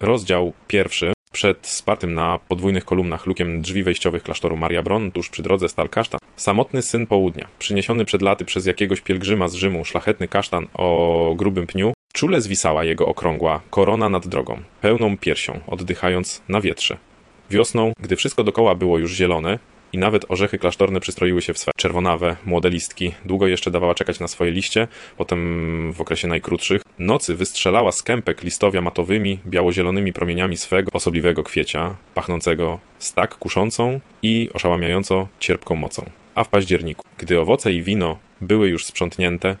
Rozdział pierwszy. Przed spartym na podwójnych kolumnach lukiem drzwi wejściowych klasztoru Maria Bron, tuż przy drodze stal kasztan, samotny syn południa, przyniesiony przed laty przez jakiegoś pielgrzyma z Rzymu szlachetny kasztan o grubym pniu, czule zwisała jego okrągła korona nad drogą, pełną piersią, oddychając na wietrze. Wiosną, gdy wszystko dokoła było już zielone, i nawet orzechy klasztorne przystroiły się w swe czerwonawe, młode listki. Długo jeszcze dawała czekać na swoje liście, potem w okresie najkrótszych. Nocy wystrzelała z kępek listowia matowymi, białozielonymi promieniami swego osobliwego kwiecia, pachnącego z tak kuszącą i oszałamiająco cierpką mocą. A w październiku, gdy owoce i wino były już sprzątnięte,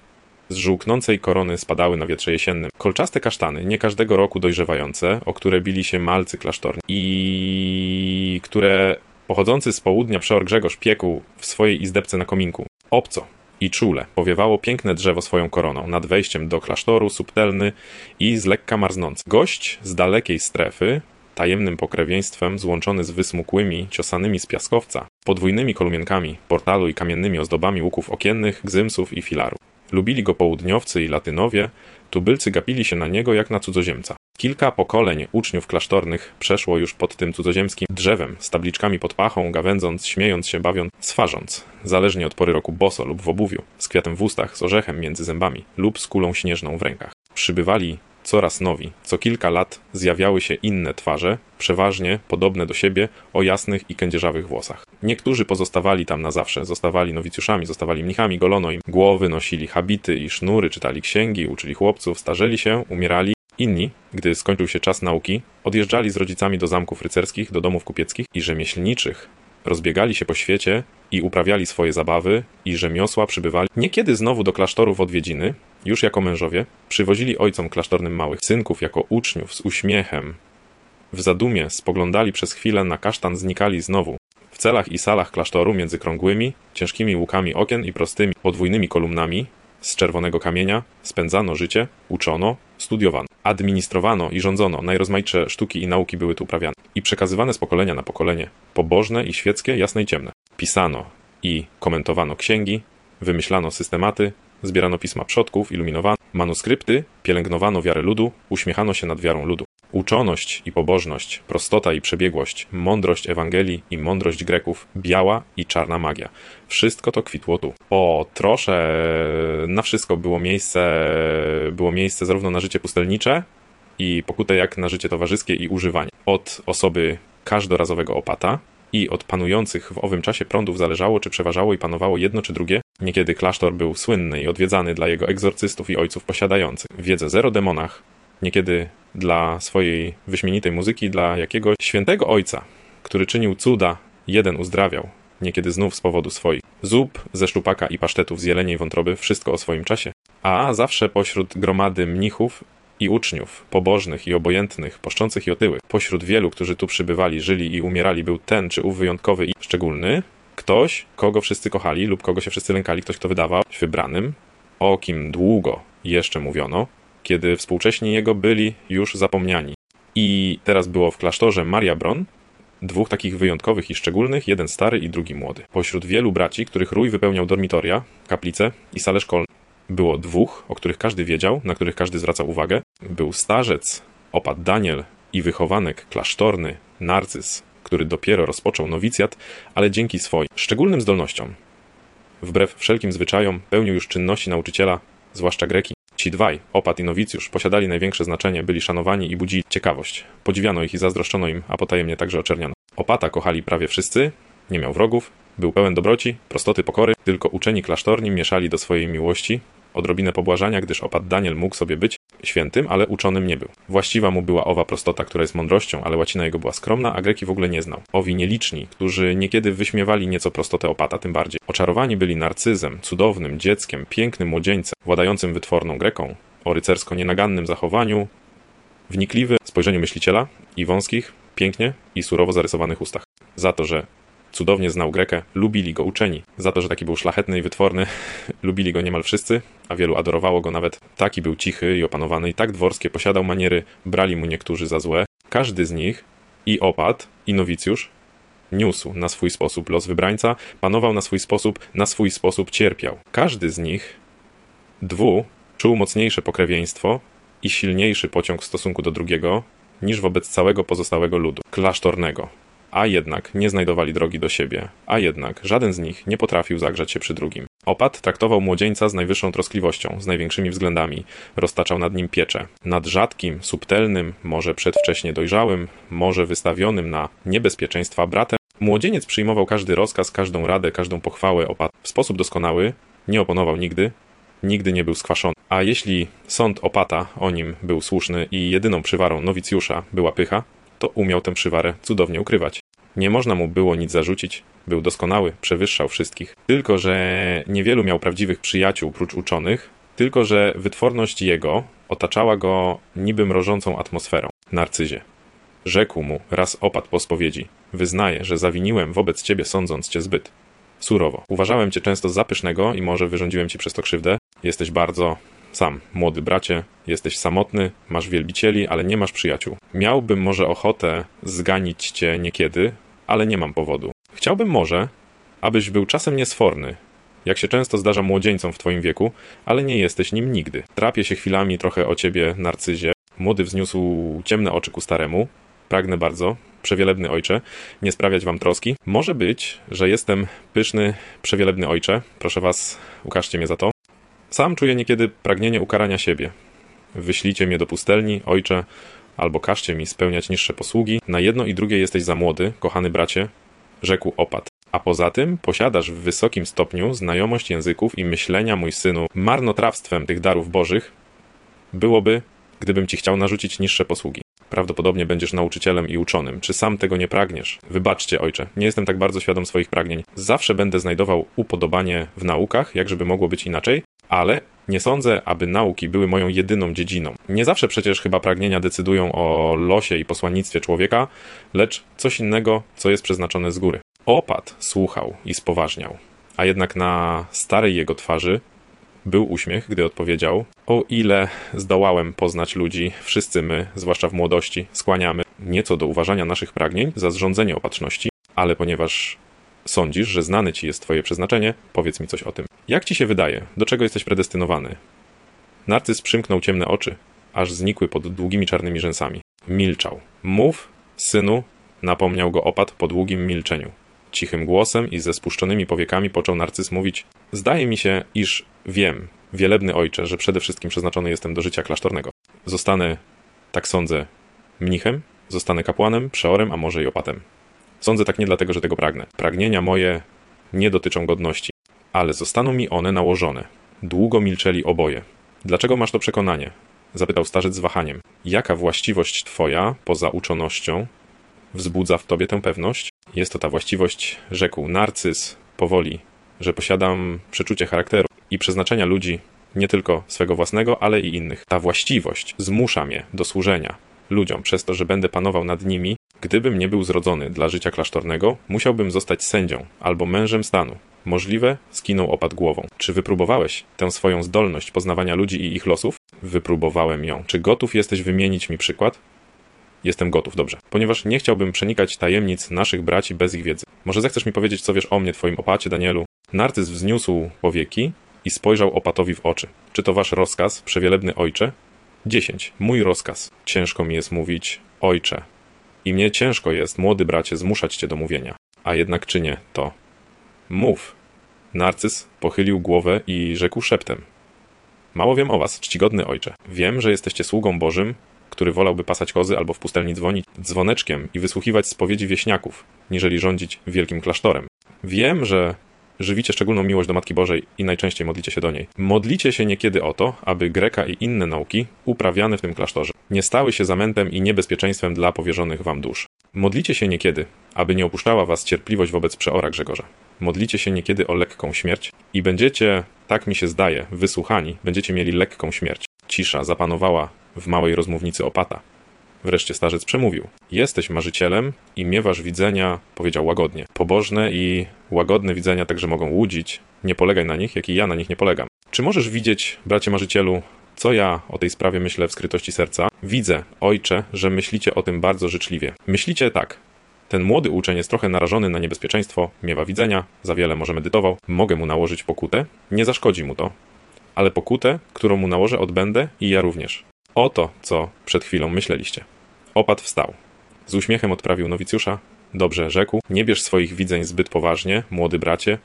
z żółknącej korony spadały na wietrze jesiennym. Kolczaste kasztany, nie każdego roku dojrzewające, o które bili się malcy klasztorni i które Pochodzący z południa przeor Grzegorz piekł w swojej izdebce na kominku. Obco i czule powiewało piękne drzewo swoją koroną nad wejściem do klasztoru, subtelny i z lekka marznący. Gość z dalekiej strefy, tajemnym pokrewieństwem złączony z wysmukłymi, ciosanymi z piaskowca, podwójnymi kolumienkami, portalu i kamiennymi ozdobami łuków okiennych, gzymsów i filarów. Lubili go południowcy i latynowie, tubylcy gapili się na niego jak na cudzoziemca. Kilka pokoleń uczniów klasztornych przeszło już pod tym cudzoziemskim drzewem, z tabliczkami pod pachą, gawędząc, śmiejąc się, bawiąc, swarząc, zależnie od pory roku boso lub w obuwiu, z kwiatem w ustach, z orzechem między zębami lub z kulą śnieżną w rękach. Przybywali coraz nowi. Co kilka lat zjawiały się inne twarze, przeważnie podobne do siebie, o jasnych i kędzierzawych włosach. Niektórzy pozostawali tam na zawsze, zostawali nowicjuszami, zostawali mnichami, golono im głowy, nosili habity i sznury, czytali księgi, uczyli chłopców, starzeli się, umierali. Inni, gdy skończył się czas nauki, odjeżdżali z rodzicami do zamków rycerskich, do domów kupieckich i rzemieślniczych, rozbiegali się po świecie i uprawiali swoje zabawy i rzemiosła przybywali niekiedy znowu do klasztoru w odwiedziny, już jako mężowie, przywozili ojcom klasztornym małych synków jako uczniów z uśmiechem. W zadumie spoglądali przez chwilę na kasztan, znikali znowu. W celach i salach klasztoru między krągłymi, ciężkimi łukami okien i prostymi podwójnymi kolumnami z czerwonego kamienia spędzano życie, uczono, studiowano, administrowano i rządzono. Najrozmaitsze sztuki i nauki były tu uprawiane i przekazywane z pokolenia na pokolenie, pobożne i świeckie, jasne i ciemne. Pisano i komentowano księgi, wymyślano systematy, zbierano pisma przodków, iluminowano manuskrypty, pielęgnowano wiarę ludu, uśmiechano się nad wiarą ludu. Uczoność i pobożność, prostota i przebiegłość, mądrość Ewangelii i mądrość Greków, biała i czarna magia. Wszystko to kwitło tu. O trosze na wszystko było miejsce, było miejsce zarówno na życie pustelnicze i pokute jak na życie towarzyskie i używanie. Od osoby każdorazowego opata, i od panujących w owym czasie prądów zależało, czy przeważało i panowało jedno czy drugie. Niekiedy klasztor był słynny i odwiedzany dla jego egzorcystów i ojców posiadających wiedzę zero demonach, niekiedy dla swojej wyśmienitej muzyki, dla jakiegoś świętego ojca, który czynił cuda, jeden uzdrawiał, niekiedy znów z powodu swoich. Zup ze szlupaka i pasztetów z jeleniej wątroby, wszystko o swoim czasie. A zawsze pośród gromady mnichów i uczniów, pobożnych i obojętnych, poszczących i otyłych. Pośród wielu, którzy tu przybywali, żyli i umierali, był ten czy ów wyjątkowy i szczególny, ktoś, kogo wszyscy kochali lub kogo się wszyscy lękali, ktoś, kto wydawał wybranym, o kim długo jeszcze mówiono, kiedy współcześni jego byli już zapomniani. I teraz było w klasztorze Maria Bron, dwóch takich wyjątkowych i szczególnych, jeden stary i drugi młody. Pośród wielu braci, których rój wypełniał dormitoria, kaplice i sale szkolne. Było dwóch, o których każdy wiedział, na których każdy zwracał uwagę. Był starzec, opat Daniel i wychowanek klasztorny, Narcyz, który dopiero rozpoczął nowicjat, ale dzięki swoim szczególnym zdolnościom, wbrew wszelkim zwyczajom, pełnił już czynności nauczyciela, zwłaszcza Greki. Ci dwaj, opat i nowicjusz, posiadali największe znaczenie, byli szanowani i budzili ciekawość. Podziwiano ich i zazdroszczono im, a potajemnie także oczerniano. Opata kochali prawie wszyscy, nie miał wrogów, był pełen dobroci, prostoty, pokory, tylko uczeni klasztorni mieszali do swojej miłości odrobinę pobłażania, gdyż opat Daniel mógł sobie być świętym, ale uczonym nie był. Właściwa mu była owa prostota, która jest mądrością, ale łacina jego była skromna, a Greki w ogóle nie znał. Owi nieliczni, którzy niekiedy wyśmiewali nieco prostotę opata, tym bardziej. Oczarowani byli narcyzem, cudownym dzieckiem, pięknym młodzieńcem, władającym wytworną Greką, o rycersko nienagannym zachowaniu, wnikliwy spojrzeniu myśliciela i wąskich, pięknie i surowo zarysowanych ustach. Za to, że cudownie znał Grekę, lubili go uczeni. Za to, że taki był szlachetny i wytworny, lubili go niemal wszyscy, a wielu adorowało go nawet. Taki był cichy i opanowany i tak dworskie posiadał maniery, brali mu niektórzy za złe. Każdy z nich, i opat, i nowicjusz, niósł na swój sposób los wybrańca, panował na swój sposób, na swój sposób cierpiał. Każdy z nich, dwu, czuł mocniejsze pokrewieństwo i silniejszy pociąg w stosunku do drugiego, niż wobec całego pozostałego ludu klasztornego. A jednak nie znajdowali drogi do siebie, a jednak żaden z nich nie potrafił zagrzać się przy drugim. Opat traktował młodzieńca z najwyższą troskliwością, z największymi względami, roztaczał nad nim pieczę. Nad rzadkim, subtelnym, może przedwcześnie dojrzałym, może wystawionym na niebezpieczeństwa bratem, młodzieniec przyjmował każdy rozkaz, każdą radę, każdą pochwałę opat w sposób doskonały, nie oponował nigdy, nigdy nie był skwaszony. A jeśli sąd opata o nim był słuszny i jedyną przywarą nowicjusza była pycha, to umiał tę przywarę cudownie ukrywać. Nie można mu było nic zarzucić, był doskonały, przewyższał wszystkich. Tylko, że niewielu miał prawdziwych przyjaciół prócz uczonych, tylko, że wytworność jego otaczała go niby mrożącą atmosferą. Narcyzie. Rzekł mu raz opat po spowiedzi: Wyznaję, że zawiniłem wobec ciebie, sądząc cię zbyt. Surowo. Uważałem cię często za pysznego i może wyrządziłem ci przez to krzywdę. Jesteś bardzo sam, młody bracie, jesteś samotny, masz wielbicieli, ale nie masz przyjaciół. Miałbym może ochotę zganić cię niekiedy, ale nie mam powodu. Chciałbym może, abyś był czasem niesforny, jak się często zdarza młodzieńcom w twoim wieku, ale nie jesteś nim nigdy. Trapię się chwilami trochę o ciebie, narcyzie. Młody wzniósł ciemne oczy ku staremu. Pragnę bardzo, przewielebny ojcze, nie sprawiać wam troski. Może być, że jestem pyszny, przewielebny ojcze. Proszę was, ukażcie mnie za to. Sam czuję niekiedy pragnienie ukarania siebie. Wyślijcie mnie do pustelni, ojcze, albo każcie mi spełniać niższe posługi. Na jedno i drugie jesteś za młody, kochany bracie, rzekł opat. A poza tym posiadasz w wysokim stopniu znajomość języków i myślenia, mój synu, marnotrawstwem tych darów bożych byłoby, gdybym ci chciał narzucić niższe posługi. Prawdopodobnie będziesz nauczycielem i uczonym. Czy sam tego nie pragniesz? Wybaczcie, ojcze, nie jestem tak bardzo świadom swoich pragnień. Zawsze będę znajdował upodobanie w naukach, jak żeby mogło być inaczej, ale nie sądzę, aby nauki były moją jedyną dziedziną. Nie zawsze przecież chyba pragnienia decydują o losie i posłannictwie człowieka, lecz coś innego, co jest przeznaczone z góry. Opat słuchał i spoważniał, a jednak na starej jego twarzy był uśmiech, gdy odpowiedział: O ile zdołałem poznać ludzi, wszyscy my, zwłaszcza w młodości, skłaniamy nieco do uważania naszych pragnień za zrządzenie opatrzności, ale ponieważ sądzisz, że znane ci jest twoje przeznaczenie, powiedz mi coś o tym. Jak ci się wydaje, do czego jesteś predestynowany? Narcyz przymknął ciemne oczy, aż znikły pod długimi czarnymi rzęsami. Milczał. Mów, synu, napomniał go opat po długim milczeniu. Cichym głosem i ze spuszczonymi powiekami począł Narcyz mówić: Zdaje mi się, iż wiem, wielebny ojcze, że przede wszystkim przeznaczony jestem do życia klasztornego. Zostanę, tak sądzę, mnichem, zostanę kapłanem, przeorem, a może i opatem. Sądzę tak nie dlatego, że tego pragnę. Pragnienia moje nie dotyczą godności, ale zostaną mi one nałożone. Długo milczeli oboje. Dlaczego masz to przekonanie? Zapytał starzec z wahaniem. Jaka właściwość twoja, poza uczonością, wzbudza w tobie tę pewność? Jest to ta właściwość, rzekł Narcyz powoli, że posiadam przeczucie charakteru i przeznaczenia ludzi, nie tylko swego własnego, ale i innych. Ta właściwość zmusza mnie do służenia ludziom przez to, że będę panował nad nimi. Gdybym nie był zrodzony dla życia klasztornego, musiałbym zostać sędzią albo mężem stanu. Możliwe, skinął opad głową. Czy wypróbowałeś tę swoją zdolność poznawania ludzi i ich losów? Wypróbowałem ją. Czy gotów jesteś wymienić mi przykład? Jestem gotów, dobrze. Ponieważ nie chciałbym przenikać tajemnic naszych braci bez ich wiedzy. Może zechcesz mi powiedzieć, co wiesz o mnie, twoim opacie, Danielu? Narcyz wzniósł powieki i spojrzał opatowi w oczy. Czy to wasz rozkaz, przewielebny ojcze? Dziesięć. Mój rozkaz. Ciężko mi jest mówić ojcze. I mnie ciężko jest, młody bracie, zmuszać cię do mówienia. A jednak czynię to. Mów. Narcyz pochylił głowę i rzekł szeptem. Mało wiem o was, czcigodny ojcze. Wiem, że jesteście sługą Bożym, który wolałby pasać kozy albo w pustelni dzwonić dzwoneczkiem i wysłuchiwać spowiedzi wieśniaków, niżeli rządzić wielkim klasztorem. Wiem, że żywicie szczególną miłość do Matki Bożej i najczęściej modlicie się do niej. Modlicie się niekiedy o to, aby Greka i inne nauki uprawiane w tym klasztorze nie stały się zamętem i niebezpieczeństwem dla powierzonych wam dusz. Modlicie się niekiedy, aby nie opuszczała was cierpliwość wobec przeora Grzegorza. Modlicie się niekiedy o lekką śmierć i będziecie, tak mi się zdaje, wysłuchani, będziecie mieli lekką śmierć. Cisza zapanowała w małej rozmównicy opata. Wreszcie starzec przemówił. Jesteś marzycielem i miewasz widzenia, powiedział łagodnie. Pobożne i łagodne widzenia także mogą łudzić. Nie polegaj na nich, jak i ja na nich nie polegam. Czy możesz widzieć, bracie marzycielu, co ja o tej sprawie myślę w skrytości serca? Widzę, ojcze, że myślicie o tym bardzo życzliwie. Myślicie tak. Ten młody uczeń jest trochę narażony na niebezpieczeństwo, miewa widzenia, za wiele może medytował. Mogę mu nałożyć pokutę? Nie zaszkodzi mu to. Ale pokutę, którą mu nałożę, odbędę i ja również. Oto, co przed chwilą myśleliście. Opat wstał. Z uśmiechem odprawił nowicjusza. Dobrze, rzekł, nie bierz swoich widzeń zbyt poważnie, młody bracie.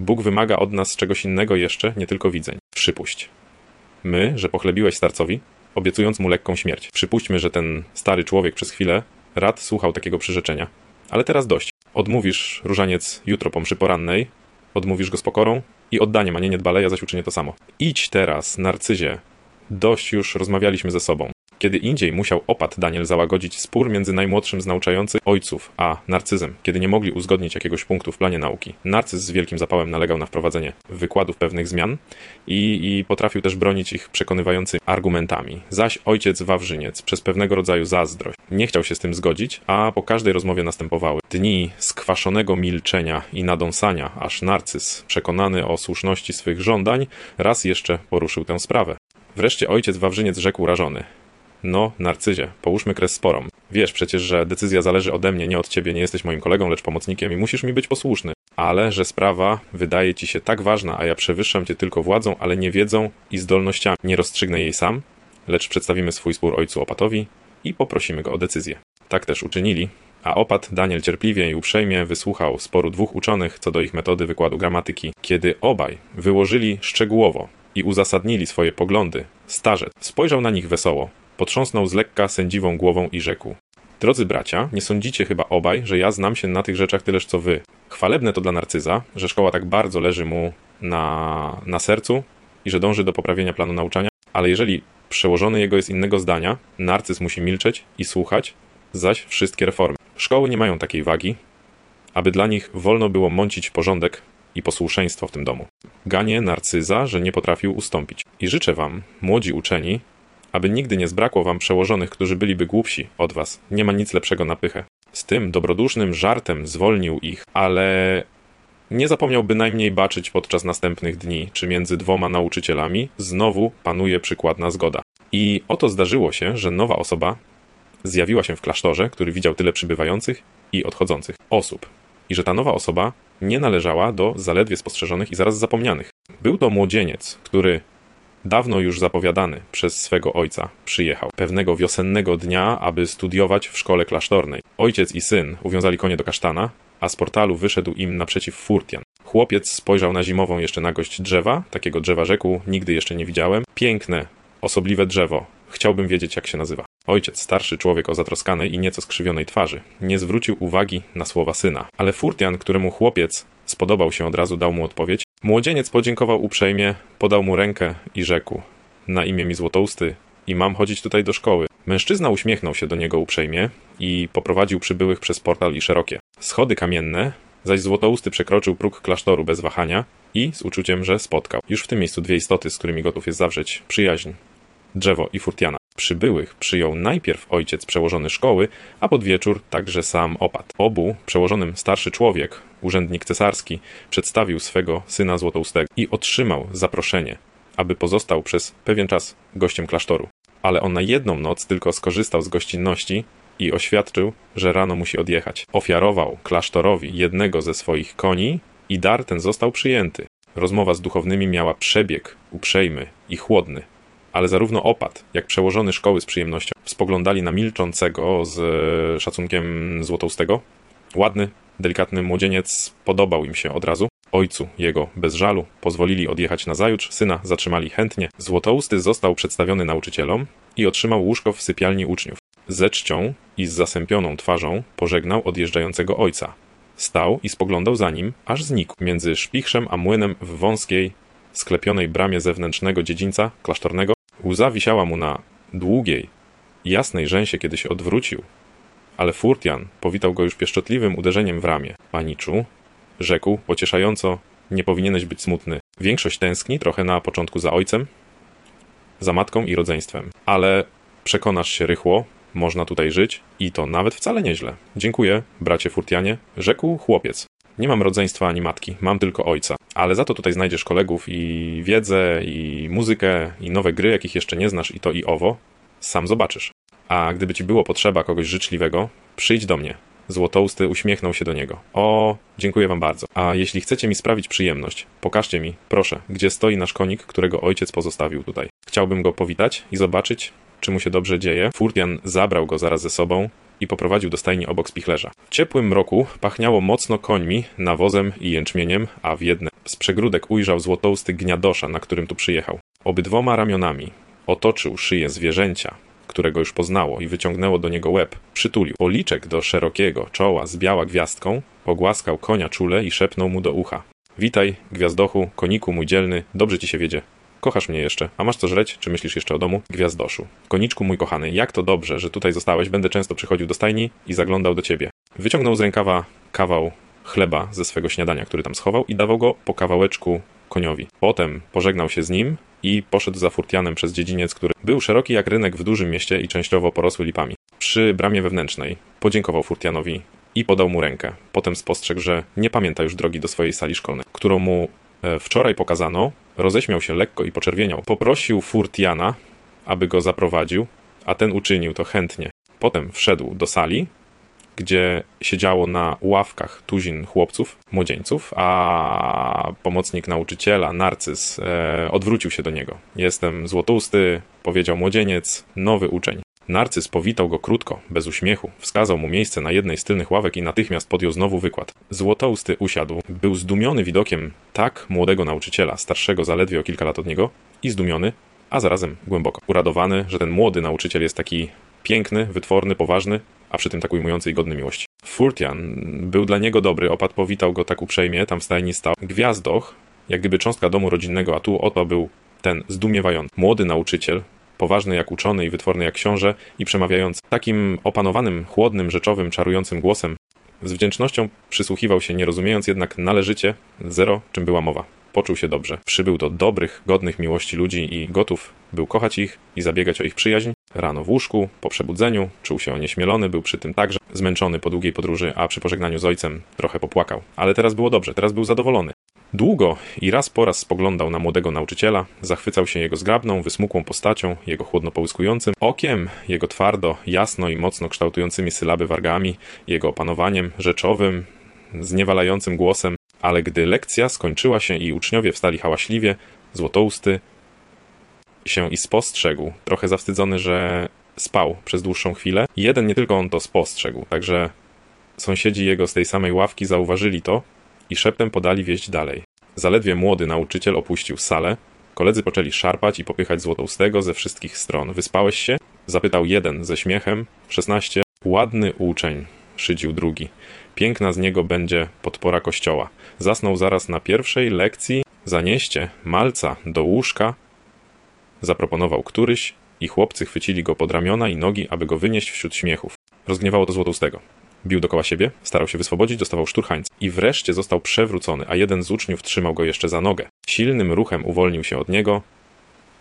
Bóg wymaga od nas czegoś innego jeszcze, nie tylko widzeń. Przypuść. My, że pochlebiłeś starcowi, obiecując mu lekką śmierć. Przypuśćmy, że ten stary człowiek przez chwilę rad słuchał takiego przyrzeczenia. Ale teraz dość. Odmówisz różaniec jutro po mszy porannej, odmówisz go z pokorą i oddaniem, a nie niedbale, ja zaś uczynię to samo. Idź teraz, narcyzie. Dość już rozmawialiśmy ze sobą. Kiedy indziej musiał opat Daniel załagodzić spór między najmłodszym z nauczających ojców a narcyzem, kiedy nie mogli uzgodnić jakiegoś punktu w planie nauki. Narcyz z wielkim zapałem nalegał na wprowadzenie wykładów pewnych zmian i, i potrafił też bronić ich przekonywającymi argumentami. Zaś ojciec Wawrzyniec przez pewnego rodzaju zazdrość nie chciał się z tym zgodzić, a po każdej rozmowie następowały dni skwaszonego milczenia i nadąsania, aż narcyz, przekonany o słuszności swych żądań, raz jeszcze poruszył tę sprawę. Wreszcie ojciec Wawrzyniec rzekł rażony. No, Narcyzie, połóżmy kres sporom. Wiesz przecież, że decyzja zależy ode mnie, nie od ciebie, nie jesteś moim kolegą, lecz pomocnikiem i musisz mi być posłuszny. Ale że sprawa wydaje ci się tak ważna, a ja przewyższam cię tylko władzą, ale nie wiedzą i zdolnościami. Nie rozstrzygnę jej sam, lecz przedstawimy swój spór ojcu Opatowi i poprosimy go o decyzję. Tak też uczynili, a opat Daniel cierpliwie i uprzejmie wysłuchał sporu dwóch uczonych co do ich metody wykładu gramatyki. Kiedy obaj wyłożyli szczegółowo i uzasadnili swoje poglądy, starzec spojrzał na nich wesoło, Potrząsnął z lekka sędziwą głową i rzekł. Drodzy bracia, nie sądzicie chyba obaj, że ja znam się na tych rzeczach tyleż co wy. Chwalebne to dla narcyza, że szkoła tak bardzo leży mu na, na sercu i że dąży do poprawienia planu nauczania, ale jeżeli przełożony jego jest innego zdania, narcyz musi milczeć i słuchać, zaś wszystkie reformy. Szkoły nie mają takiej wagi, aby dla nich wolno było mącić porządek i posłuszeństwo w tym domu. Ganie narcyza, że nie potrafił ustąpić. I życzę wam, młodzi uczeni, aby nigdy nie zbrakło wam przełożonych, którzy byliby głupsi od was. Nie ma nic lepszego na pychę. Z tym dobrodusznym żartem zwolnił ich, ale nie zapomniał bynajmniej baczyć podczas następnych dni, czy między dwoma nauczycielami znowu panuje przykładna zgoda. I oto zdarzyło się, że nowa osoba zjawiła się w klasztorze, który widział tyle przybywających i odchodzących osób. I że ta nowa osoba nie należała do zaledwie spostrzeżonych i zaraz zapomnianych. Był to młodzieniec, który Dawno już zapowiadany przez swego ojca przyjechał pewnego wiosennego dnia, aby studiować w szkole klasztornej. Ojciec i syn uwiązali konie do kasztana, a z portalu wyszedł im naprzeciw furtian. Chłopiec spojrzał na zimową jeszcze nagość drzewa, takiego drzewa rzekł, nigdy jeszcze nie widziałem. Piękne, osobliwe drzewo. Chciałbym wiedzieć, jak się nazywa. Ojciec, starszy człowiek o zatroskanej i nieco skrzywionej twarzy, nie zwrócił uwagi na słowa syna. Ale furtian, któremu chłopiec spodobał się od razu, dał mu odpowiedź. Młodzieniec podziękował uprzejmie, podał mu rękę i rzekł: Na imię mi złotousty i mam chodzić tutaj do szkoły. Mężczyzna uśmiechnął się do niego uprzejmie i poprowadził przybyłych przez portal i szerokie. Schody kamienne, zaś złotousty przekroczył próg klasztoru bez wahania i z uczuciem, że spotkał. Już w tym miejscu dwie istoty, z którymi gotów jest zawrzeć przyjaźń. Drzewo i furtiana. Przybyłych przyjął najpierw ojciec przełożony szkoły, a pod wieczór także sam opat. Obu, przełożonym starszy człowiek, urzędnik cesarski, przedstawił swego syna złotoustego i otrzymał zaproszenie, aby pozostał przez pewien czas gościem klasztoru. Ale on na jedną noc tylko skorzystał z gościnności i oświadczył, że rano musi odjechać. Ofiarował klasztorowi jednego ze swoich koni i dar ten został przyjęty. Rozmowa z duchownymi miała przebieg uprzejmy i chłodny ale zarówno opat, jak przełożony szkoły z przyjemnością spoglądali na milczącego z e, szacunkiem złotoustego. Ładny, delikatny młodzieniec podobał im się od razu. Ojcu jego bez żalu pozwolili odjechać na zajutrz, syna zatrzymali chętnie. Złotousty został przedstawiony nauczycielom i otrzymał łóżko w sypialni uczniów. Ze czcią i z zasępioną twarzą pożegnał odjeżdżającego ojca. Stał i spoglądał za nim, aż znikł między szpichrzem a młynem w wąskiej, sklepionej bramie zewnętrznego dziedzińca klasztornego Łza wisiała mu na długiej, jasnej rzęsie, kiedy się odwrócił, ale Furtian powitał go już pieszczotliwym uderzeniem w ramię. Paniczu, rzekł pocieszająco, nie powinieneś być smutny. Większość tęskni trochę na początku za ojcem, za matką i rodzeństwem, ale przekonasz się rychło, można tutaj żyć i to nawet wcale nieźle. Dziękuję, bracie Furtianie, rzekł chłopiec. Nie mam rodzeństwa ani matki, mam tylko ojca. Ale za to tutaj znajdziesz kolegów i wiedzę, i muzykę, i nowe gry, jakich jeszcze nie znasz, i to i owo. Sam zobaczysz. A gdyby ci było potrzeba kogoś życzliwego, przyjdź do mnie. Złotousty uśmiechnął się do niego. O, dziękuję wam bardzo. A jeśli chcecie mi sprawić przyjemność, pokażcie mi, proszę, gdzie stoi nasz konik, którego ojciec pozostawił tutaj. Chciałbym go powitać i zobaczyć, czy mu się dobrze dzieje, Furtian zabrał go zaraz ze sobą i poprowadził do stajni obok spichlerza. W ciepłym mroku pachniało mocno końmi, nawozem i jęczmieniem, a w jedne z przegródek ujrzał złotousty gniadosza, na którym tu przyjechał. Obydwoma ramionami otoczył szyję zwierzęcia, którego już poznało i wyciągnęło do niego łeb. Przytulił policzek do szerokiego czoła z biała gwiazdką, pogłaskał konia czule i szepnął mu do ucha. Witaj, gwiazdochu, koniku mój dzielny, dobrze ci się wiedzie. Kochasz mnie jeszcze, a masz co żreć, czy myślisz jeszcze o domu? Gwiazdoszu. Koniczku mój kochany, jak to dobrze, że tutaj zostałeś, będę często przychodził do stajni i zaglądał do ciebie. Wyciągnął z rękawa kawał chleba ze swego śniadania, który tam schował i dawał go po kawałeczku koniowi. Potem pożegnał się z nim i poszedł za furtianem przez dziedziniec, który był szeroki jak rynek w dużym mieście i częściowo porosły lipami. Przy bramie wewnętrznej podziękował furtianowi i podał mu rękę. Potem spostrzegł, że nie pamięta już drogi do swojej sali szkolnej, którą mu wczoraj pokazano. Roześmiał się lekko i poczerwieniał. Poprosił furtiana, aby go zaprowadził, a ten uczynił to chętnie. Potem wszedł do sali, gdzie siedziało na ławkach tuzin chłopców, młodzieńców, a pomocnik nauczyciela, Narcyz, e, odwrócił się do niego. Jestem złotusty, powiedział młodzieniec, nowy uczeń. Narcyz powitał go krótko, bez uśmiechu, wskazał mu miejsce na jednej z tylnych ławek i natychmiast podjął znowu wykład. Złotousty usiadł, był zdumiony widokiem tak młodego nauczyciela, starszego zaledwie o kilka lat od niego, i zdumiony, a zarazem głęboko uradowany, że ten młody nauczyciel jest taki piękny, wytworny, poważny, a przy tym tak ujmujący i godny miłości. Furtian był dla niego dobry, opat powitał go tak uprzejmie, tam w stajni stał. Gwiazdoch, jak gdyby cząstka domu rodzinnego, a tu oto był ten zdumiewający, młody nauczyciel, poważny jak uczony i wytworny jak książę i przemawiający takim opanowanym, chłodnym, rzeczowym, czarującym głosem. Z wdzięcznością przysłuchiwał się, nie rozumiejąc jednak należycie zero, czym była mowa. Poczuł się dobrze. Przybył do dobrych, godnych miłości ludzi i gotów był kochać ich i zabiegać o ich przyjaźń. Rano w łóżku, po przebudzeniu, czuł się onieśmielony, był przy tym także zmęczony po długiej podróży, a przy pożegnaniu z ojcem trochę popłakał. Ale teraz było dobrze, teraz był zadowolony. Długo i raz po raz spoglądał na młodego nauczyciela, zachwycał się jego zgrabną, wysmukłą postacią, jego chłodno połyskującym okiem, jego twardo, jasno i mocno kształtującymi sylaby wargami, jego opanowaniem rzeczowym, zniewalającym głosem, ale gdy lekcja skończyła się i uczniowie wstali hałaśliwie, złotousty się i spostrzegł, trochę zawstydzony, że spał przez dłuższą chwilę. Jeden nie tylko on to spostrzegł, także sąsiedzi jego z tej samej ławki zauważyli to i szeptem podali wieść dalej. Zaledwie młody nauczyciel opuścił salę, koledzy poczęli szarpać i popychać złotoustego ze wszystkich stron. Wyspałeś się? Zapytał jeden ze śmiechem. Szesnaście. Ładny uczeń, szydził drugi. Piękna z niego będzie podpora kościoła. Zasnął zaraz na pierwszej lekcji. Zanieście malca do łóżka, zaproponował któryś i chłopcy chwycili go pod ramiona i nogi, aby go wynieść wśród śmiechów. Rozgniewało to złotoustego. Bił dokoła siebie, starał się wyswobodzić, dostawał szturchańca i wreszcie został przewrócony, a jeden z uczniów trzymał go jeszcze za nogę. Silnym ruchem uwolnił się od niego,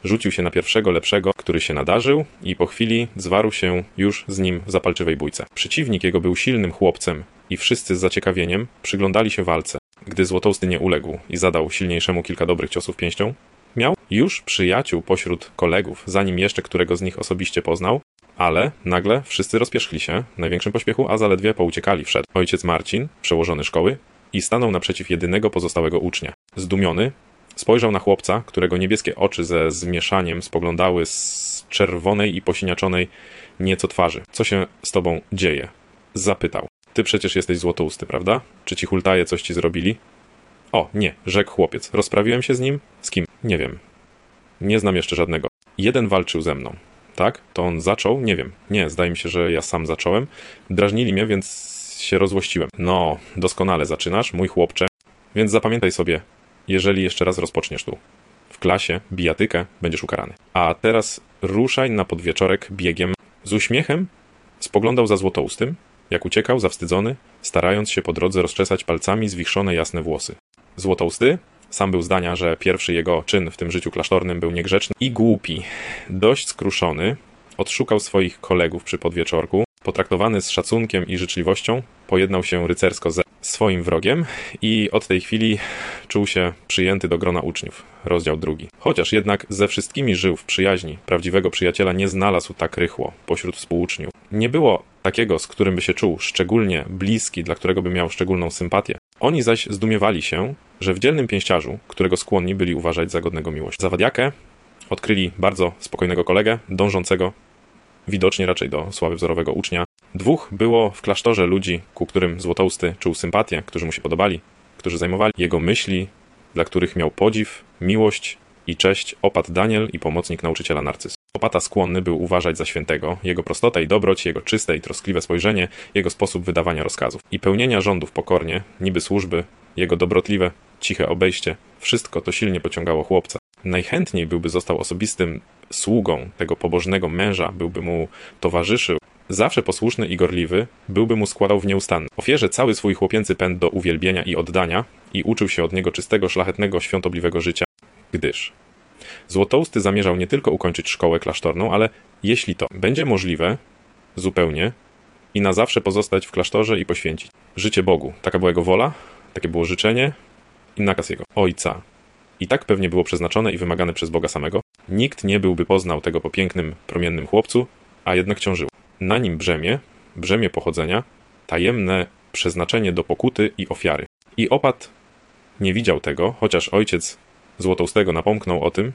rzucił się na pierwszego lepszego, który się nadarzył i po chwili zwarł się już z nim w zapalczywej bójce. Przeciwnik jego był silnym chłopcem i wszyscy z zaciekawieniem przyglądali się walce. Gdy Złotousty nie uległ i zadał silniejszemu kilka dobrych ciosów pięścią, miał już przyjaciół pośród kolegów, zanim jeszcze którego z nich osobiście poznał, ale nagle wszyscy rozpierzchli się w największym pośpiechu, a zaledwie pouciekali. Wszedł ojciec Marcin, przełożony szkoły, i stanął naprzeciw jedynego pozostałego ucznia. Zdumiony, spojrzał na chłopca, którego niebieskie oczy ze zmieszaniem spoglądały z czerwonej i posiniaczonej nieco twarzy. Co się z tobą dzieje? Zapytał. Ty przecież jesteś złotousty, prawda? Czy ci hultaje coś ci zrobili? O, nie, rzekł chłopiec. Rozprawiłem się z nim? Z kim? Nie wiem. Nie znam jeszcze żadnego. Jeden walczył ze mną. Tak? To on zaczął? Nie wiem. Nie, zdaje mi się, że ja sam zacząłem. Drażnili mnie, więc się rozłościłem. No, doskonale zaczynasz, mój chłopcze. Więc zapamiętaj sobie, jeżeli jeszcze raz rozpoczniesz tu. W klasie bijatykę będziesz ukarany. A teraz ruszaj na podwieczorek biegiem. Z uśmiechem spoglądał za złotoustym, jak uciekał zawstydzony, starając się po drodze rozczesać palcami zwichrzone jasne włosy. Złotousty sam był zdania, że pierwszy jego czyn w tym życiu klasztornym był niegrzeczny i głupi. Dość skruszony, odszukał swoich kolegów przy podwieczorku, potraktowany z szacunkiem i życzliwością, pojednał się rycersko ze swoim wrogiem i od tej chwili czuł się przyjęty do grona uczniów. Rozdział drugi. Chociaż jednak ze wszystkimi żył w przyjaźni, prawdziwego przyjaciela nie znalazł tak rychło pośród współuczniów. Nie było takiego, z którym by się czuł szczególnie bliski, dla którego by miał szczególną sympatię. Oni zaś zdumiewali się, że w dzielnym pięściarzu, którego skłonni byli uważać za godnego miłości. Zawadiakę odkryli bardzo spokojnego kolegę, dążącego widocznie raczej do sławy wzorowego ucznia. Dwóch było w klasztorze ludzi, ku którym Złotousty czuł sympatię, którzy mu się podobali, którzy zajmowali jego myśli, dla których miał podziw, miłość i cześć opat Daniel i pomocnik nauczyciela Narcyz. Opata skłonny był uważać za świętego, jego prostota i dobroć, jego czyste i troskliwe spojrzenie, jego sposób wydawania rozkazów i pełnienia rządów pokornie, niby służby, jego dobrotliwe, ciche obejście, wszystko to silnie pociągało chłopca. Najchętniej byłby został osobistym sługą tego pobożnego męża, byłby mu towarzyszył, zawsze posłuszny i gorliwy, byłby mu składał w nieustanny ofierze cały swój chłopięcy pęd do uwielbienia i oddania i uczył się od niego czystego, szlachetnego, świątobliwego życia, gdyż Złotousty zamierzał nie tylko ukończyć szkołę klasztorną, ale jeśli to będzie możliwe, zupełnie i na zawsze pozostać w klasztorze i poświęcić życie Bogu. Taka była jego wola, takie było życzenie i nakaz jego ojca. I tak pewnie było przeznaczone i wymagane przez Boga samego. Nikt nie byłby poznał tego po pięknym, promiennym chłopcu, a jednak ciążyło. Na nim brzemię, brzemię pochodzenia, tajemne przeznaczenie do pokuty i ofiary. I opat nie widział tego, chociaż ojciec Złotoustego napomknął o tym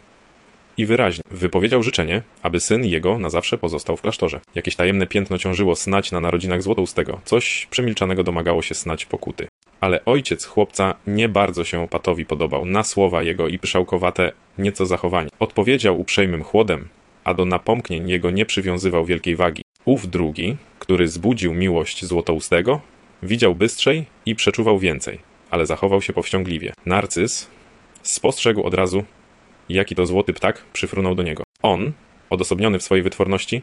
i wyraźnie wypowiedział życzenie, aby syn jego na zawsze pozostał w klasztorze. Jakieś tajemne piętno ciążyło snać na narodzinach Złotoustego, coś przemilczanego domagało się snać pokuty. Ale ojciec chłopca nie bardzo się opatowi podobał na słowa jego i pyszałkowate nieco zachowanie. Odpowiedział uprzejmym chłodem, a do napomknień jego nie przywiązywał wielkiej wagi. Ów drugi, który zbudził miłość Złotoustego, widział bystrzej i przeczuwał więcej, ale zachował się powściągliwie. Narcyz spostrzegł od razu, jaki to złoty ptak przyfrunął do niego. On, odosobniony w swojej wytworności,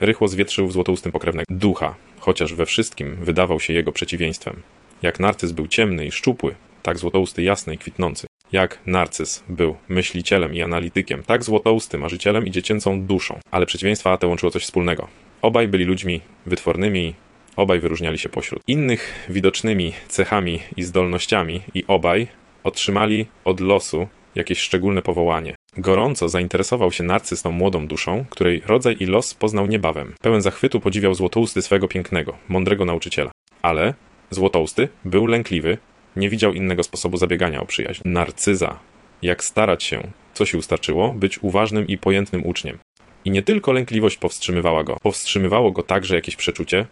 rychło zwietrzył w złotoustym pokrewnego ducha, chociaż we wszystkim wydawał się jego przeciwieństwem. Jak narcyz był ciemny i szczupły, tak złotousty jasny i kwitnący. Jak narcyz był myślicielem i analitykiem, tak złotousty marzycielem i dziecięcą duszą. Ale przeciwieństwa te łączyło coś wspólnego. Obaj byli ludźmi wytwornymi, obaj wyróżniali się pośród innych widocznymi cechami i zdolnościami i obaj otrzymali od losu jakieś szczególne powołanie. Gorąco zainteresował się narcyz tą młodą duszą, której rodzaj i los poznał niebawem. Pełen zachwytu podziwiał złotousty swego pięknego, mądrego nauczyciela. Ale złotousty był lękliwy, nie widział innego sposobu zabiegania o przyjaźń. Narcyza, jak starać się, co się ustarczyło, być uważnym i pojętnym uczniem. I nie tylko lękliwość powstrzymywała go, powstrzymywało go także jakieś przeczucie,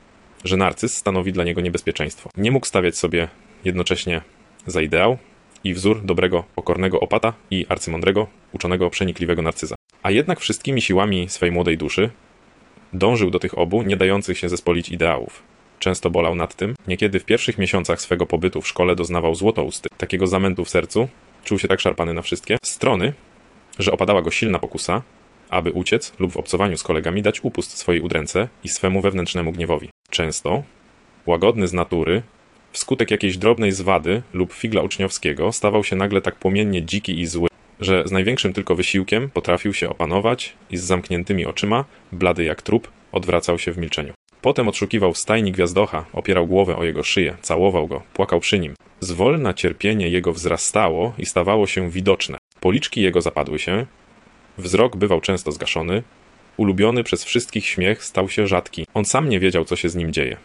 że narcyz stanowi dla niego niebezpieczeństwo. Nie mógł stawiać sobie jednocześnie za ideał i wzór dobrego, pokornego opata i arcymądrego, uczonego, przenikliwego narcyza. A jednak wszystkimi siłami swej młodej duszy dążył do tych obu, nie dających się zespolić ideałów. Często bolał nad tym, niekiedy w pierwszych miesiącach swego pobytu w szkole doznawał złotousty, takiego zamętu w sercu, czuł się tak szarpany na wszystkie strony, że opadała go silna pokusa, aby uciec lub w obcowaniu z kolegami dać upust swojej udręce i swemu wewnętrznemu gniewowi. Często, łagodny z natury, wskutek jakiejś drobnej zwady lub figla uczniowskiego stawał się nagle tak płomiennie dziki i zły, że z największym tylko wysiłkiem potrafił się opanować i z zamkniętymi oczyma, blady jak trup, odwracał się w milczeniu. Potem odszukiwał w stajni gwiazdocha, opierał głowę o jego szyję, całował go, płakał przy nim. Zwolna cierpienie jego wzrastało i stawało się widoczne. Policzki jego zapadły się, wzrok bywał często zgaszony, ulubiony przez wszystkich śmiech stał się rzadki. On sam nie wiedział, co się z nim dzieje.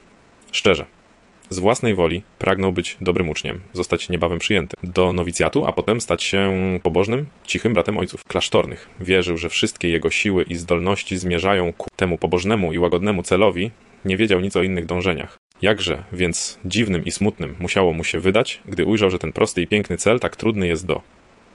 Szczerze, z własnej woli pragnął być dobrym uczniem, zostać niebawem przyjętym do nowicjatu, a potem stać się pobożnym, cichym bratem ojców klasztornych. Wierzył, że wszystkie jego siły i zdolności zmierzają ku temu pobożnemu i łagodnemu celowi, nie wiedział nic o innych dążeniach. Jakże więc dziwnym i smutnym musiało mu się wydać, gdy ujrzał, że ten prosty i piękny cel tak trudny jest do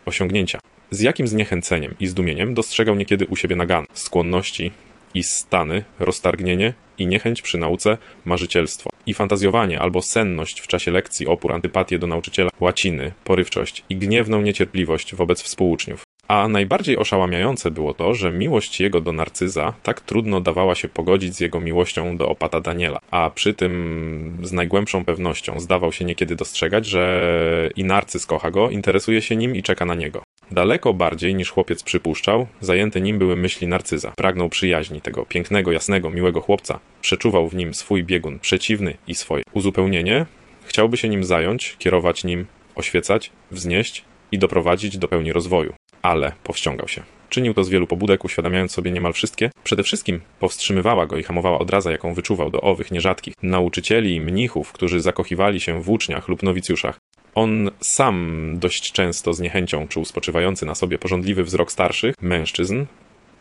osiągnięcia. Z jakim zniechęceniem i zdumieniem dostrzegał niekiedy u siebie nagan, skłonności i stany, roztargnienie i niechęć przy nauce, marzycielstwo i fantazjowanie albo senność w czasie lekcji, opór, antypatię do nauczyciela, łaciny, porywczość i gniewną niecierpliwość wobec współuczniów. A najbardziej oszałamiające było to, że miłość jego do narcyza tak trudno dawała się pogodzić z jego miłością do opata Daniela, a przy tym z najgłębszą pewnością zdawał się niekiedy dostrzegać, że i narcyz kocha go, interesuje się nim i czeka na niego. Daleko bardziej niż chłopiec przypuszczał, zajęte nim były myśli narcyza. Pragnął przyjaźni tego pięknego, jasnego, miłego chłopca. Przeczuwał w nim swój biegun przeciwny i swoje. Uzupełnienie chciałby się nim zająć, kierować nim, oświecać, wznieść i doprowadzić do pełni rozwoju. Ale powściągał się. Czynił to z wielu pobudek, uświadamiając sobie niemal wszystkie. Przede wszystkim powstrzymywała go i hamowała odraza, jaką wyczuwał do owych nierzadkich nauczycieli mnichów, którzy zakochiwali się w uczniach lub nowicjuszach. On sam dość często z niechęcią czuł spoczywający na sobie porządliwy wzrok starszych mężczyzn,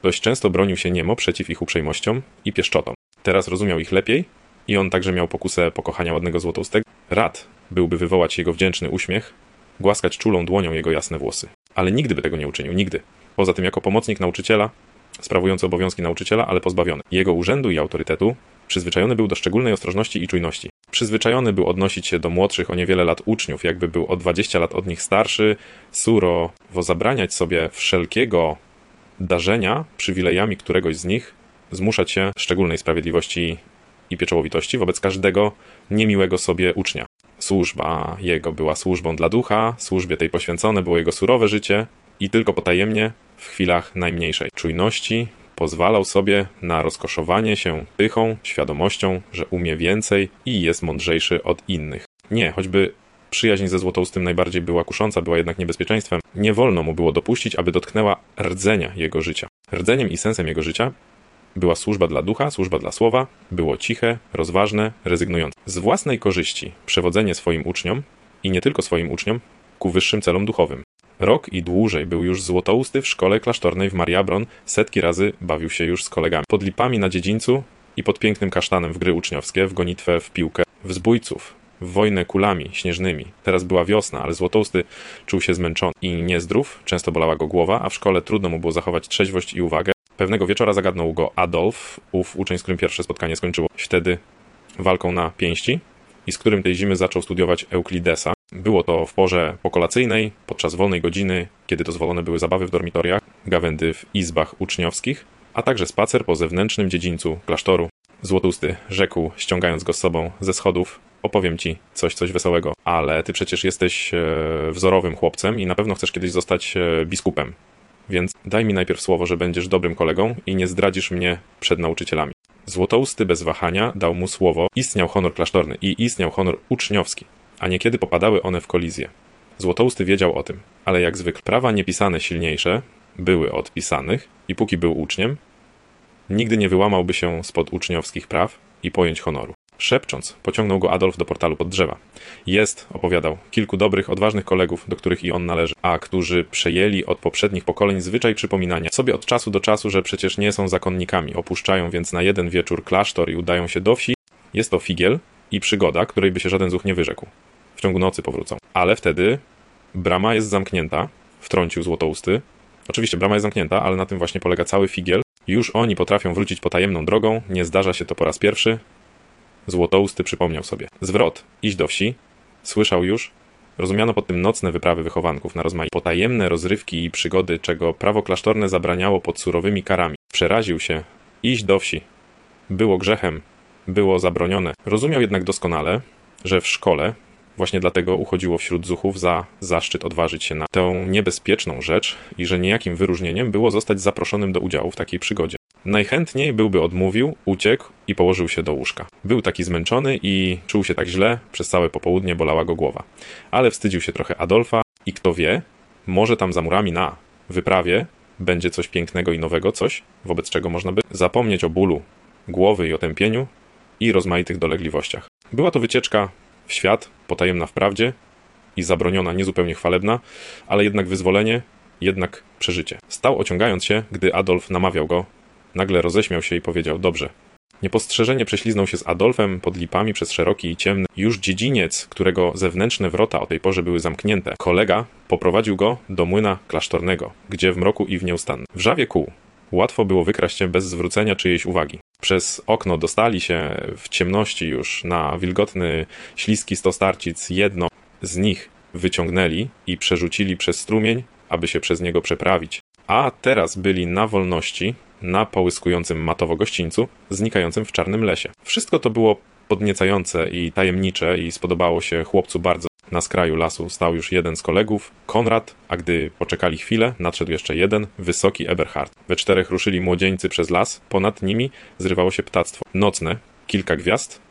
Dość często bronił się niemo przeciw ich uprzejmościom i pieszczotom. Teraz rozumiał ich lepiej i on także miał pokusę pokochania ładnego złotoustego. Rad byłby wywołać jego wdzięczny uśmiech, głaskać czulą dłonią jego jasne włosy. Ale nigdy by tego nie uczynił, nigdy. Poza tym jako pomocnik nauczyciela, sprawujący obowiązki nauczyciela, ale pozbawiony. Jego urzędu i autorytetu przyzwyczajony był do szczególnej ostrożności i czujności. Przyzwyczajony był odnosić się do młodszych o niewiele lat uczniów, jakby był o 20 lat od nich starszy, surowo zabraniać sobie wszelkiego darzenia przywilejami któregoś z nich, zmuszać się szczególnej sprawiedliwości i pieczołowitości wobec każdego niemiłego sobie ucznia. Służba jego była służbą dla ducha, służbie tej poświęcone było jego surowe życie i tylko potajemnie, w chwilach najmniejszej czujności, pozwalał sobie na rozkoszowanie się pychą, świadomością, że umie więcej i jest mądrzejszy od innych. Nie, choćby przyjaźń ze Złotoustym najbardziej była kusząca, była jednak niebezpieczeństwem. Nie wolno mu było dopuścić, aby dotknęła rdzenia jego życia. Rdzeniem i sensem jego życia była służba dla ducha, służba dla słowa, było ciche, rozważne, rezygnujące. Z własnej korzyści przewodzenie swoim uczniom i nie tylko swoim uczniom ku wyższym celom duchowym. Rok i dłużej był już złotousty w szkole klasztornej w Mariabron, setki razy bawił się już z kolegami. Pod lipami na dziedzińcu i pod pięknym kasztanem w gry uczniowskie, w gonitwę, w piłkę, w zbójców, w wojnę kulami śnieżnymi. Teraz była wiosna, ale złotousty czuł się zmęczony i niezdrów, często bolała go głowa, a w szkole trudno mu było zachować trzeźwość i uwagę. Pewnego wieczora zagadnął go Adolf, ów uczeń, z którym pierwsze spotkanie skończyło wtedy walką na pięści i z którym tej zimy zaczął studiować Euklidesa. Było to w porze pokolacyjnej, podczas wolnej godziny, kiedy dozwolone były zabawy w dormitoriach, gawędy w izbach uczniowskich, a także spacer po zewnętrznym dziedzińcu klasztoru. Złotusty rzekł, ściągając go z sobą ze schodów, opowiem ci coś, coś wesołego, ale ty przecież jesteś e, wzorowym chłopcem i na pewno chcesz kiedyś zostać e, biskupem. Więc daj mi najpierw słowo, że będziesz dobrym kolegą i nie zdradzisz mnie przed nauczycielami. Złotousty bez wahania dał mu słowo, istniał honor klasztorny i istniał honor uczniowski, a niekiedy popadały one w kolizję. Złotousty wiedział o tym, ale jak zwykle prawa niepisane silniejsze były od pisanych i póki był uczniem, nigdy nie wyłamałby się spod uczniowskich praw i pojęć honoru. Szepcząc, pociągnął go Adolf do portalu pod drzewa. Jest, opowiadał, kilku dobrych, odważnych kolegów, do których i on należy, a którzy przejęli od poprzednich pokoleń zwyczaj przypominania sobie od czasu do czasu, że przecież nie są zakonnikami, opuszczają więc na jeden wieczór klasztor i udają się do wsi. Jest to figiel i przygoda, której by się żaden zuch nie wyrzekł. W ciągu nocy powrócą. Ale wtedy brama jest zamknięta, wtrącił Złotousty. Oczywiście brama jest zamknięta, ale na tym właśnie polega cały figiel. Już oni potrafią wrócić potajemną drogą, nie zdarza się to po raz pierwszy, Złotousty przypomniał sobie. Zwrot, iść do wsi. Słyszał już. Rozumiano pod tym nocne wyprawy wychowanków na rozmaite potajemne rozrywki i przygody, czego prawo klasztorne zabraniało pod surowymi karami. Przeraził się. Iść do wsi. Było grzechem. Było zabronione. Rozumiał jednak doskonale, że w szkole Właśnie dlatego uchodziło wśród zuchów za zaszczyt odważyć się na tę niebezpieczną rzecz i że niejakim wyróżnieniem było zostać zaproszonym do udziału w takiej przygodzie. Najchętniej byłby odmówił, uciekł i położył się do łóżka. Był taki zmęczony i czuł się tak źle, przez całe popołudnie bolała go głowa. Ale wstydził się trochę Adolfa i kto wie, może tam za murami na wyprawie będzie coś pięknego i nowego, coś, wobec czego można by zapomnieć o bólu głowy i otępieniu i rozmaitych dolegliwościach. Była to wycieczka w świat, potajemna w prawdzie i zabroniona, niezupełnie chwalebna, ale jednak wyzwolenie, jednak przeżycie. Stał ociągając się, gdy Adolf namawiał go, Nagle roześmiał się i powiedział: Dobrze. Niepostrzeżenie prześliznął się z Adolfem pod lipami przez szeroki i ciemny, już dziedziniec, którego zewnętrzne wrota o tej porze były zamknięte. Kolega poprowadził go do młyna klasztornego, gdzie w mroku i w nieustannym. W żawie kół łatwo było wykraść się bez zwrócenia czyjejś uwagi. Przez okno dostali się w ciemności już na wilgotny, śliski stostarcic. Jedno z nich wyciągnęli i przerzucili przez strumień, aby się przez niego przeprawić. A teraz byli na wolności, na połyskującym matowo gościńcu, znikającym w czarnym lesie. Wszystko to było podniecające i tajemnicze i spodobało się chłopcu bardzo. Na skraju lasu stał już jeden z kolegów, Konrad, a gdy poczekali chwilę, nadszedł jeszcze jeden, wysoki Eberhard. We czterech ruszyli młodzieńcy przez las, ponad nimi zrywało się ptactwo. Nocne, kilka gwiazd,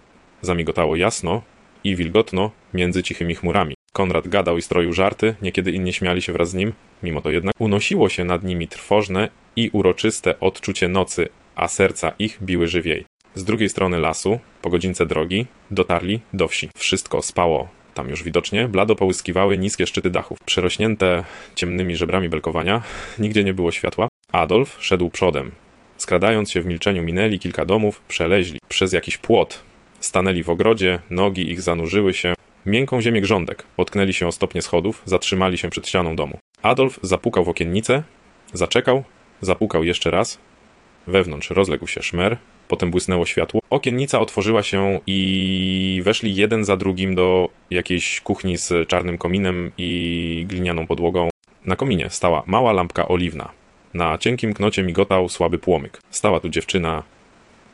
zamigotało jasno i wilgotno między cichymi chmurami. Konrad gadał i stroił żarty, niekiedy inni śmiali się wraz z nim, mimo to jednak unosiło się nad nimi trwożne i uroczyste odczucie nocy, a serca ich biły żywiej. Z drugiej strony lasu, po godzince drogi, dotarli do wsi. Wszystko spało tam już widocznie, blado połyskiwały niskie szczyty dachów. Przerośnięte ciemnymi żebrami belkowania, nigdzie nie było światła. Adolf szedł przodem. Skradając się w milczeniu minęli kilka domów, przeleźli przez jakiś płot. Stanęli w ogrodzie, nogi ich zanurzyły się. Miękką ziemię grządek. Potknęli się o stopnie schodów, zatrzymali się przed ścianą domu. Adolf zapukał w okiennicę, zaczekał, zapukał jeszcze raz. Wewnątrz rozległ się szmer, potem błysnęło światło. Okiennica otworzyła się i weszli jeden za drugim do jakiejś kuchni z czarnym kominem i glinianą podłogą. Na kominie stała mała lampka oliwna. Na cienkim knocie migotał słaby płomyk. Stała tu dziewczyna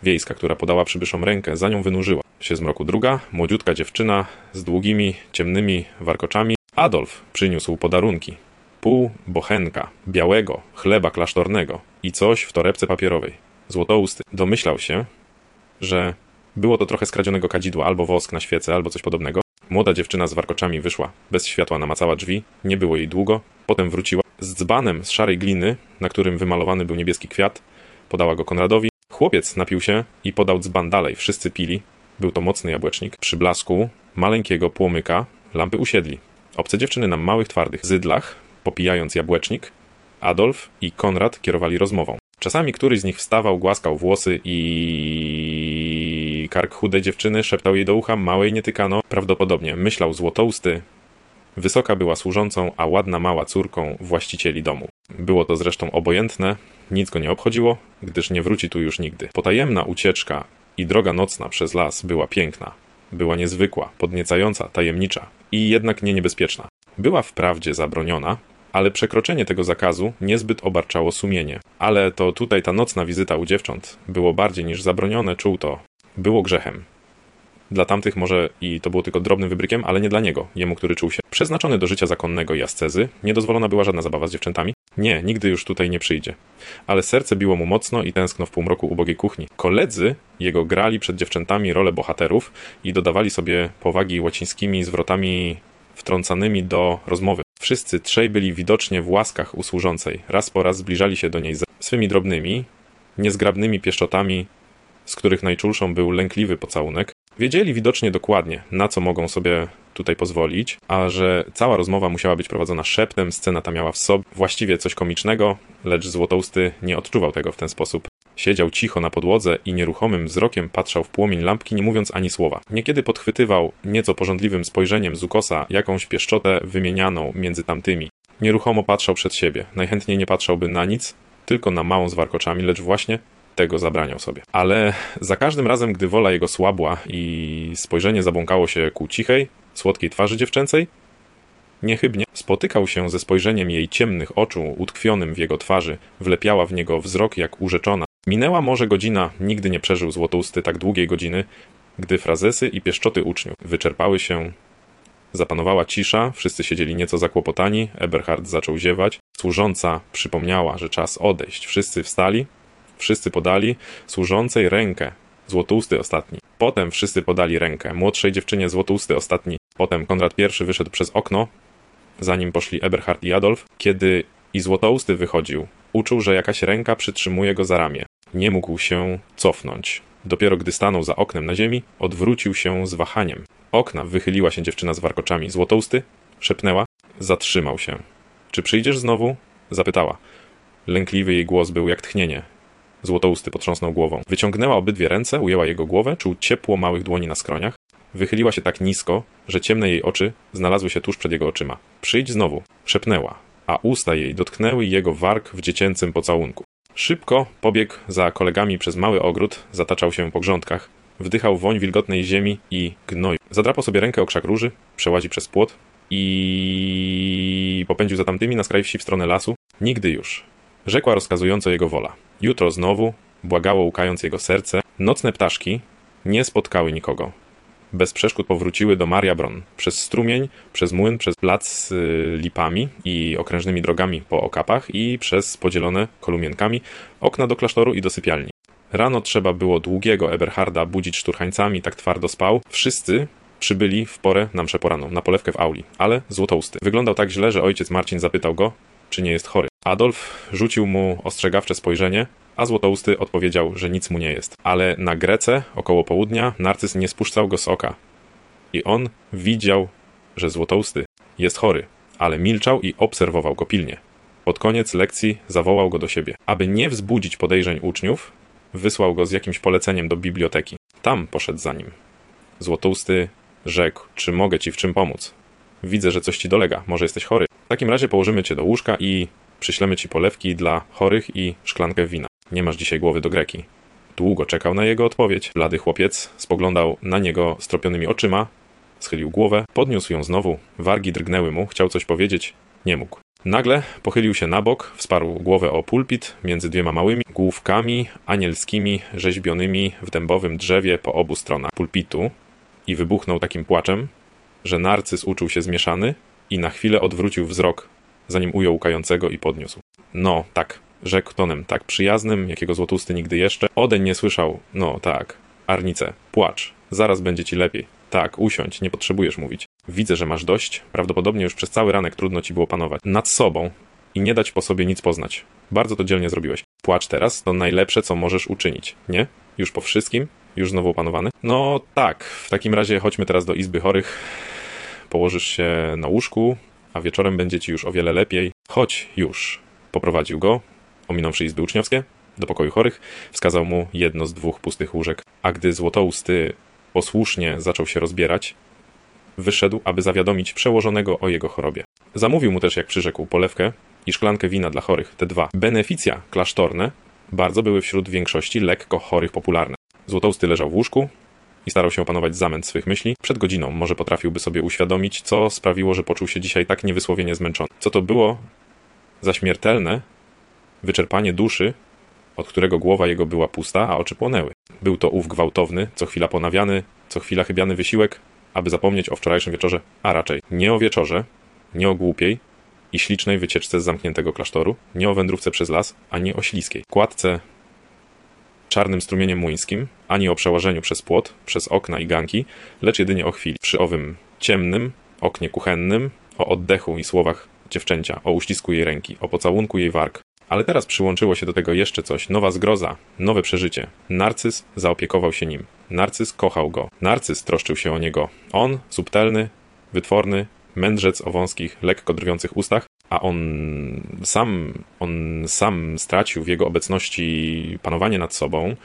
wiejska, która podała przybyszom rękę, za nią wynurzyła się z mroku druga, młodziutka dziewczyna z długimi, ciemnymi warkoczami. Adolf przyniósł podarunki. Pół bochenka, białego, chleba klasztornego i coś w torebce papierowej. Złotousty domyślał się, że było to trochę skradzionego kadzidła, albo wosk na świece, albo coś podobnego. Młoda dziewczyna z warkoczami wyszła, bez światła namacała drzwi, nie było jej długo, potem wróciła z dzbanem z szarej gliny, na którym wymalowany był niebieski kwiat, podała go Konradowi. Chłopiec napił się i podał dzban dalej, wszyscy pili. Był to mocny jabłecznik. Przy blasku maleńkiego płomyka lampy usiedli. Obce dziewczyny na małych, twardych zydlach, popijając jabłecznik, Adolf i Konrad kierowali rozmową. Czasami któryś z nich wstawał, głaskał włosy i kark chudej dziewczyny szeptał jej do ucha, małej nie tykano. Prawdopodobnie myślał złotousty. Wysoka była służącą, a ładna mała córką właścicieli domu. Było to zresztą obojętne, nic go nie obchodziło, gdyż nie wróci tu już nigdy. Potajemna ucieczka i droga nocna przez las była piękna. Była niezwykła, podniecająca, tajemnicza i jednak nie niebezpieczna. Była wprawdzie zabroniona, ale przekroczenie tego zakazu niezbyt obarczało sumienie. Ale to tutaj ta nocna wizyta u dziewcząt było bardziej niż zabronione, czuł to. Było grzechem. Dla tamtych może i to było tylko drobnym wybrykiem, ale nie dla niego, jemu, który czuł się przeznaczony do życia zakonnego i ascezy, niedozwolona była żadna zabawa z dziewczętami. Nie, nigdy już tutaj nie przyjdzie. Ale serce biło mu mocno i tęskno w półmroku ubogiej kuchni. Koledzy jego grali przed dziewczętami rolę bohaterów i dodawali sobie powagi łacińskimi zwrotami wtrącanymi do rozmowy. Wszyscy trzej byli widocznie w łaskach usłużącej. Raz po raz zbliżali się do niej swymi drobnymi, niezgrabnymi pieszczotami, z których najczulszą był lękliwy pocałunek. Wiedzieli widocznie dokładnie, na co mogą sobie tutaj pozwolić, a że cała rozmowa musiała być prowadzona szeptem, scena ta miała w sobie właściwie coś komicznego, lecz Złotousty nie odczuwał tego w ten sposób. Siedział cicho na podłodze i nieruchomym wzrokiem patrzał w płomień lampki, nie mówiąc ani słowa. Niekiedy podchwytywał nieco porządliwym spojrzeniem z ukosa jakąś pieszczotę wymienianą między tamtymi. Nieruchomo patrzał przed siebie. Najchętniej nie patrzałby na nic, tylko na małą z warkoczami, lecz właśnie tego zabraniał sobie. Ale za każdym razem, gdy wola jego słabła i spojrzenie zabłąkało się ku cichej, słodkiej twarzy dziewczęcej, niechybnie spotykał się ze spojrzeniem jej ciemnych oczu utkwionym w jego twarzy, wlepiała w niego wzrok jak urzeczona. Minęła może godzina, nigdy nie przeżył złotousty tak długiej godziny, gdy frazesy i pieszczoty uczniów wyczerpały się. Zapanowała cisza, wszyscy siedzieli nieco zakłopotani, Eberhard zaczął ziewać, służąca przypomniała, że czas odejść. Wszyscy wstali, wszyscy podali służącej rękę, złotousty ostatni. Potem wszyscy podali rękę, młodszej dziewczynie złotousty ostatni. Potem Konrad I wyszedł przez okno, zanim poszli Eberhard i Adolf. Kiedy i złotousty wychodził, uczuł, że jakaś ręka przytrzymuje go za ramię. Nie mógł się cofnąć. Dopiero gdy stanął za oknem na ziemi, odwrócił się z wahaniem. Okna wychyliła się dziewczyna z warkoczami. Złotousty? Szepnęła. Zatrzymał się. Czy przyjdziesz znowu? Zapytała. Lękliwy jej głos był jak tchnienie. Złotousty potrząsnął głową. Wyciągnęła obydwie ręce, ujęła jego głowę, czuł ciepło małych dłoni na skroniach. Wychyliła się tak nisko, że ciemne jej oczy znalazły się tuż przed jego oczyma. Przyjdź znowu, szepnęła, a usta jej dotknęły jego warg w dziecięcym pocałunku. Szybko pobiegł za kolegami przez mały ogród, zataczał się po grządkach, wdychał woń wilgotnej ziemi i gnoju. Zadrapał sobie rękę o krzak róży, przełazi przez płot i popędził za tamtymi na skraj wsi w stronę lasu. Nigdy już. Rzekła rozkazująco jego wola. Jutro znowu, błagało łukając jego serce, nocne ptaszki nie spotkały nikogo. Bez przeszkód powróciły do Maria Bron. Przez strumień, przez młyn, przez plac z y, lipami i okrężnymi drogami po okapach i przez podzielone kolumienkami okna do klasztoru i do sypialni. Rano trzeba było długiego Eberharda budzić szturchańcami, tak twardo spał. Wszyscy przybyli w porę na mszę poranną, na polewkę w auli, ale złotousty. Wyglądał tak źle, że ojciec Marcin zapytał go, czy nie jest chory. Adolf rzucił mu ostrzegawcze spojrzenie, a Złotousty odpowiedział, że nic mu nie jest. Ale na Grece, około południa, Narcyz nie spuszczał go z oka. I on widział, że Złotousty jest chory, ale milczał i obserwował go pilnie. Pod koniec lekcji zawołał go do siebie. Aby nie wzbudzić podejrzeń uczniów, wysłał go z jakimś poleceniem do biblioteki. Tam poszedł za nim. Złotousty rzekł, czy mogę ci w czym pomóc? Widzę, że coś ci dolega, może jesteś chory. W takim razie położymy cię do łóżka i przyślemy ci polewki dla chorych i szklankę wina. Nie masz dzisiaj głowy do greki. Długo czekał na jego odpowiedź. Blady chłopiec spoglądał na niego stropionymi oczyma, schylił głowę, podniósł ją znowu, wargi drgnęły mu, chciał coś powiedzieć, nie mógł. Nagle pochylił się na bok, wsparł głowę o pulpit między dwiema małymi główkami anielskimi rzeźbionymi w dębowym drzewie po obu stronach pulpitu i wybuchnął takim płaczem, że narcyz uczuł się zmieszany i na chwilę odwrócił wzrok, zanim ujął łkającego i podniósł. No, tak, rzekł tonem tak przyjaznym, jakiego złotusty nigdy jeszcze. Odeń nie słyszał. No, tak. Arnice, płacz. Zaraz będzie ci lepiej. Tak, usiądź, nie potrzebujesz mówić. Widzę, że masz dość. Prawdopodobnie już przez cały ranek trudno ci było panować. Nad sobą i nie dać po sobie nic poznać. Bardzo to dzielnie zrobiłeś. Płacz teraz, to najlepsze, co możesz uczynić. Nie? Już po wszystkim? Już znowu opanowany? No tak, w takim razie chodźmy teraz do izby chorych. Położysz się na łóżku, a wieczorem będzie ci już o wiele lepiej. Chodź już. Poprowadził go, ominąwszy izby uczniowskie, do pokoju chorych, wskazał mu jedno z dwóch pustych łóżek. A gdy złotousty posłusznie zaczął się rozbierać, wyszedł, aby zawiadomić przełożonego o jego chorobie. Zamówił mu też, jak przyrzekł, polewkę i szklankę wina dla chorych, te dwa. Beneficja klasztorne bardzo były wśród większości lekko chorych popularne. Złotousty leżał w łóżku i starał się opanować zamęt swych myśli. Przed godziną może potrafiłby sobie uświadomić, co sprawiło, że poczuł się dzisiaj tak niewysłowienie zmęczony. Co to było za śmiertelne wyczerpanie duszy, od którego głowa jego była pusta, a oczy płonęły. Był to ów gwałtowny, co chwila ponawiany, co chwila chybiany wysiłek, aby zapomnieć o wczorajszym wieczorze, a raczej nie o wieczorze, nie o głupiej i ślicznej wycieczce z zamkniętego klasztoru, nie o wędrówce przez las, ani o śliskiej kładce czarnym strumieniem młyńskim, ani o przełożeniu przez płot, przez okna i ganki, lecz jedynie o chwili. Przy owym ciemnym oknie kuchennym, o oddechu i słowach dziewczęcia, o uścisku jej ręki, o pocałunku jej warg. Ale teraz przyłączyło się do tego jeszcze coś, nowa zgroza, nowe przeżycie. Narcyz zaopiekował się nim. Narcyz kochał go. Narcyz troszczył się o niego. On, subtelny, wytworny, mędrzec o wąskich, lekko drwiących ustach, a on sam, on sam stracił w jego obecności panowanie nad sobą,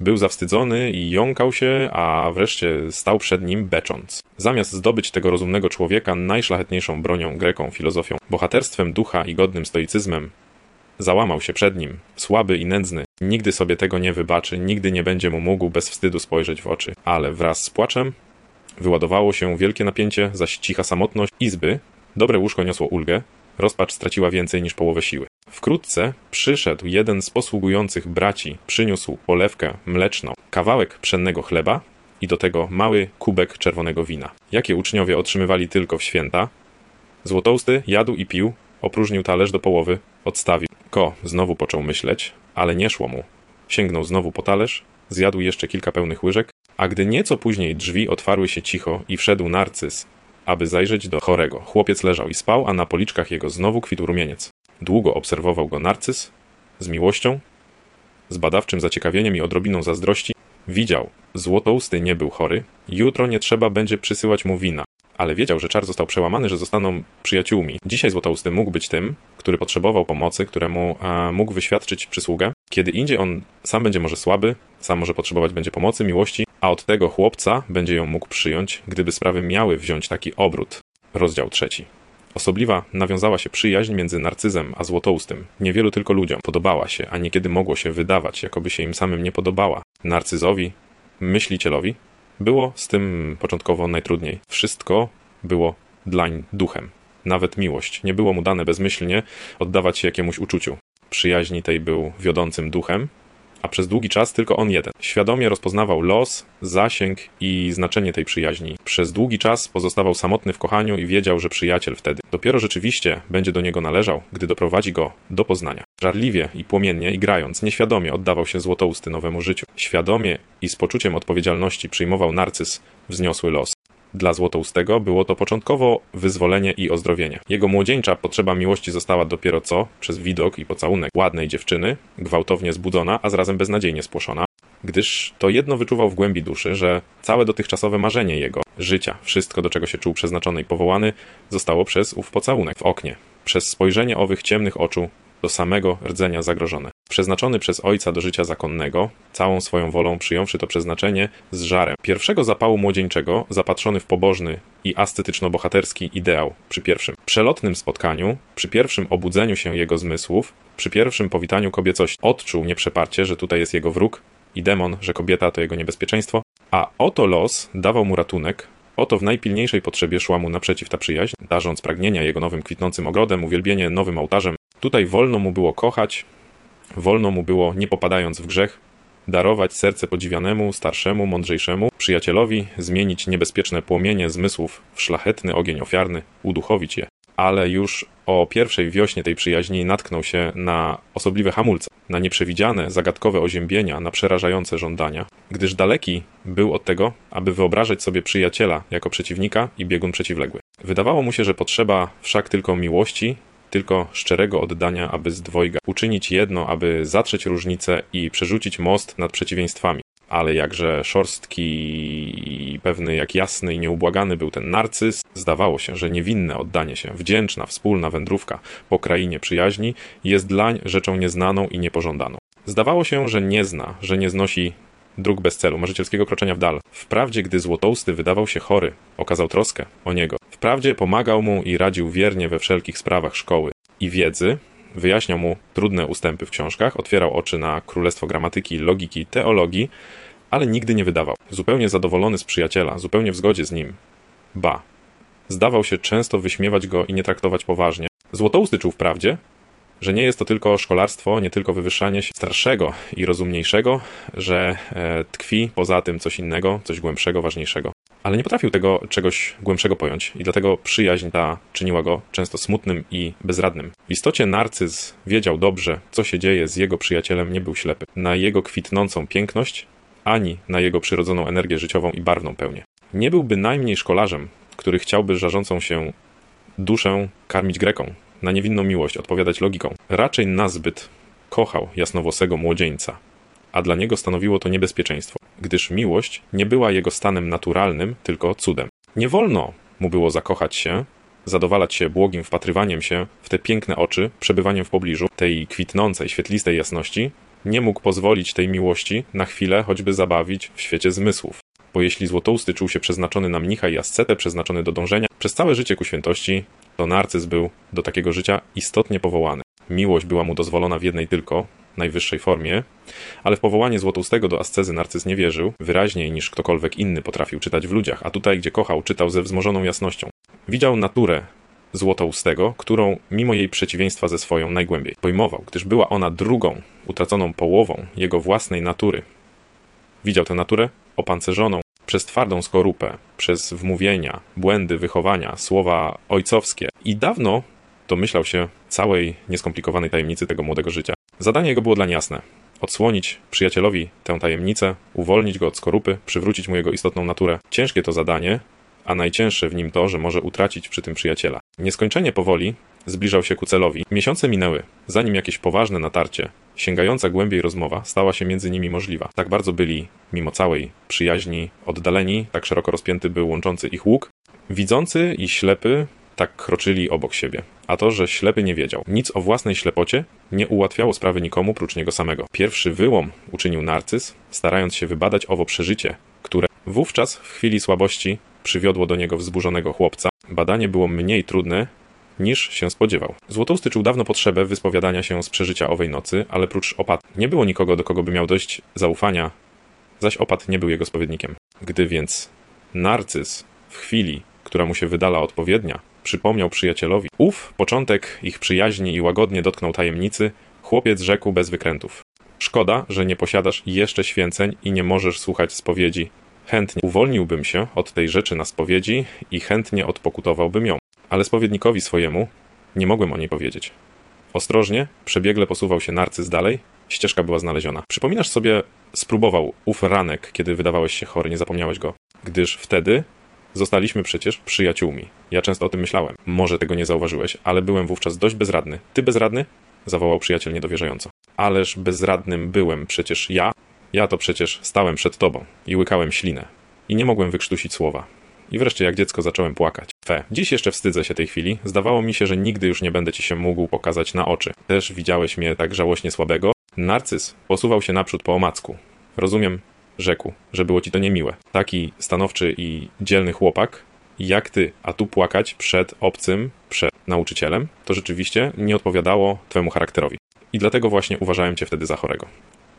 był zawstydzony i jąkał się, a wreszcie stał przed nim becząc. Zamiast zdobyć tego rozumnego człowieka najszlachetniejszą bronią greką, filozofią, bohaterstwem ducha i godnym stoicyzmem, załamał się przed nim, słaby i nędzny. Nigdy sobie tego nie wybaczy, nigdy nie będzie mu mógł bez wstydu spojrzeć w oczy. Ale wraz z płaczem wyładowało się wielkie napięcie, zaś cicha samotność izby, dobre łóżko niosło ulgę, rozpacz straciła więcej niż połowę siły. Wkrótce przyszedł jeden z posługujących braci, przyniósł polewkę mleczną, kawałek pszennego chleba i do tego mały kubek czerwonego wina. Jakie uczniowie otrzymywali tylko w święta? Złotousty jadł i pił, opróżnił talerz do połowy, odstawił. Ko znowu począł myśleć, ale nie szło mu. Sięgnął znowu po talerz, zjadł jeszcze kilka pełnych łyżek, a gdy nieco później drzwi otwarły się cicho i wszedł narcyz, aby zajrzeć do chorego. Chłopiec leżał i spał, a na policzkach jego znowu kwitł rumieniec. Długo obserwował go narcyz, z miłością, z badawczym zaciekawieniem i odrobiną zazdrości. Widział, złotousty nie był chory, jutro nie trzeba będzie przysyłać mu wina, ale wiedział, że czar został przełamany, że zostaną przyjaciółmi. Dzisiaj Złotousty mógł być tym, który potrzebował pomocy, któremu mógł wyświadczyć przysługę. Kiedy indziej on sam będzie może słaby, sam może potrzebować będzie pomocy, miłości, a od tego chłopca będzie ją mógł przyjąć, gdyby sprawy miały wziąć taki obrót. Rozdział trzeci. Osobliwa nawiązała się przyjaźń między Narcyzem a Złotoustym. Niewielu tylko ludziom podobała się, a niekiedy mogło się wydawać, jakoby się im samym nie podobała. Narcyzowi, myślicielowi, było z tym początkowo najtrudniej. Wszystko było dlań duchem. Nawet miłość. Nie było mu dane bezmyślnie oddawać się jakiemuś uczuciu. Przyjaźni tej był wiodącym duchem, a przez długi czas tylko on jeden. Świadomie rozpoznawał los, zasięg i znaczenie tej przyjaźni. Przez długi czas pozostawał samotny w kochaniu i wiedział, że przyjaciel wtedy dopiero rzeczywiście będzie do niego należał, gdy doprowadzi go do poznania. Żarliwie i płomiennie i grając, nieświadomie oddawał się złotousty nowemu życiu. Świadomie i z poczuciem odpowiedzialności przyjmował narcyz wzniosły los. Dla Złotoustego było to początkowo wyzwolenie i ozdrowienie. Jego młodzieńcza potrzeba miłości została dopiero co, przez widok i pocałunek ładnej dziewczyny, gwałtownie zbudzona, a zarazem beznadziejnie spłoszona, gdyż to jedno wyczuwał w głębi duszy, że całe dotychczasowe marzenie jego, życia, wszystko do czego się czuł przeznaczony i powołany, zostało przez ów pocałunek w oknie, przez spojrzenie owych ciemnych oczu do samego rdzenia zagrożone. Przeznaczony przez ojca do życia zakonnego, całą swoją wolą przyjąwszy to przeznaczenie z żarem. Pierwszego zapału młodzieńczego, zapatrzony w pobożny i ascetyczno-bohaterski ideał przy pierwszym przelotnym spotkaniu, przy pierwszym obudzeniu się jego zmysłów, przy pierwszym powitaniu kobiecości, odczuł nieprzeparcie, że tutaj jest jego wróg i demon, że kobieta to jego niebezpieczeństwo, a oto los dawał mu ratunek, Oto w najpilniejszej potrzebie szła mu naprzeciw ta przyjaźń, darząc pragnienia jego nowym kwitnącym ogrodem, uwielbienie nowym ołtarzem. Tutaj wolno mu było kochać, wolno mu było, nie popadając w grzech, darować serce podziwianemu, starszemu, mądrzejszemu, przyjacielowi, zmienić niebezpieczne płomienie zmysłów w szlachetny ogień ofiarny, uduchowić je. Ale już o pierwszej wiośnie tej przyjaźni natknął się na osobliwe hamulce, na nieprzewidziane, zagadkowe oziębienia, na przerażające żądania, gdyż daleki był od tego, aby wyobrażać sobie przyjaciela jako przeciwnika i biegun przeciwległy. Wydawało mu się, że potrzeba wszak tylko miłości, tylko szczerego oddania, aby z dwojga uczynić jedno, aby zatrzeć różnice i przerzucić most nad przeciwieństwami. Ale jakże szorstki i pewny jak jasny i nieubłagany był ten narcyz, zdawało się, że niewinne oddanie się, wdzięczna, wspólna wędrówka po krainie przyjaźni jest dlań rzeczą nieznaną i niepożądaną. Zdawało się, że nie zna, że nie znosi dróg bez celu, marzycielskiego kroczenia w dal. Wprawdzie, gdy Złotousty wydawał się chory, okazał troskę o niego. Wprawdzie pomagał mu i radził wiernie we wszelkich sprawach szkoły i wiedzy, wyjaśniał mu trudne ustępy w książkach, otwierał oczy na królestwo gramatyki, logiki, teologii, ale nigdy nie wydawał. Zupełnie zadowolony z przyjaciela, zupełnie w zgodzie z nim. Ba. Zdawał się często wyśmiewać go i nie traktować poważnie. Złotousty czuł wprawdzie, że nie jest to tylko szkolarstwo, nie tylko wywyższanie się starszego i rozumniejszego, że e, tkwi poza tym coś innego, coś głębszego, ważniejszego. Ale nie potrafił tego czegoś głębszego pojąć i dlatego przyjaźń ta czyniła go często smutnym i bezradnym. W istocie narcyz wiedział dobrze, co się dzieje z jego przyjacielem, nie był ślepy. Na jego kwitnącą piękność, ani na jego przyrodzoną energię życiową i barwną pełnię. Nie byłby najmniej szkolarzem, który chciałby żarzącą się duszę karmić greką, na niewinną miłość odpowiadać logiką. Raczej nazbyt kochał jasnowłosego młodzieńca, a dla niego stanowiło to niebezpieczeństwo, gdyż miłość nie była jego stanem naturalnym, tylko cudem. Nie wolno mu było zakochać się, zadowalać się błogim wpatrywaniem się w te piękne oczy, przebywaniem w pobliżu tej kwitnącej, świetlistej jasności, nie mógł pozwolić tej miłości na chwilę choćby zabawić w świecie zmysłów. Bo jeśli Złotousty czuł się przeznaczony na mnicha i ascetę, przeznaczony do dążenia, przez całe życie ku świętości, to narcyz był do takiego życia istotnie powołany. Miłość była mu dozwolona w jednej tylko, najwyższej formie, ale w powołanie Złotoustego do ascezy narcyz nie wierzył, wyraźniej niż ktokolwiek inny potrafił czytać w ludziach, a tutaj, gdzie kochał, czytał ze wzmożoną jasnością. Widział naturę Złotoustego, którą mimo jej przeciwieństwa ze swoją najgłębiej pojmował, gdyż była ona drugą, utraconą połową jego własnej natury. Widział tę naturę opancerzoną przez twardą skorupę, przez wmówienia, błędy wychowania, słowa ojcowskie i dawno domyślał się całej nieskomplikowanej tajemnicy tego młodego życia. Zadanie jego było dla jasne. Odsłonić przyjacielowi tę tajemnicę, uwolnić go od skorupy, przywrócić mu jego istotną naturę. Ciężkie to zadanie, a najcięższe w nim to, że może utracić przy tym przyjaciela. Nieskończenie powoli zbliżał się ku celowi. Miesiące minęły, zanim jakieś poważne natarcie, sięgająca głębiej rozmowa stała się między nimi możliwa. Tak bardzo byli, mimo całej przyjaźni, oddaleni, tak szeroko rozpięty był łączący ich łuk. Widzący i ślepy tak kroczyli obok siebie. A to, że ślepy nie wiedział nic o własnej ślepocie, nie ułatwiało sprawy nikomu prócz niego samego. Pierwszy wyłom uczynił narcyz, starając się wybadać owo przeżycie, które wówczas w chwili słabości przywiodło do niego wzburzonego chłopca. Badanie było mniej trudne niż się spodziewał. Złotousty czuł dawno potrzebę wyspowiadania się z przeżycia owej nocy, ale prócz opat nie było nikogo, do kogo by miał dość zaufania, zaś opat nie był jego spowiednikiem. Gdy więc narcyz w chwili, która mu się wydala odpowiednia, przypomniał przyjacielowi, ów początek ich przyjaźni i łagodnie dotknął tajemnicy, chłopiec rzekł bez wykrętów. Szkoda, że nie posiadasz jeszcze święceń i nie możesz słuchać spowiedzi. Chętnie uwolniłbym się od tej rzeczy na spowiedzi i chętnie odpokutowałbym ją ale spowiednikowi swojemu nie mogłem o niej powiedzieć. Ostrożnie, przebiegle posuwał się narcyz dalej, ścieżka była znaleziona. Przypominasz sobie, spróbował ów ranek, kiedy wydawałeś się chory, nie zapomniałeś go, gdyż wtedy zostaliśmy przecież przyjaciółmi. Ja często o tym myślałem. Może tego nie zauważyłeś, ale byłem wówczas dość bezradny. Ty bezradny? zawołał przyjaciel niedowierzająco. Ależ bezradnym byłem przecież ja. Ja to przecież stałem przed tobą i łykałem ślinę. I nie mogłem wykrztusić słowa. I wreszcie jak dziecko zacząłem płakać. Fe. Dziś jeszcze wstydzę się tej chwili. Zdawało mi się, że nigdy już nie będę ci się mógł pokazać na oczy. Też widziałeś mnie tak żałośnie słabego. Narcyz posuwał się naprzód po omacku. Rozumiem, rzekł, że było ci to niemiłe. Taki stanowczy i dzielny chłopak, jak ty, a tu płakać przed obcym, przed nauczycielem, to rzeczywiście nie odpowiadało twemu charakterowi. I dlatego właśnie uważałem cię wtedy za chorego.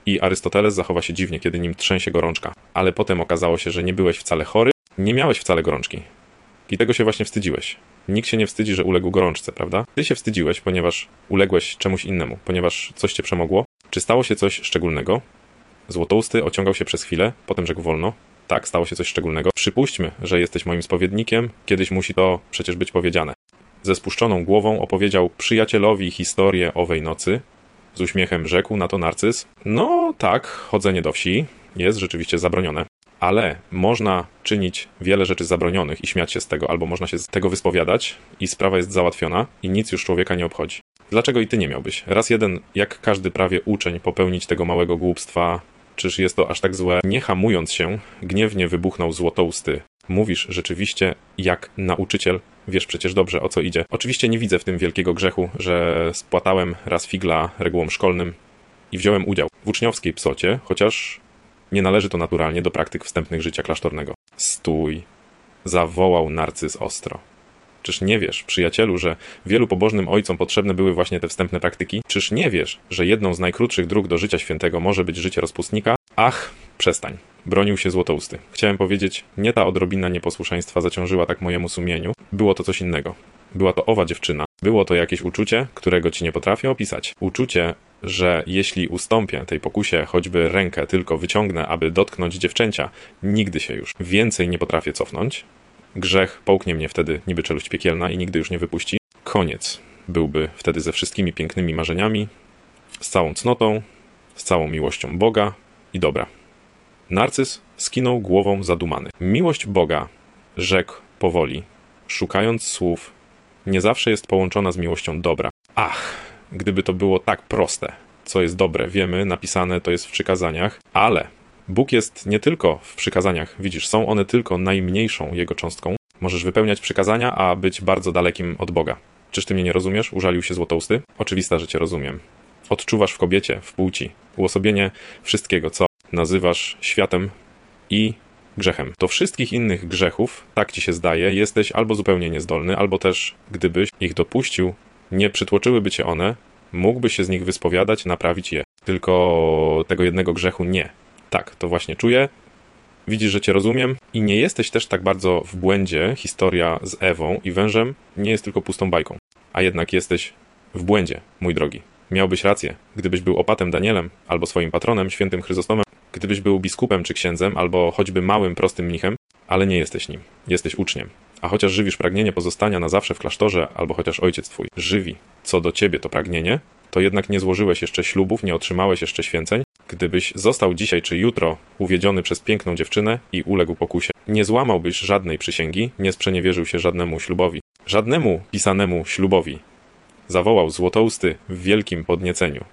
I Arystoteles zachowa się dziwnie, kiedy nim trzęsie gorączka. Ale potem okazało się, że nie byłeś wcale chory, nie miałeś wcale gorączki. I tego się właśnie wstydziłeś. Nikt się nie wstydzi, że uległ gorączce, prawda? Ty się wstydziłeś, ponieważ uległeś czemuś innemu, ponieważ coś cię przemogło. Czy stało się coś szczególnego? Złotousty ociągał się przez chwilę, potem rzekł wolno. Tak, stało się coś szczególnego. Przypuśćmy, że jesteś moim spowiednikiem, kiedyś musi to przecież być powiedziane. Ze spuszczoną głową opowiedział przyjacielowi historię owej nocy. Z uśmiechem rzekł na to narcyz. No tak, chodzenie do wsi jest rzeczywiście zabronione. Ale można czynić wiele rzeczy zabronionych i śmiać się z tego, albo można się z tego wyspowiadać i sprawa jest załatwiona i nic już człowieka nie obchodzi. Dlaczego i ty nie miałbyś? Raz jeden, jak każdy prawie uczeń, popełnić tego małego głupstwa, czyż jest to aż tak złe? Nie hamując się, gniewnie wybuchnął złotousty. Mówisz rzeczywiście jak nauczyciel, wiesz przecież dobrze o co idzie. Oczywiście nie widzę w tym wielkiego grzechu, że spłatałem raz figla regułom szkolnym i wziąłem udział w uczniowskiej psocie, chociaż nie należy to naturalnie do praktyk wstępnych życia klasztornego. Stój! Zawołał narcyz ostro. Czyż nie wiesz, przyjacielu, że wielu pobożnym ojcom potrzebne były właśnie te wstępne praktyki? Czyż nie wiesz, że jedną z najkrótszych dróg do życia świętego może być życie rozpustnika? Ach, przestań. Bronił się złotousty. Chciałem powiedzieć, nie ta odrobina nieposłuszeństwa zaciążyła tak mojemu sumieniu. Było to coś innego. Była to owa dziewczyna. Było to jakieś uczucie, którego ci nie potrafię opisać. Uczucie, że jeśli ustąpię tej pokusie, choćby rękę tylko wyciągnę, aby dotknąć dziewczęcia, nigdy się już więcej nie potrafię cofnąć. Grzech połknie mnie wtedy niby czeluść piekielna i nigdy już nie wypuści. Koniec byłby wtedy ze wszystkimi pięknymi marzeniami, z całą cnotą, z całą miłością Boga i dobra. Narcyz skinął głową zadumany. Miłość Boga, rzekł powoli, szukając słów, nie zawsze jest połączona z miłością dobra. Ach, gdyby to było tak proste. Co jest dobre, wiemy, napisane to jest w przykazaniach, ale Bóg jest nie tylko w przykazaniach, widzisz, są one tylko najmniejszą jego cząstką. Możesz wypełniać przykazania, a być bardzo dalekim od Boga. Czyż ty mnie nie rozumiesz? Użalił się złotousty. Oczywista, że cię rozumiem. Odczuwasz w kobiecie, w płci, uosobienie wszystkiego, co nazywasz światem i grzechem. Do wszystkich innych grzechów, tak ci się zdaje, jesteś albo zupełnie niezdolny, albo też, gdybyś ich dopuścił, nie przytłoczyłyby cię one, mógłbyś się z nich wyspowiadać, naprawić je. Tylko tego jednego grzechu nie. Tak, to właśnie czuję. Widzisz, że cię rozumiem i nie jesteś też tak bardzo w błędzie. Historia z Ewą i wężem nie jest tylko pustą bajką. A jednak jesteś w błędzie, mój drogi. Miałbyś rację. Gdybyś był opatem Danielem, albo swoim patronem, świętym Chryzostomem, gdybyś był biskupem czy księdzem, albo choćby małym, prostym mnichem, ale nie jesteś nim. Jesteś uczniem. A chociaż żywisz pragnienie pozostania na zawsze w klasztorze, albo chociaż ojciec twój żywi co do ciebie to pragnienie, to jednak nie złożyłeś jeszcze ślubów, nie otrzymałeś jeszcze święceń. Gdybyś został dzisiaj czy jutro uwiedziony przez piękną dziewczynę i uległ pokusie, nie złamałbyś żadnej przysięgi, nie sprzeniewierzył się żadnemu ślubowi, żadnemu pisanemu ślubowi. Zawołał złotousty w wielkim podnieceniu,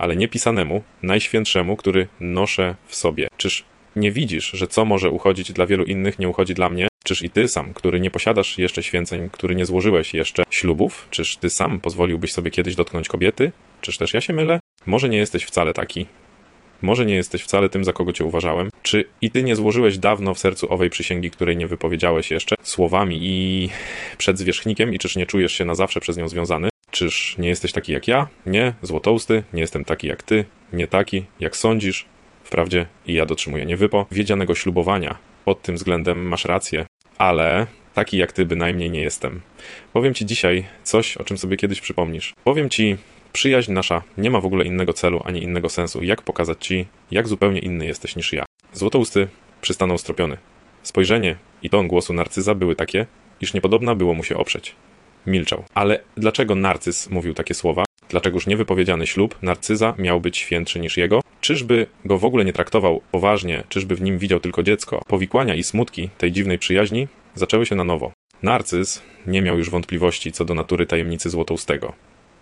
ale nie pisanemu, najświętszemu, który noszę w sobie. Czyż nie widzisz, że co może uchodzić dla wielu innych, nie uchodzi dla mnie? Czyż i ty sam, który nie posiadasz jeszcze święceń, który nie złożyłeś jeszcze ślubów, czyż ty sam pozwoliłbyś sobie kiedyś dotknąć kobiety? Czyż też ja się mylę? Może nie jesteś wcale taki. Może nie jesteś wcale tym, za kogo cię uważałem. Czy i ty nie złożyłeś dawno w sercu owej przysięgi, której nie wypowiedziałeś jeszcze, słowami i przed zwierzchnikiem, i czyż nie czujesz się na zawsze przez nią związany? Czyż nie jesteś taki jak ja? Nie, złotousty, nie jestem taki jak ty, nie taki, jak sądzisz. Wprawdzie i ja dotrzymuję niewypo wiedzianego ślubowania. Pod tym względem masz rację, ale taki jak ty bynajmniej nie jestem. Powiem ci dzisiaj coś, o czym sobie kiedyś przypomnisz. Powiem ci, przyjaźń nasza nie ma w ogóle innego celu ani innego sensu, jak pokazać ci, jak zupełnie inny jesteś niż ja. Złotousty przystanął stropiony. Spojrzenie i ton głosu narcyza były takie, iż niepodobna było mu się oprzeć. Milczał. Ale dlaczego narcyz mówił takie słowa? Dlaczegoż niewypowiedziany ślub Narcyza miał być świętszy niż jego? Czyżby go w ogóle nie traktował poważnie, czyżby w nim widział tylko dziecko? Powikłania i smutki tej dziwnej przyjaźni zaczęły się na nowo. Narcyz nie miał już wątpliwości co do natury tajemnicy Złotoustego.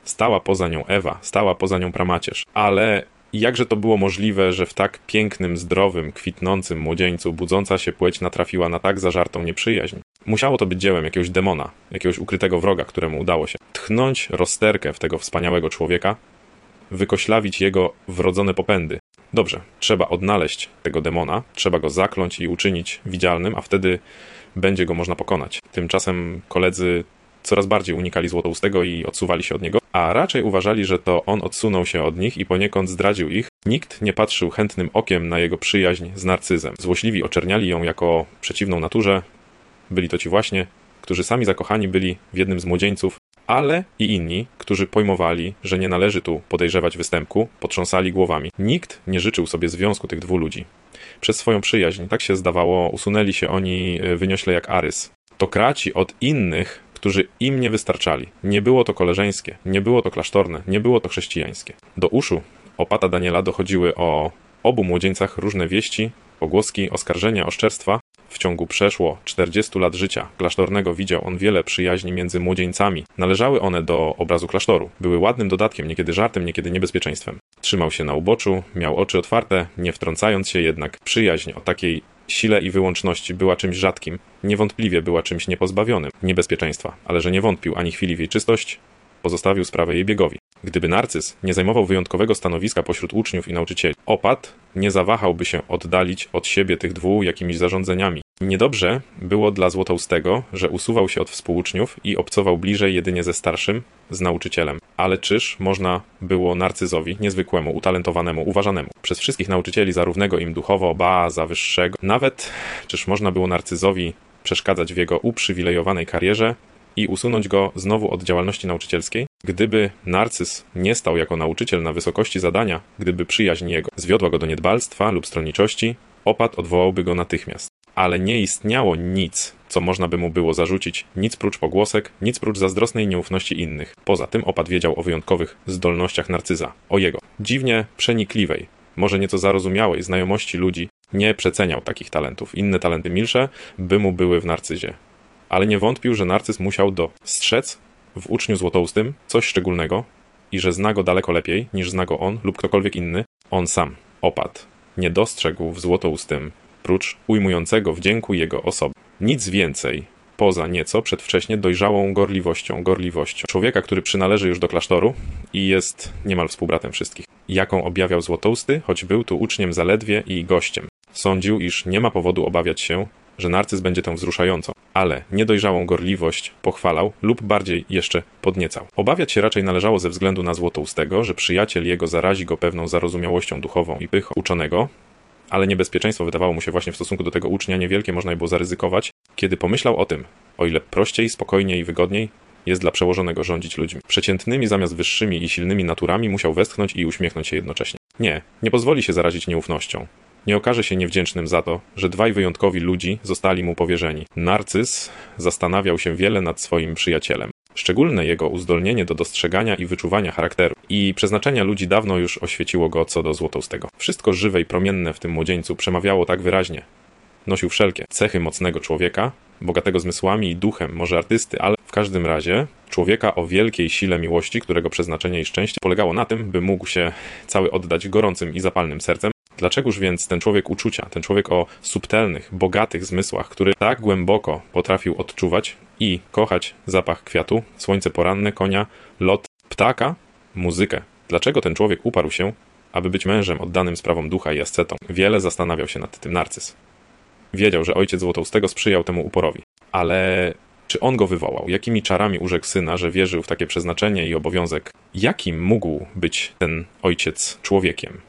Stała poza nią Ewa, stała poza nią pramacierz, ale jakże to było możliwe, że w tak pięknym, zdrowym, kwitnącym młodzieńcu budząca się płeć natrafiła na tak zażartą nieprzyjaźń? Musiało to być dziełem jakiegoś demona, jakiegoś ukrytego wroga, któremu udało się tchnąć rozterkę w tego wspaniałego człowieka, wykoślawić jego wrodzone popędy. Dobrze, trzeba odnaleźć tego demona, trzeba go zakląć i uczynić widzialnym, a wtedy będzie go można pokonać. Tymczasem koledzy coraz bardziej unikali Złotoustego i odsuwali się od niego, a raczej uważali, że to on odsunął się od nich i poniekąd zdradził ich. Nikt nie patrzył chętnym okiem na jego przyjaźń z narcyzem. Złośliwi oczerniali ją jako przeciwną naturze. Byli to ci właśnie, którzy sami zakochani byli w jednym z młodzieńców, ale i inni, którzy pojmowali, że nie należy tu podejrzewać występku, potrząsali głowami. Nikt nie życzył sobie związku tych dwóch ludzi. Przez swoją przyjaźń, tak się zdawało, usunęli się oni e, wyniośle jak Arys. To kraci od innych, którzy im nie wystarczali. Nie było to koleżeńskie, nie było to klasztorne, nie było to chrześcijańskie. Do uszu opata Daniela dochodziły o obu młodzieńcach różne wieści, pogłoski, oskarżenia, oszczerstwa. W ciągu przeszło 40 lat życia klasztornego widział on wiele przyjaźni między młodzieńcami. Należały one do obrazu klasztoru. Były ładnym dodatkiem, niekiedy żartem, niekiedy niebezpieczeństwem. Trzymał się na uboczu, miał oczy otwarte, nie wtrącając się jednak. Przyjaźń o takiej sile i wyłączności była czymś rzadkim, niewątpliwie była czymś niepozbawionym niebezpieczeństwa, ale że nie wątpił ani chwili w jej czystość, pozostawił sprawę jej biegowi. Gdyby Narcyz nie zajmował wyjątkowego stanowiska pośród uczniów i nauczycieli, opat nie zawahałby się oddalić od siebie tych dwóch jakimiś zarządzeniami. Niedobrze było dla Złotoustego, że usuwał się od współuczniów i obcował bliżej jedynie ze starszym, z nauczycielem. Ale czyż można było Narcyzowi, niezwykłemu, utalentowanemu, uważanemu przez wszystkich nauczycieli za równego im duchowo, ba, za wyższego, nawet czyż można było Narcyzowi przeszkadzać w jego uprzywilejowanej karierze, i usunąć go znowu od działalności nauczycielskiej? Gdyby Narcyz nie stał jako nauczyciel na wysokości zadania, gdyby przyjaźń jego zwiodła go do niedbalstwa lub stronniczości, opat odwołałby go natychmiast. Ale nie istniało nic, co można by mu było zarzucić, nic prócz pogłosek, nic prócz zazdrosnej nieufności innych. Poza tym opat wiedział o wyjątkowych zdolnościach Narcyza, o jego. Dziwnie przenikliwej, może nieco zarozumiałej znajomości ludzi, nie przeceniał takich talentów. Inne talenty milsze by mu były w narcyzie. Ale nie wątpił, że Narcyz musiał dostrzec w uczniu złotoustym coś szczególnego i że zna go daleko lepiej niż zna go on lub ktokolwiek inny. On sam, opat, nie dostrzegł w złotoustym, prócz ujmującego wdzięku jego osoby. Nic więcej, poza nieco przedwcześnie dojrzałą gorliwością, gorliwością człowieka, który przynależy już do klasztoru i jest niemal współbratem wszystkich. Jaką objawiał Złotousty, choć był tu uczniem zaledwie i gościem. Sądził, iż nie ma powodu obawiać się, że narcyz będzie tą wzruszającą, ale niedojrzałą gorliwość pochwalał lub bardziej jeszcze podniecał. Obawiać się raczej należało ze względu na Złotoustego, że przyjaciel jego zarazi go pewną zarozumiałością duchową i pychą uczonego, ale niebezpieczeństwo wydawało mu się właśnie w stosunku do tego ucznia niewielkie można było zaryzykować, kiedy pomyślał o tym, o ile prościej, spokojniej i wygodniej jest dla przełożonego rządzić ludźmi. Przeciętnymi zamiast wyższymi i silnymi naturami musiał westchnąć i uśmiechnąć się jednocześnie. Nie, nie pozwoli się zarazić nieufnością nie okaże się niewdzięcznym za to, że dwaj wyjątkowi ludzi zostali mu powierzeni. Narcyz zastanawiał się wiele nad swoim przyjacielem. Szczególne jego uzdolnienie do dostrzegania i wyczuwania charakteru i przeznaczenia ludzi dawno już oświeciło go co do złotoustego. Wszystko żywe i promienne w tym młodzieńcu przemawiało tak wyraźnie. Nosił wszelkie cechy mocnego człowieka, bogatego zmysłami i duchem, może artysty, ale w każdym razie człowieka o wielkiej sile miłości, którego przeznaczenie i szczęście polegało na tym, by mógł się cały oddać gorącym i zapalnym sercem Dlaczegoż więc ten człowiek uczucia, ten człowiek o subtelnych, bogatych zmysłach, który tak głęboko potrafił odczuwać i kochać zapach kwiatu, słońce poranne, konia, lot ptaka, muzykę? Dlaczego ten człowiek uparł się, aby być mężem oddanym sprawom ducha i ascetą? Wiele zastanawiał się nad tym narcyz. Wiedział, że ojciec Złotoustego sprzyjał temu uporowi, ale czy on go wywołał? Jakimi czarami urzekł syna, że wierzył w takie przeznaczenie i obowiązek? Jakim mógł być ten ojciec człowiekiem?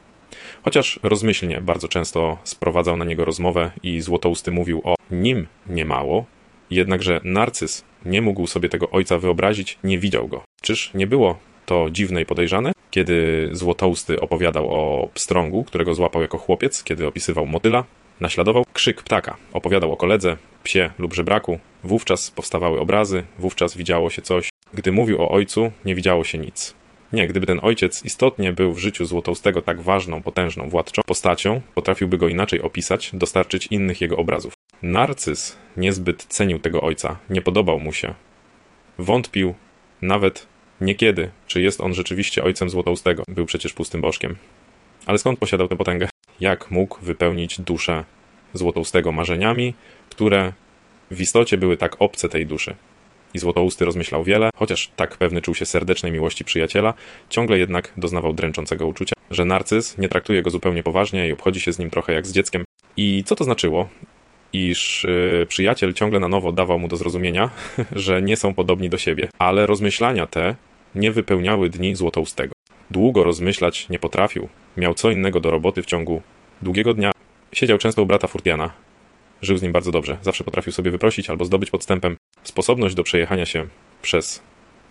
Chociaż rozmyślnie bardzo często sprowadzał na niego rozmowę i Złotousty mówił o nim niemało, jednakże Narcyz nie mógł sobie tego ojca wyobrazić, nie widział go. Czyż nie było to dziwne i podejrzane? Kiedy Złotousty opowiadał o pstrągu, którego złapał jako chłopiec, kiedy opisywał motyla, naśladował krzyk ptaka, opowiadał o koledze, psie lub żebraku, wówczas powstawały obrazy, wówczas widziało się coś. Gdy mówił o ojcu, nie widziało się nic. Nie, gdyby ten ojciec istotnie był w życiu Złotoustego tak ważną, potężną, władczą postacią, potrafiłby go inaczej opisać, dostarczyć innych jego obrazów. Narcyz niezbyt cenił tego ojca, nie podobał mu się. Wątpił nawet niekiedy, czy jest on rzeczywiście ojcem Złotoustego. Był przecież pustym bożkiem. Ale skąd posiadał tę potęgę? Jak mógł wypełnić duszę Złotoustego marzeniami, które w istocie były tak obce tej duszy. I Złotousty rozmyślał wiele, chociaż tak pewny czuł się serdecznej miłości przyjaciela, ciągle jednak doznawał dręczącego uczucia, że narcyz nie traktuje go zupełnie poważnie i obchodzi się z nim trochę jak z dzieckiem. I co to znaczyło? Iż yy, przyjaciel ciągle na nowo dawał mu do zrozumienia, że nie są podobni do siebie, ale rozmyślania te nie wypełniały dni Złotoustego. Długo rozmyślać nie potrafił, miał co innego do roboty w ciągu długiego dnia. Siedział często u brata Furtiana, Żył z nim bardzo dobrze. Zawsze potrafił sobie wyprosić albo zdobyć podstępem sposobność do przejechania się przez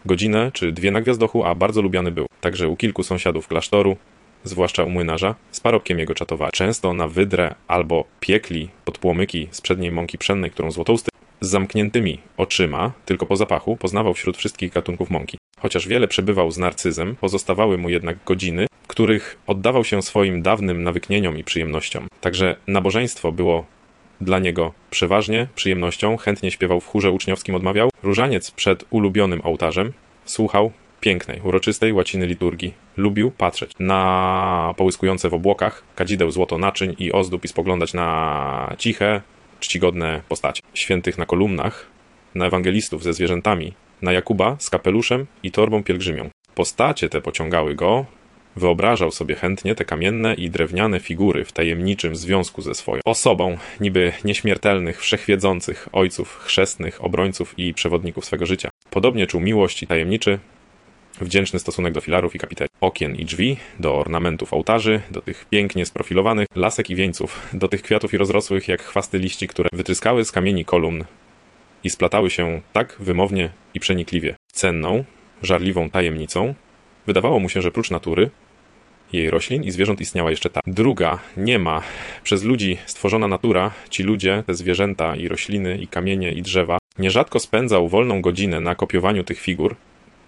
godzinę czy dwie na gwiazdochu, a bardzo lubiany był. Także u kilku sąsiadów klasztoru, zwłaszcza u młynarza, z parobkiem jego czatowali. Często na wydrę albo piekli pod płomyki z przedniej mąki pszennej, którą złotousty z zamkniętymi oczyma, tylko po zapachu, poznawał wśród wszystkich gatunków mąki. Chociaż wiele przebywał z narcyzem, pozostawały mu jednak godziny, których oddawał się swoim dawnym nawyknieniom i przyjemnościom. Także nabożeństwo było dla niego przeważnie przyjemnością, chętnie śpiewał w chórze uczniowskim, odmawiał. Różaniec przed ulubionym ołtarzem słuchał pięknej, uroczystej łaciny liturgii. Lubił patrzeć na połyskujące w obłokach kadzideł złoto naczyń i ozdób i spoglądać na ciche, czcigodne postacie. Świętych na kolumnach, na ewangelistów ze zwierzętami, na Jakuba z kapeluszem i torbą pielgrzymią. Postacie te pociągały go, Wyobrażał sobie chętnie te kamienne i drewniane figury w tajemniczym związku ze swoją osobą, niby nieśmiertelnych, wszechwiedzących ojców, chrzestnych, obrońców i przewodników swego życia. Podobnie czuł miłość i tajemniczy, wdzięczny stosunek do filarów i kapiteli, okien i drzwi, do ornamentów ołtarzy, do tych pięknie sprofilowanych lasek i wieńców, do tych kwiatów i rozrosłych jak chwasty liści, które wytryskały z kamieni kolumn i splatały się tak wymownie i przenikliwie. Cenną, żarliwą tajemnicą wydawało mu się, że prócz natury jej roślin i zwierząt istniała jeszcze ta. Druga, nie ma. Przez ludzi stworzona natura, ci ludzie, te zwierzęta i rośliny i kamienie i drzewa, nierzadko spędzał wolną godzinę na kopiowaniu tych figur,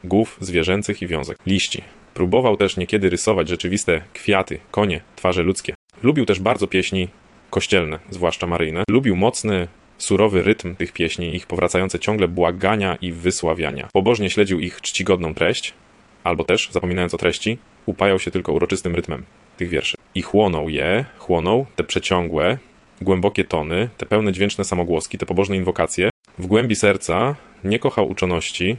głów zwierzęcych i wiązek, liści. Próbował też niekiedy rysować rzeczywiste kwiaty, konie, twarze ludzkie. Lubił też bardzo pieśni kościelne, zwłaszcza maryjne. Lubił mocny, surowy rytm tych pieśni, ich powracające ciągle błagania i wysławiania. Pobożnie śledził ich czcigodną treść, albo też, zapominając o treści, upajał się tylko uroczystym rytmem tych wierszy. I chłonął je, chłonął te przeciągłe, głębokie tony, te pełne dźwięczne samogłoski, te pobożne inwokacje. W głębi serca nie kochał uczoności,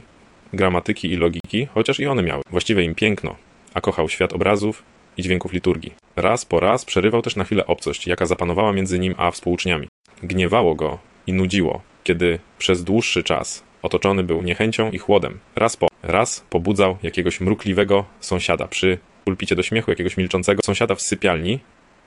gramatyki i logiki, chociaż i one miały właściwe im piękno, a kochał świat obrazów i dźwięków liturgii. Raz po raz przerywał też na chwilę obcość, jaka zapanowała między nim a współuczniami. Gniewało go i nudziło, kiedy przez dłuższy czas otoczony był niechęcią i chłodem. Raz po raz pobudzał jakiegoś mrukliwego sąsiada przy pulpicie do śmiechu, jakiegoś milczącego sąsiada w sypialni,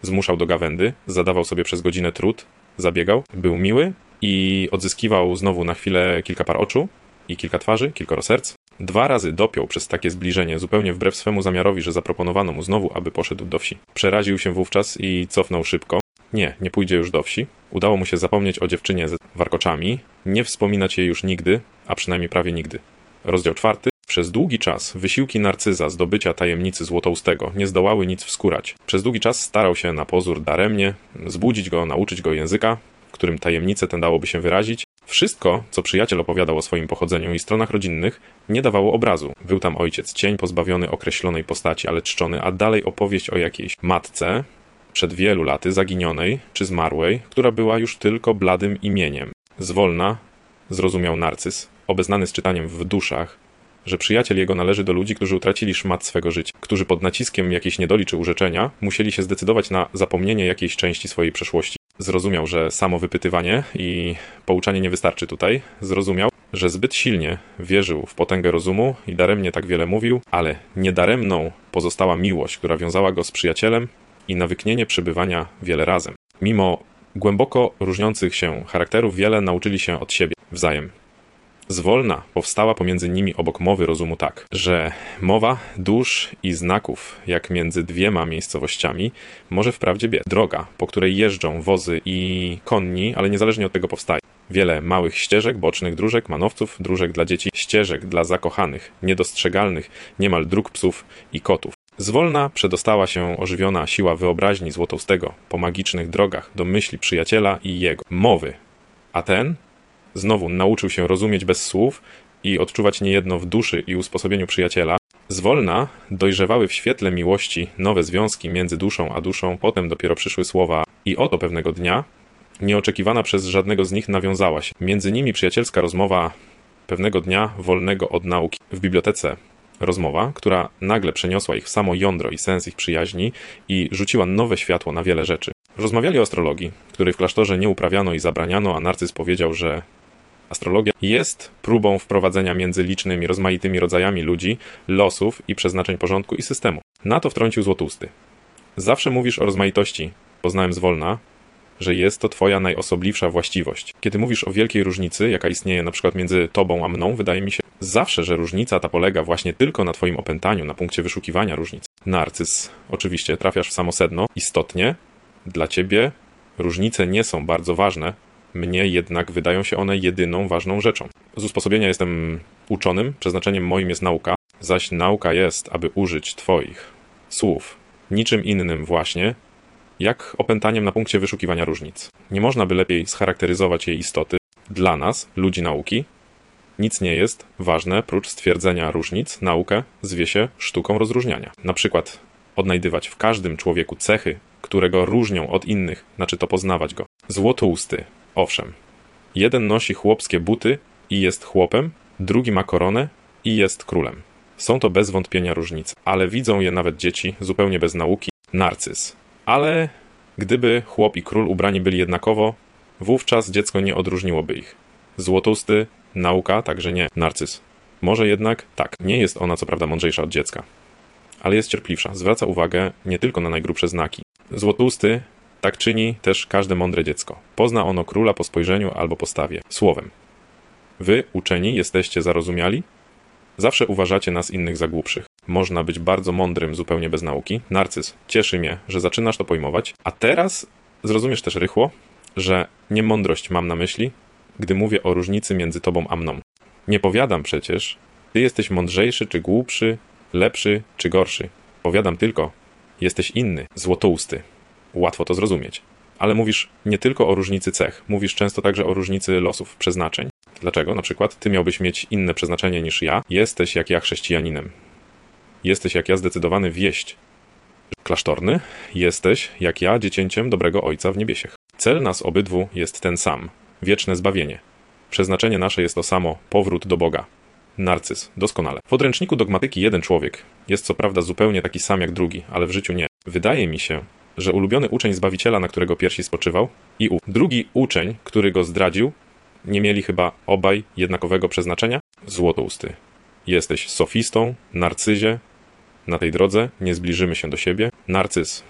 zmuszał do gawędy, zadawał sobie przez godzinę trud, zabiegał, był miły i odzyskiwał znowu na chwilę kilka par oczu i kilka twarzy, kilkoro serc. Dwa razy dopiął przez takie zbliżenie, zupełnie wbrew swemu zamiarowi, że zaproponowano mu znowu, aby poszedł do wsi. Przeraził się wówczas i cofnął szybko. Nie, nie pójdzie już do wsi. Udało mu się zapomnieć o dziewczynie z warkoczami, nie wspominać jej już nigdy, a przynajmniej prawie nigdy. Rozdział czwarty. Przez długi czas wysiłki narcyza zdobycia tajemnicy złotoustego nie zdołały nic wskórać. Przez długi czas starał się na pozór daremnie zbudzić go, nauczyć go języka, w którym tajemnicę ten dałoby się wyrazić. Wszystko, co przyjaciel opowiadał o swoim pochodzeniu i stronach rodzinnych, nie dawało obrazu. Był tam ojciec, cień pozbawiony określonej postaci, ale czczony, a dalej opowieść o jakiejś matce, przed wielu laty zaginionej czy zmarłej, która była już tylko bladym imieniem. Zwolna zrozumiał narcyz, obeznany z czytaniem w duszach, że przyjaciel jego należy do ludzi, którzy utracili szmat swego życia, którzy pod naciskiem jakiejś niedoli czy urzeczenia musieli się zdecydować na zapomnienie jakiejś części swojej przeszłości. Zrozumiał, że samo wypytywanie i pouczanie nie wystarczy tutaj. Zrozumiał, że zbyt silnie wierzył w potęgę rozumu i daremnie tak wiele mówił, ale niedaremną pozostała miłość, która wiązała go z przyjacielem i nawyknienie przebywania wiele razem. Mimo głęboko różniących się charakterów, wiele nauczyli się od siebie wzajem. Zwolna powstała pomiędzy nimi obok mowy rozumu tak, że mowa dusz i znaków, jak między dwiema miejscowościami, może wprawdzie biec. Droga, po której jeżdżą wozy i konni, ale niezależnie od tego powstaje. Wiele małych ścieżek, bocznych dróżek, manowców, dróżek dla dzieci, ścieżek dla zakochanych, niedostrzegalnych, niemal dróg psów i kotów. Zwolna przedostała się ożywiona siła wyobraźni Złotoustego po magicznych drogach do myśli przyjaciela i jego mowy, a ten znowu nauczył się rozumieć bez słów i odczuwać niejedno w duszy i usposobieniu przyjaciela. Zwolna dojrzewały w świetle miłości nowe związki między duszą a duszą, potem dopiero przyszły słowa i oto pewnego dnia Nieoczekiwana przez żadnego z nich nawiązała się. Między nimi przyjacielska rozmowa pewnego dnia wolnego od nauki w bibliotece. Rozmowa, która nagle przeniosła ich w samo jądro i sens ich przyjaźni i rzuciła nowe światło na wiele rzeczy. Rozmawiali o astrologii, której w klasztorze nie uprawiano i zabraniano, a Narcyz powiedział, że astrologia jest próbą wprowadzenia między licznymi, rozmaitymi rodzajami ludzi, losów i przeznaczeń porządku i systemu. Na to wtrącił Złotusty. Zawsze mówisz o rozmaitości. Poznałem zwolna, że jest to twoja najosobliwsza właściwość. Kiedy mówisz o wielkiej różnicy, jaka istnieje na przykład między tobą a mną, wydaje mi się zawsze, że różnica ta polega właśnie tylko na twoim opętaniu, na punkcie wyszukiwania różnic. Narcyz, oczywiście, trafiasz w samo sedno. Istotnie, dla ciebie różnice nie są bardzo ważne, mnie jednak wydają się one jedyną ważną rzeczą. Z usposobienia jestem uczonym, przeznaczeniem moim jest nauka, zaś nauka jest, aby użyć twoich słów niczym innym właśnie, jak opętaniem na punkcie wyszukiwania różnic. Nie można by lepiej scharakteryzować jej istoty dla nas, ludzi nauki. Nic nie jest ważne prócz stwierdzenia różnic. Naukę zwie się sztuką rozróżniania. Na przykład odnajdywać w każdym człowieku cechy, które go różnią od innych, znaczy to poznawać go. Złotousty, owszem. Jeden nosi chłopskie buty i jest chłopem, drugi ma koronę i jest królem. Są to bez wątpienia różnice, ale widzą je nawet dzieci zupełnie bez nauki. Narcyz. Ale gdyby chłop i król ubrani byli jednakowo, wówczas dziecko nie odróżniłoby ich. Złotusty, nauka, także nie narcyz. Może jednak, tak, nie jest ona co prawda mądrzejsza od dziecka, ale jest cierpliwsza, zwraca uwagę nie tylko na najgrubsze znaki. Złotusty tak czyni też każde mądre dziecko. Pozna ono króla po spojrzeniu albo postawie, słowem. Wy, uczeni, jesteście zarozumiali? Zawsze uważacie nas innych za głupszych. Można być bardzo mądrym zupełnie bez nauki. Narcyz, cieszy mnie, że zaczynasz to pojmować. A teraz zrozumiesz też rychło, że nie mądrość mam na myśli, gdy mówię o różnicy między tobą a mną. Nie powiadam przecież, ty jesteś mądrzejszy czy głupszy, lepszy czy gorszy. Powiadam tylko, jesteś inny, złotousty. Łatwo to zrozumieć. Ale mówisz nie tylko o różnicy cech, mówisz często także o różnicy losów, przeznaczeń. Dlaczego? Na przykład ty miałbyś mieć inne przeznaczenie niż ja. Jesteś jak ja chrześcijaninem. Jesteś jak ja zdecydowany wieść klasztorny. Jesteś jak ja dziecięciem dobrego Ojca w niebiesiech. Cel nas obydwu jest ten sam. Wieczne zbawienie. Przeznaczenie nasze jest to samo. Powrót do Boga. Narcyz. Doskonale. W podręczniku dogmatyki jeden człowiek jest co prawda zupełnie taki sam jak drugi, ale w życiu nie. Wydaje mi się, że ulubiony uczeń Zbawiciela, na którego piersi spoczywał, i ów drugi uczeń, który go zdradził, nie mieli chyba obaj jednakowego przeznaczenia? Złotousty. Jesteś sofistą, narcyzie. Na tej drodze nie zbliżymy się do siebie. Narcyz.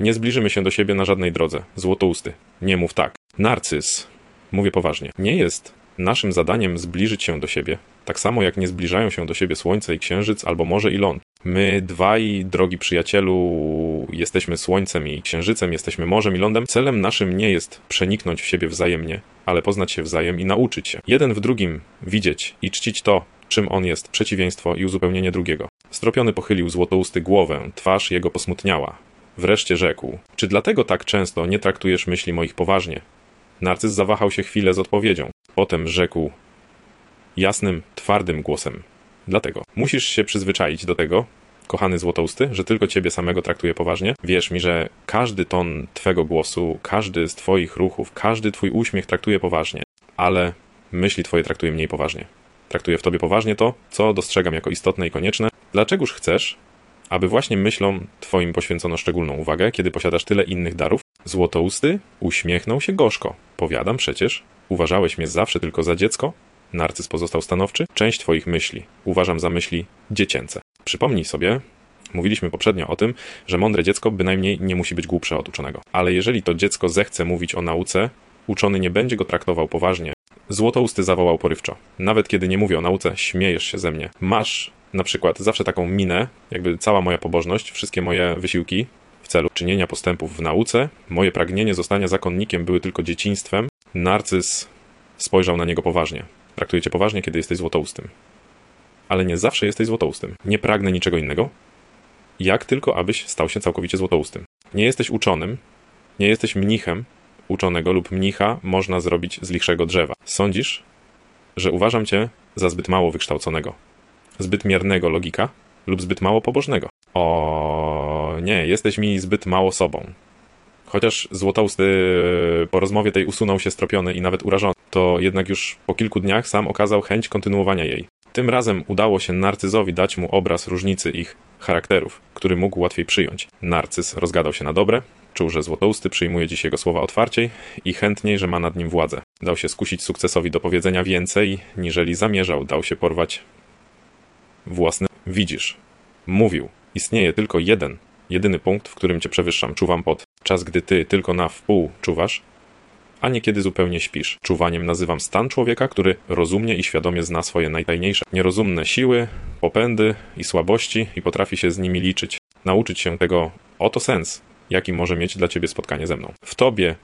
Nie zbliżymy się do siebie na żadnej drodze. Złotousty. Nie mów tak. Narcyz. Mówię poważnie. Nie jest naszym zadaniem zbliżyć się do siebie, tak samo jak nie zbliżają się do siebie słońce i księżyc, albo morze i ląd. My dwaj, drogi przyjacielu, jesteśmy słońcem i księżycem, jesteśmy morzem i lądem. Celem naszym nie jest przeniknąć w siebie wzajemnie, ale poznać się wzajem i nauczyć się. Jeden w drugim widzieć i czcić to, czym on jest, przeciwieństwo i uzupełnienie drugiego. Stropiony pochylił złotousty głowę, twarz jego posmutniała. Wreszcie rzekł: Czy dlatego tak często nie traktujesz myśli moich poważnie? Narcyz zawahał się chwilę z odpowiedzią. Potem rzekł jasnym, twardym głosem: Dlatego musisz się przyzwyczaić do tego, kochany złotousty, że tylko ciebie samego traktuję poważnie. Wierz mi, że każdy ton twego głosu, każdy z twoich ruchów, każdy twój uśmiech traktuje poważnie, ale myśli twoje traktuje mniej poważnie. Traktuję w tobie poważnie to, co dostrzegam jako istotne i konieczne. Dlaczegoż chcesz, aby właśnie myślom twoim poświęcono szczególną uwagę, kiedy posiadasz tyle innych darów? Złotousty uśmiechnął się gorzko. Powiadam przecież, uważałeś mnie zawsze tylko za dziecko? Narcyz pozostał stanowczy. Część twoich myśli uważam za myśli dziecięce. Przypomnij sobie, mówiliśmy poprzednio o tym, że mądre dziecko bynajmniej nie musi być głupsze od uczonego. Ale jeżeli to dziecko zechce mówić o nauce, uczony nie będzie go traktował poważnie. Złotousty zawołał porywczo. Nawet kiedy nie mówię o nauce, śmiejesz się ze mnie. Masz na przykład zawsze taką minę, jakby cała moja pobożność, wszystkie moje wysiłki w celu czynienia postępów w nauce, moje pragnienie zostania zakonnikiem były tylko dzieciństwem. Narcyz spojrzał na niego poważnie. Traktujecie poważnie, kiedy jesteś złotoustym. Ale nie zawsze jesteś złotoustym. Nie pragnę niczego innego, jak tylko abyś stał się całkowicie złotoustym. Nie jesteś uczonym, nie jesteś mnichem. Uczonego lub mnicha można zrobić z lichszego drzewa. Sądzisz, że uważam cię za zbyt mało wykształconego, zbyt miernego logika lub zbyt mało pobożnego. O nie, jesteś mi zbyt mało sobą. Chociaż Złotousty e, po rozmowie tej usunął się stropiony i nawet urażony, to jednak już po kilku dniach sam okazał chęć kontynuowania jej. Tym razem udało się Narcyzowi dać mu obraz różnicy ich charakterów, który mógł łatwiej przyjąć. Narcyz rozgadał się na dobre, czuł, że Złotousty przyjmuje dziś jego słowa otwarciej i chętniej, że ma nad nim władzę. Dał się skusić sukcesowi do powiedzenia więcej, niżeli zamierzał, dał się porwać własny. Widzisz, mówił, istnieje tylko jeden, jedyny punkt, w którym cię przewyższam, czuwam pod. Czas, gdy ty tylko na wpół czuwasz, a niekiedy zupełnie śpisz. Czuwaniem nazywam stan człowieka, który rozumnie i świadomie zna swoje najtajniejsze, nierozumne siły, popędy i słabości i potrafi się z nimi liczyć. Nauczyć się tego, oto sens, jaki może mieć dla ciebie spotkanie ze mną. W tobie,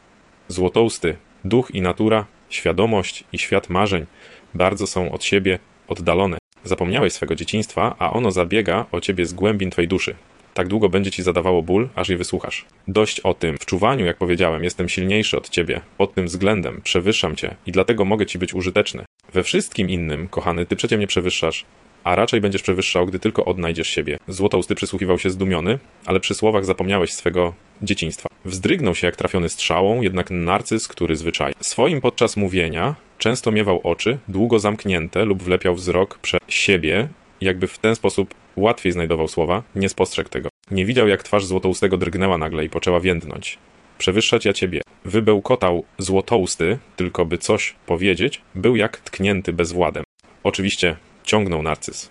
złotousty, duch i natura, świadomość i świat marzeń bardzo są od siebie oddalone. Zapomniałeś swego dzieciństwa, a ono zabiega o ciebie z głębin twej duszy. Tak długo będzie ci zadawało ból, aż je wysłuchasz. Dość o tym. W czuwaniu, jak powiedziałem, jestem silniejszy od ciebie. Pod tym względem przewyższam cię i dlatego mogę ci być użyteczny. We wszystkim innym, kochany, ty przecie mnie przewyższasz, a raczej będziesz przewyższał, gdy tylko odnajdziesz siebie. Złotousty przysłuchiwał się zdumiony, ale przy słowach zapomniałeś swego dzieciństwa. Wzdrygnął się jak trafiony strzałą, jednak narcyz, który zwyczaj. Swoim podczas mówienia często miewał oczy, długo zamknięte lub wlepiał wzrok przed siebie, jakby w ten sposób łatwiej znajdował słowa, nie spostrzegł tego. Nie widział, jak twarz złotoustego drgnęła nagle i poczęła więdnąć. Przewyższać ja ciebie. Wybełkotał złotousty, tylko by coś powiedzieć, był jak tknięty bezwładem. Oczywiście ciągnął narcyz.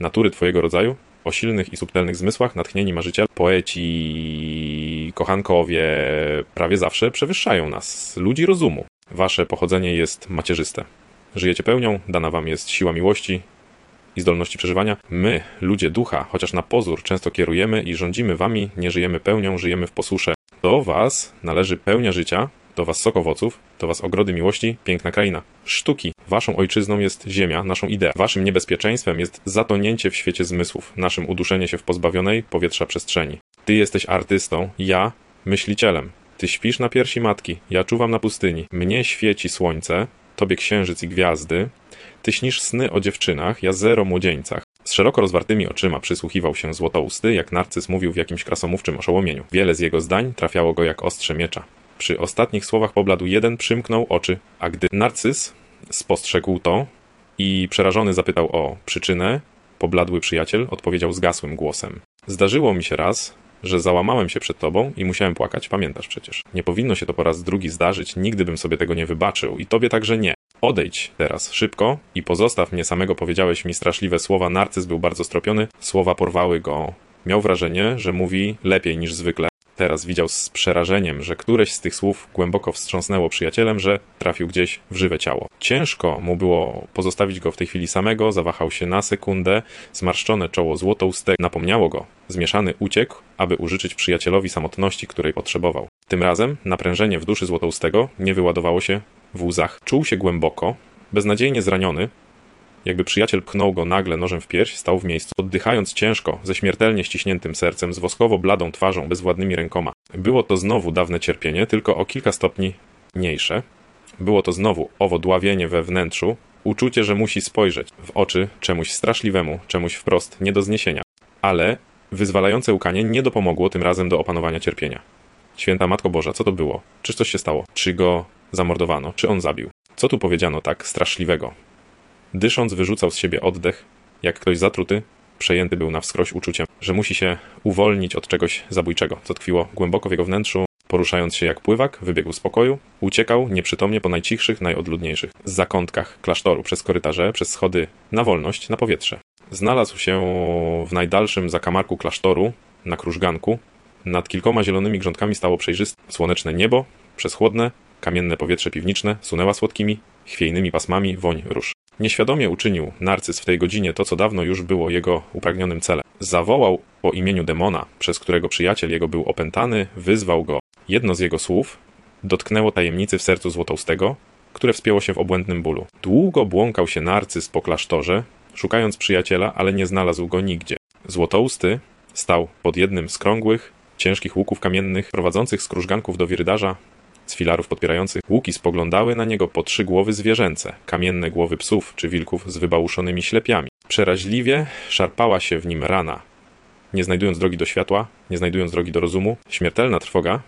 Natury twojego rodzaju, o silnych i subtelnych zmysłach, natchnieni marzyciel, poeci, kochankowie prawie zawsze przewyższają nas, ludzi rozumu. Wasze pochodzenie jest macierzyste. Żyjecie pełnią, dana wam jest siła miłości i zdolności przeżywania. My, ludzie ducha, chociaż na pozór często kierujemy i rządzimy wami, nie żyjemy pełnią, żyjemy w posłusze. Do was należy pełnia życia, do was sok owoców, do was ogrody miłości, piękna kraina. Sztuki. Waszą ojczyzną jest ziemia, naszą ideą. Waszym niebezpieczeństwem jest zatonięcie w świecie zmysłów, naszym uduszenie się w pozbawionej powietrza przestrzeni. Ty jesteś artystą, ja myślicielem. Ty śpisz na piersi matki, ja czuwam na pustyni. Mnie świeci słońce, tobie księżyc i gwiazdy. Ty śnisz sny o dziewczynach, ja zero młodzieńcach. Z szeroko rozwartymi oczyma przysłuchiwał się złotousty, jak narcyz mówił w jakimś krasomówczym oszołomieniu. Wiele z jego zdań trafiało go jak ostrze miecza. Przy ostatnich słowach pobladł jeden, przymknął oczy, a gdy narcyz spostrzegł to i przerażony zapytał o przyczynę, pobladły przyjaciel odpowiedział zgasłym głosem. Zdarzyło mi się raz, że załamałem się przed tobą i musiałem płakać, pamiętasz przecież. Nie powinno się to po raz drugi zdarzyć, nigdy bym sobie tego nie wybaczył i tobie także nie. Odejdź teraz szybko i pozostaw mnie samego, powiedziałeś mi straszliwe słowa. Narcyz był bardzo stropiony, słowa porwały go. Miał wrażenie, że mówi lepiej niż zwykle. Teraz widział z przerażeniem, że któreś z tych słów głęboko wstrząsnęło przyjacielem, że trafił gdzieś w żywe ciało. Ciężko mu było pozostawić go w tej chwili samego, zawahał się na sekundę, zmarszczone czoło złotouste napomniało go. Zmieszany uciekł, aby użyczyć przyjacielowi samotności, której potrzebował. Tym razem naprężenie w duszy złotoustego nie wyładowało się w łzach. Czuł się głęboko, beznadziejnie zraniony, jakby przyjaciel pchnął go nagle nożem w pierś, stał w miejscu, oddychając ciężko, ze śmiertelnie ściśniętym sercem, z woskowo bladą twarzą, bezwładnymi rękoma. Było to znowu dawne cierpienie, tylko o kilka stopni mniejsze. Było to znowu owo dławienie we wnętrzu, uczucie, że musi spojrzeć w oczy czemuś straszliwemu, czemuś wprost nie do zniesienia. Ale wyzwalające łkanie nie dopomogło tym razem do opanowania cierpienia. Święta Matko Boża, co to było? Czyż coś się stało? Czy go zamordowano? Czy on zabił? Co tu powiedziano tak straszliwego? Dysząc, wyrzucał z siebie oddech, jak ktoś zatruty, przejęty był na wskroś uczuciem, że musi się uwolnić od czegoś zabójczego, co tkwiło głęboko w jego wnętrzu. Poruszając się jak pływak, wybiegł z pokoju, uciekał nieprzytomnie po najcichszych, najodludniejszych zakątkach klasztoru, przez korytarze, przez schody na wolność, na powietrze. Znalazł się w najdalszym zakamarku klasztoru, na krużganku. Nad kilkoma zielonymi grządkami stało przejrzyste, słoneczne niebo, przez chłodne, kamienne powietrze piwniczne sunęła słodkimi, chwiejnymi pasmami woń róż. Nieświadomie uczynił narcyz w tej godzinie to, co dawno już było jego upragnionym celem. Zawołał po imieniu demona, przez którego przyjaciel jego był opętany, wyzwał go. Jedno z jego słów dotknęło tajemnicy w sercu złotoustego, które wspięło się w obłędnym bólu. Długo błąkał się narcyz po klasztorze, szukając przyjaciela, ale nie znalazł go nigdzie. Złotousty stał pod jednym z krągłych, ciężkich łuków kamiennych prowadzących z krużganków do wirydarza z filarów podpierających łuki spoglądały na niego po trzy głowy zwierzęce, kamienne głowy psów czy wilków z wybałuszonymi ślepiami. Przeraźliwie szarpała się w nim rana. Nie znajdując drogi do światła, nie znajdując drogi do rozumu, śmiertelna trwoga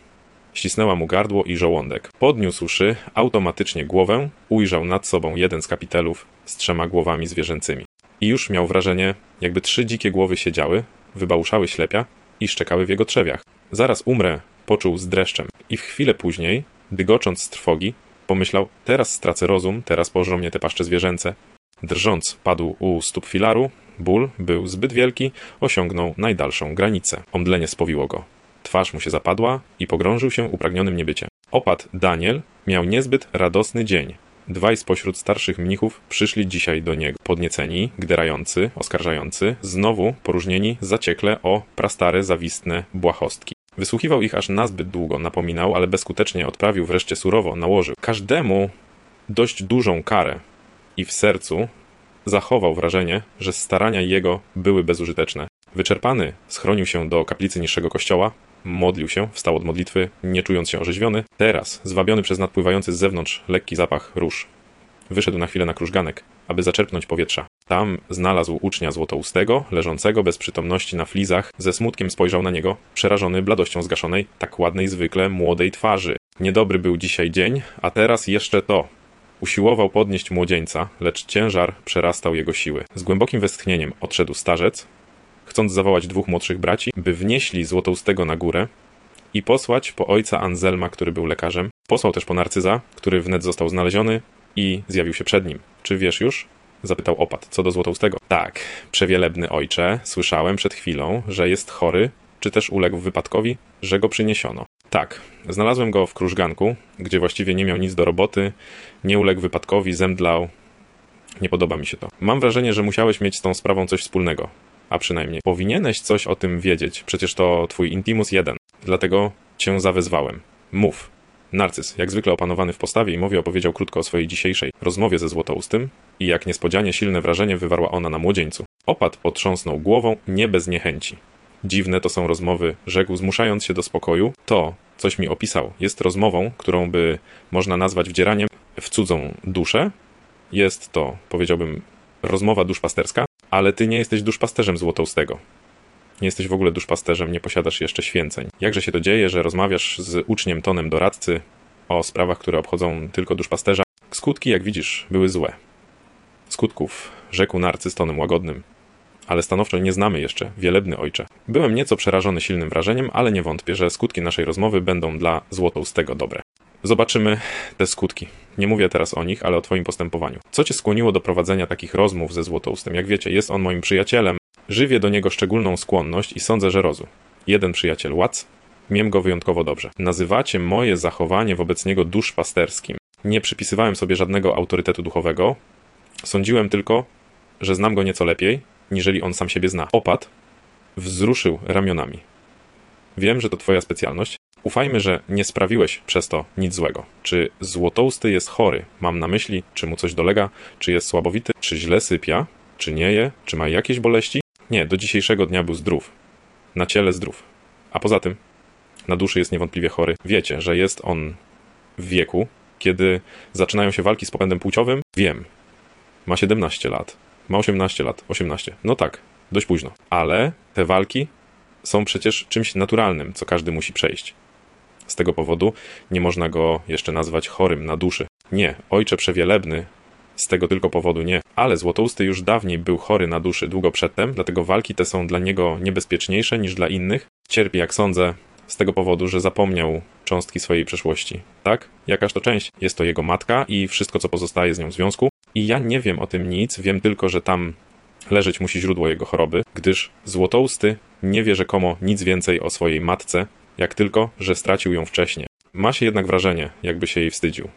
ścisnęła mu gardło i żołądek. Podniósłszy automatycznie głowę, ujrzał nad sobą jeden z kapitelów z trzema głowami zwierzęcymi. I już miał wrażenie, jakby trzy dzikie głowy siedziały, wybałuszały ślepia i szczekały w jego trzewiach. Zaraz umrę, poczuł z dreszczem. I w chwilę później, dygocząc z trwogi, pomyślał, teraz stracę rozum, teraz pożrą mnie te paszcze zwierzęce. Drżąc, padł u stóp filaru, ból był zbyt wielki, osiągnął najdalszą granicę. Omdlenie spowiło go. Twarz mu się zapadła i pogrążył się upragnionym niebycie. Opat Daniel miał niezbyt radosny dzień. Dwaj spośród starszych mnichów przyszli dzisiaj do niego, podnieceni, gderający, oskarżający, znowu poróżnieni zaciekle o prastare, zawistne błahostki. Wysłuchiwał ich aż nazbyt długo, napominał, ale bezskutecznie odprawił wreszcie surowo, nałożył każdemu dość dużą karę i w sercu zachował wrażenie, że starania jego były bezużyteczne. Wyczerpany schronił się do kaplicy niższego kościoła, modlił się, wstał od modlitwy, nie czując się orzeźwiony. Teraz, zwabiony przez nadpływający z zewnątrz lekki zapach róż, wyszedł na chwilę na krużganek, aby zaczerpnąć powietrza. Tam znalazł ucznia złotoustego, leżącego bez przytomności na flizach, ze smutkiem spojrzał na niego, przerażony bladością zgaszonej, tak ładnej zwykle młodej twarzy. Niedobry był dzisiaj dzień, a teraz jeszcze to. Usiłował podnieść młodzieńca, lecz ciężar przerastał jego siły. Z głębokim westchnieniem odszedł starzec, chcąc zawołać dwóch młodszych braci, by wnieśli złotoustego na górę i posłać po ojca Anselma, który był lekarzem. Posłał też po narcyza, który wnet został znaleziony i zjawił się przed nim. Czy wiesz już? Zapytał opat, co do złotoustego. Tak, przewielebny ojcze, słyszałem przed chwilą, że jest chory, czy też uległ wypadkowi, że go przyniesiono. Tak, znalazłem go w krużganku, gdzie właściwie nie miał nic do roboty, nie uległ wypadkowi, zemdlał. Nie podoba mi się to. Mam wrażenie, że musiałeś mieć z tą sprawą coś wspólnego. A przynajmniej powinieneś coś o tym wiedzieć, przecież to twój intimus jeden. Dlatego cię zawezwałem. Mów. Narcyz, jak zwykle opanowany w postawie i mowie, opowiedział krótko o swojej dzisiejszej rozmowie ze Złotoustym i jak niespodzianie silne wrażenie wywarła ona na młodzieńcu. Opat potrząsnął głową nie bez niechęci. Dziwne to są rozmowy, rzekł, zmuszając się do spokoju. To, coś mi opisał, jest rozmową, którą by można nazwać wdzieraniem w cudzą duszę. Jest to, powiedziałbym, rozmowa duszpasterska, ale ty nie jesteś duszpasterzem Złotoustego. Nie jesteś w ogóle duszpasterzem, nie posiadasz jeszcze święceń. Jakże się to dzieje, że rozmawiasz z uczniem tonem doradcy o sprawach, które obchodzą tylko duszpasterza? Skutki, jak widzisz, były złe. Skutków rzekł narcyz tonem łagodnym. Ale stanowczo nie znamy jeszcze, wielebny ojcze. Byłem nieco przerażony silnym wrażeniem, ale nie wątpię, że skutki naszej rozmowy będą dla Złotoustego dobre. Zobaczymy te skutki. Nie mówię teraz o nich, ale o Twoim postępowaniu. Co Cię skłoniło do prowadzenia takich rozmów ze Złotoustym? Jak wiecie, jest on moim przyjacielem, żywię do niego szczególną skłonność i sądzę, że rozu. Jeden przyjaciel Watts, miem go wyjątkowo dobrze. Nazywacie moje zachowanie wobec niego duszpasterskim. Nie przypisywałem sobie żadnego autorytetu duchowego. Sądziłem tylko, że znam go nieco lepiej, niżeli on sam siebie zna. Opat wzruszył ramionami. Wiem, że to twoja specjalność. Ufajmy, że nie sprawiłeś przez to nic złego. Czy złotousty jest chory? Mam na myśli, czy mu coś dolega, czy jest słabowity, czy źle sypia, czy nie je, czy ma jakieś boleści? Nie, do dzisiejszego dnia był zdrów. Na ciele zdrów. A poza tym, na duszy jest niewątpliwie chory. Wiecie, że jest on w wieku, kiedy zaczynają się walki z popędem płciowym? Wiem. Ma 17 lat. Ma 18 lat. 18. No tak, dość późno. Ale te walki są przecież czymś naturalnym, co każdy musi przejść. Z tego powodu nie można go jeszcze nazwać chorym na duszy. Nie, ojcze przewielebny, z tego tylko powodu nie. Ale Złotousty już dawniej był chory na duszy długo przedtem, dlatego walki te są dla niego niebezpieczniejsze niż dla innych. Cierpi, jak sądzę, z tego powodu, że zapomniał cząstki swojej przeszłości. Tak? Jakaż to część? Jest to jego matka i wszystko, co pozostaje z nią w związku. I ja nie wiem o tym nic, wiem tylko, że tam leżeć musi źródło jego choroby, gdyż Złotousty nie wie rzekomo nic więcej o swojej matce, jak tylko, że stracił ją wcześniej. Ma się jednak wrażenie, jakby się jej wstydził.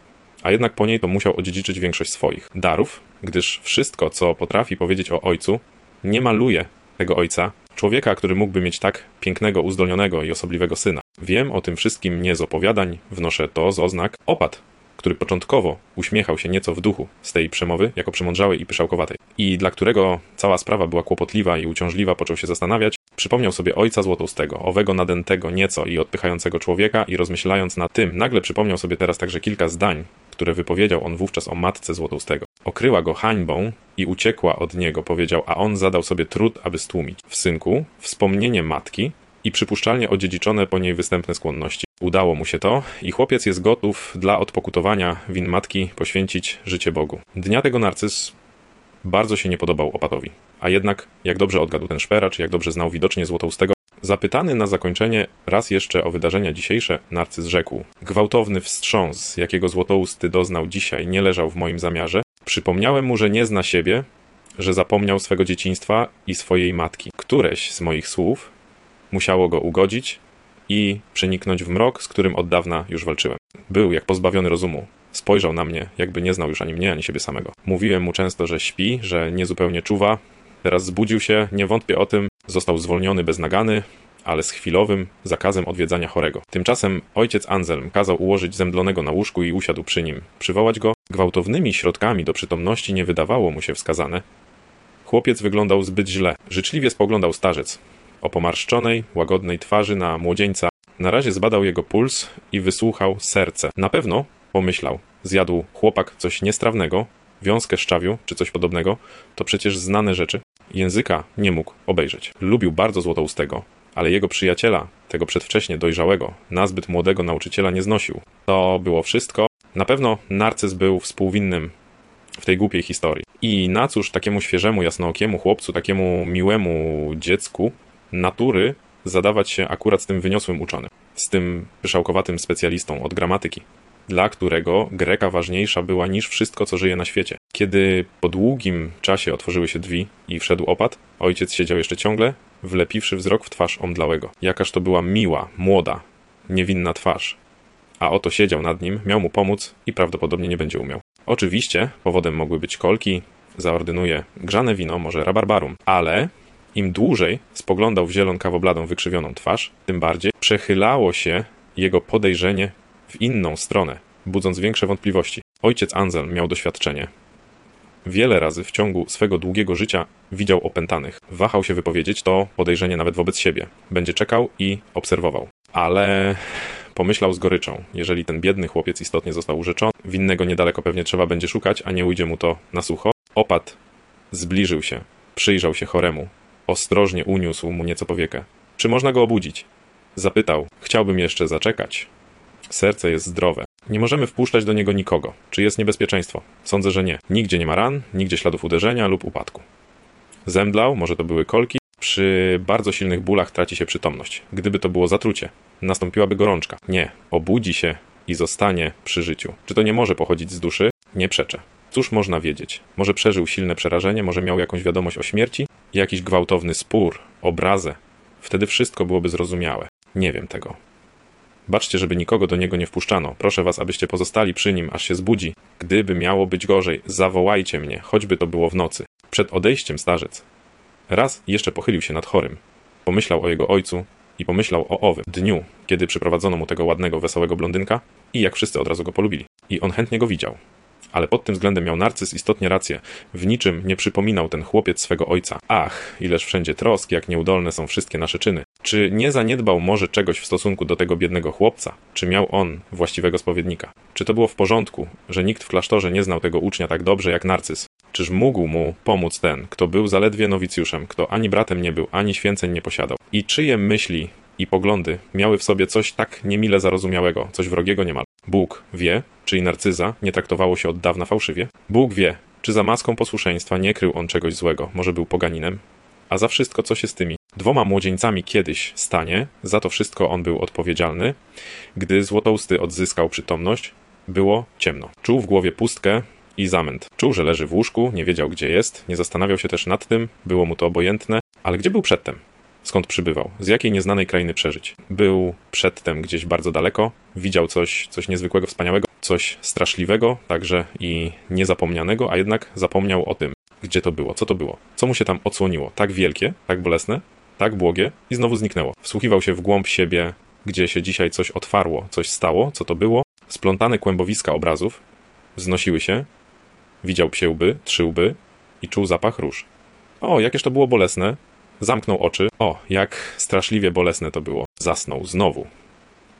A jednak po niej to musiał odziedziczyć większość swoich darów, gdyż wszystko, co potrafi powiedzieć o ojcu, nie maluje tego ojca, człowieka, który mógłby mieć tak pięknego, uzdolnionego i osobliwego syna. Wiem o tym wszystkim nie z opowiadań, wnoszę to z oznak opat, który początkowo uśmiechał się nieco w duchu z tej przemowy, jako przemądrzałej i pyszałkowatej, i dla którego cała sprawa była kłopotliwa i uciążliwa, począł się zastanawiać, przypomniał sobie ojca złotostego, owego nadętego nieco i odpychającego człowieka i rozmyślając nad tym, nagle przypomniał sobie teraz także kilka zdań, które wypowiedział on wówczas o matce złotostego. Okryła go hańbą i uciekła od niego, powiedział, a on zadał sobie trud, aby stłumić. W synku, wspomnienie matki i przypuszczalnie odziedziczone po niej występne skłonności. Udało mu się to i chłopiec jest gotów dla odpokutowania win matki poświęcić życie Bogu. Dnia tego narcyz bardzo się nie podobał opatowi. A jednak, jak dobrze odgadł ten szperacz, jak dobrze znał widocznie Złotoustego, zapytany na zakończenie raz jeszcze o wydarzenia dzisiejsze, narcyz rzekł: Gwałtowny wstrząs, jakiego Złotousty doznał dzisiaj, nie leżał w moim zamiarze. Przypomniałem mu, że nie zna siebie, że zapomniał swego dzieciństwa i swojej matki. Któreś z moich słów musiało go ugodzić i przeniknąć w mrok, z którym od dawna już walczyłem. Był jak pozbawiony rozumu. Spojrzał na mnie, jakby nie znał już ani mnie, ani siebie samego. Mówiłem mu często, że śpi, że niezupełnie czuwa. Teraz zbudził się, nie wątpię o tym, został zwolniony bez nagany, ale z chwilowym zakazem odwiedzania chorego. Tymczasem ojciec Anselm kazał ułożyć zemdlonego na łóżku i usiadł przy nim. Przywołać go gwałtownymi środkami do przytomności nie wydawało mu się wskazane. Chłopiec wyglądał zbyt źle. Życzliwie spoglądał starzec. O pomarszczonej, łagodnej twarzy na młodzieńca na razie zbadał jego puls i wysłuchał serce. Na pewno, pomyślał, zjadł chłopak coś niestrawnego, wiązkę szczawiu czy coś podobnego, to przecież znane rzeczy. Języka nie mógł obejrzeć. Lubił bardzo Złotoustego, ale jego przyjaciela, tego przedwcześnie dojrzałego, nazbyt młodego nauczyciela nie znosił. To było wszystko. Na pewno Narcyz był współwinnym w tej głupiej historii. I na cóż takiemu świeżemu, jasnookiemu chłopcu, takiemu miłemu dziecku natury zadawać się akurat z tym wyniosłym uczonym, z tym pyszałkowatym specjalistą od gramatyki, dla którego Greka ważniejsza była niż wszystko, co żyje na świecie. Kiedy po długim czasie otworzyły się drzwi i wszedł opad, ojciec siedział jeszcze ciągle, wlepiwszy wzrok w twarz omdlałego. Jakaż to była miła, młoda, niewinna twarz. A oto siedział nad nim, miał mu pomóc i prawdopodobnie nie będzie umiał. Oczywiście powodem mogły być kolki, zaordynuje grzane wino, może rabarbarum, ale im dłużej spoglądał w zielonkawobladą wykrzywioną twarz, tym bardziej przechylało się jego podejrzenie w inną stronę, budząc większe wątpliwości. Ojciec Anselm miał doświadczenie. Wiele razy w ciągu swego długiego życia widział opętanych. Wahał się wypowiedzieć to podejrzenie nawet wobec siebie. Będzie czekał i obserwował. Ale pomyślał z goryczą, jeżeli ten biedny chłopiec istotnie został urzeczony, winnego niedaleko pewnie trzeba będzie szukać, a nie ujdzie mu to na sucho. Opad zbliżył się, przyjrzał się choremu, ostrożnie uniósł mu nieco powiekę. Czy można go obudzić? Zapytał, chciałbym jeszcze zaczekać. Serce jest zdrowe. Nie możemy wpuszczać do niego nikogo. Czy jest niebezpieczeństwo? Sądzę, że nie. Nigdzie nie ma ran, nigdzie śladów uderzenia lub upadku. Zemdlał, może to były kolki. Przy bardzo silnych bólach traci się przytomność. Gdyby to było zatrucie, nastąpiłaby gorączka. Nie, obudzi się i zostanie przy życiu. Czy to nie może pochodzić z duszy? Nie przeczę. Cóż można wiedzieć? Może przeżył silne przerażenie, może miał jakąś wiadomość o śmierci? Jakiś gwałtowny spór, obrazę. Wtedy wszystko byłoby zrozumiałe. Nie wiem tego. Baczcie, żeby nikogo do niego nie wpuszczano. Proszę was, abyście pozostali przy nim, aż się zbudzi. Gdyby miało być gorzej, zawołajcie mnie, choćby to było w nocy. Przed odejściem starzec. Raz jeszcze pochylił się nad chorym. Pomyślał o jego ojcu i pomyślał o owym dniu, kiedy przyprowadzono mu tego ładnego, wesołego blondynka i jak wszyscy od razu go polubili. I on chętnie go widział. Ale pod tym względem miał narcyz istotnie rację. W niczym nie przypominał ten chłopiec swego ojca. Ach, ileż wszędzie trosk, jak nieudolne są wszystkie nasze czyny. Czy nie zaniedbał może czegoś w stosunku do tego biednego chłopca? Czy miał on właściwego spowiednika? Czy to było w porządku, że nikt w klasztorze nie znał tego ucznia tak dobrze jak narcyz? Czyż mógł mu pomóc ten, kto był zaledwie nowicjuszem, kto ani bratem nie był, ani święceń nie posiadał? I czyje myśli i poglądy miały w sobie coś tak niemile zarozumiałego, coś wrogiego niemal? Bóg wie, czy i narcyza nie traktowało się od dawna fałszywie? Bóg wie, czy za maską posłuszeństwa nie krył on czegoś złego, może był poganinem? A za wszystko, co się z tymi dwoma młodzieńcami kiedyś stanie, za to wszystko on był odpowiedzialny. Gdy Złotousty odzyskał przytomność, było ciemno. Czuł w głowie pustkę i zamęt. Czuł, że leży w łóżku, nie wiedział gdzie jest, nie zastanawiał się też nad tym, było mu to obojętne, ale gdzie był przedtem? Skąd przybywał? Z jakiej nieznanej krainy przeżyć? Był przedtem gdzieś bardzo daleko, widział coś, coś niezwykłego, wspaniałego, coś straszliwego, także i niezapomnianego, a jednak zapomniał o tym, gdzie to było, co to było, co mu się tam odsłoniło, tak wielkie, tak bolesne, tak błogie i znowu zniknęło. Wsłuchiwał się w głąb siebie, gdzie się dzisiaj coś otwarło, coś stało, co to było. Splątane kłębowiska obrazów wznosiły się, widział psie łby, trzy i czuł zapach róż. O, jakież to było bolesne. Zamknął oczy. O, jak straszliwie bolesne to było. Zasnął znowu.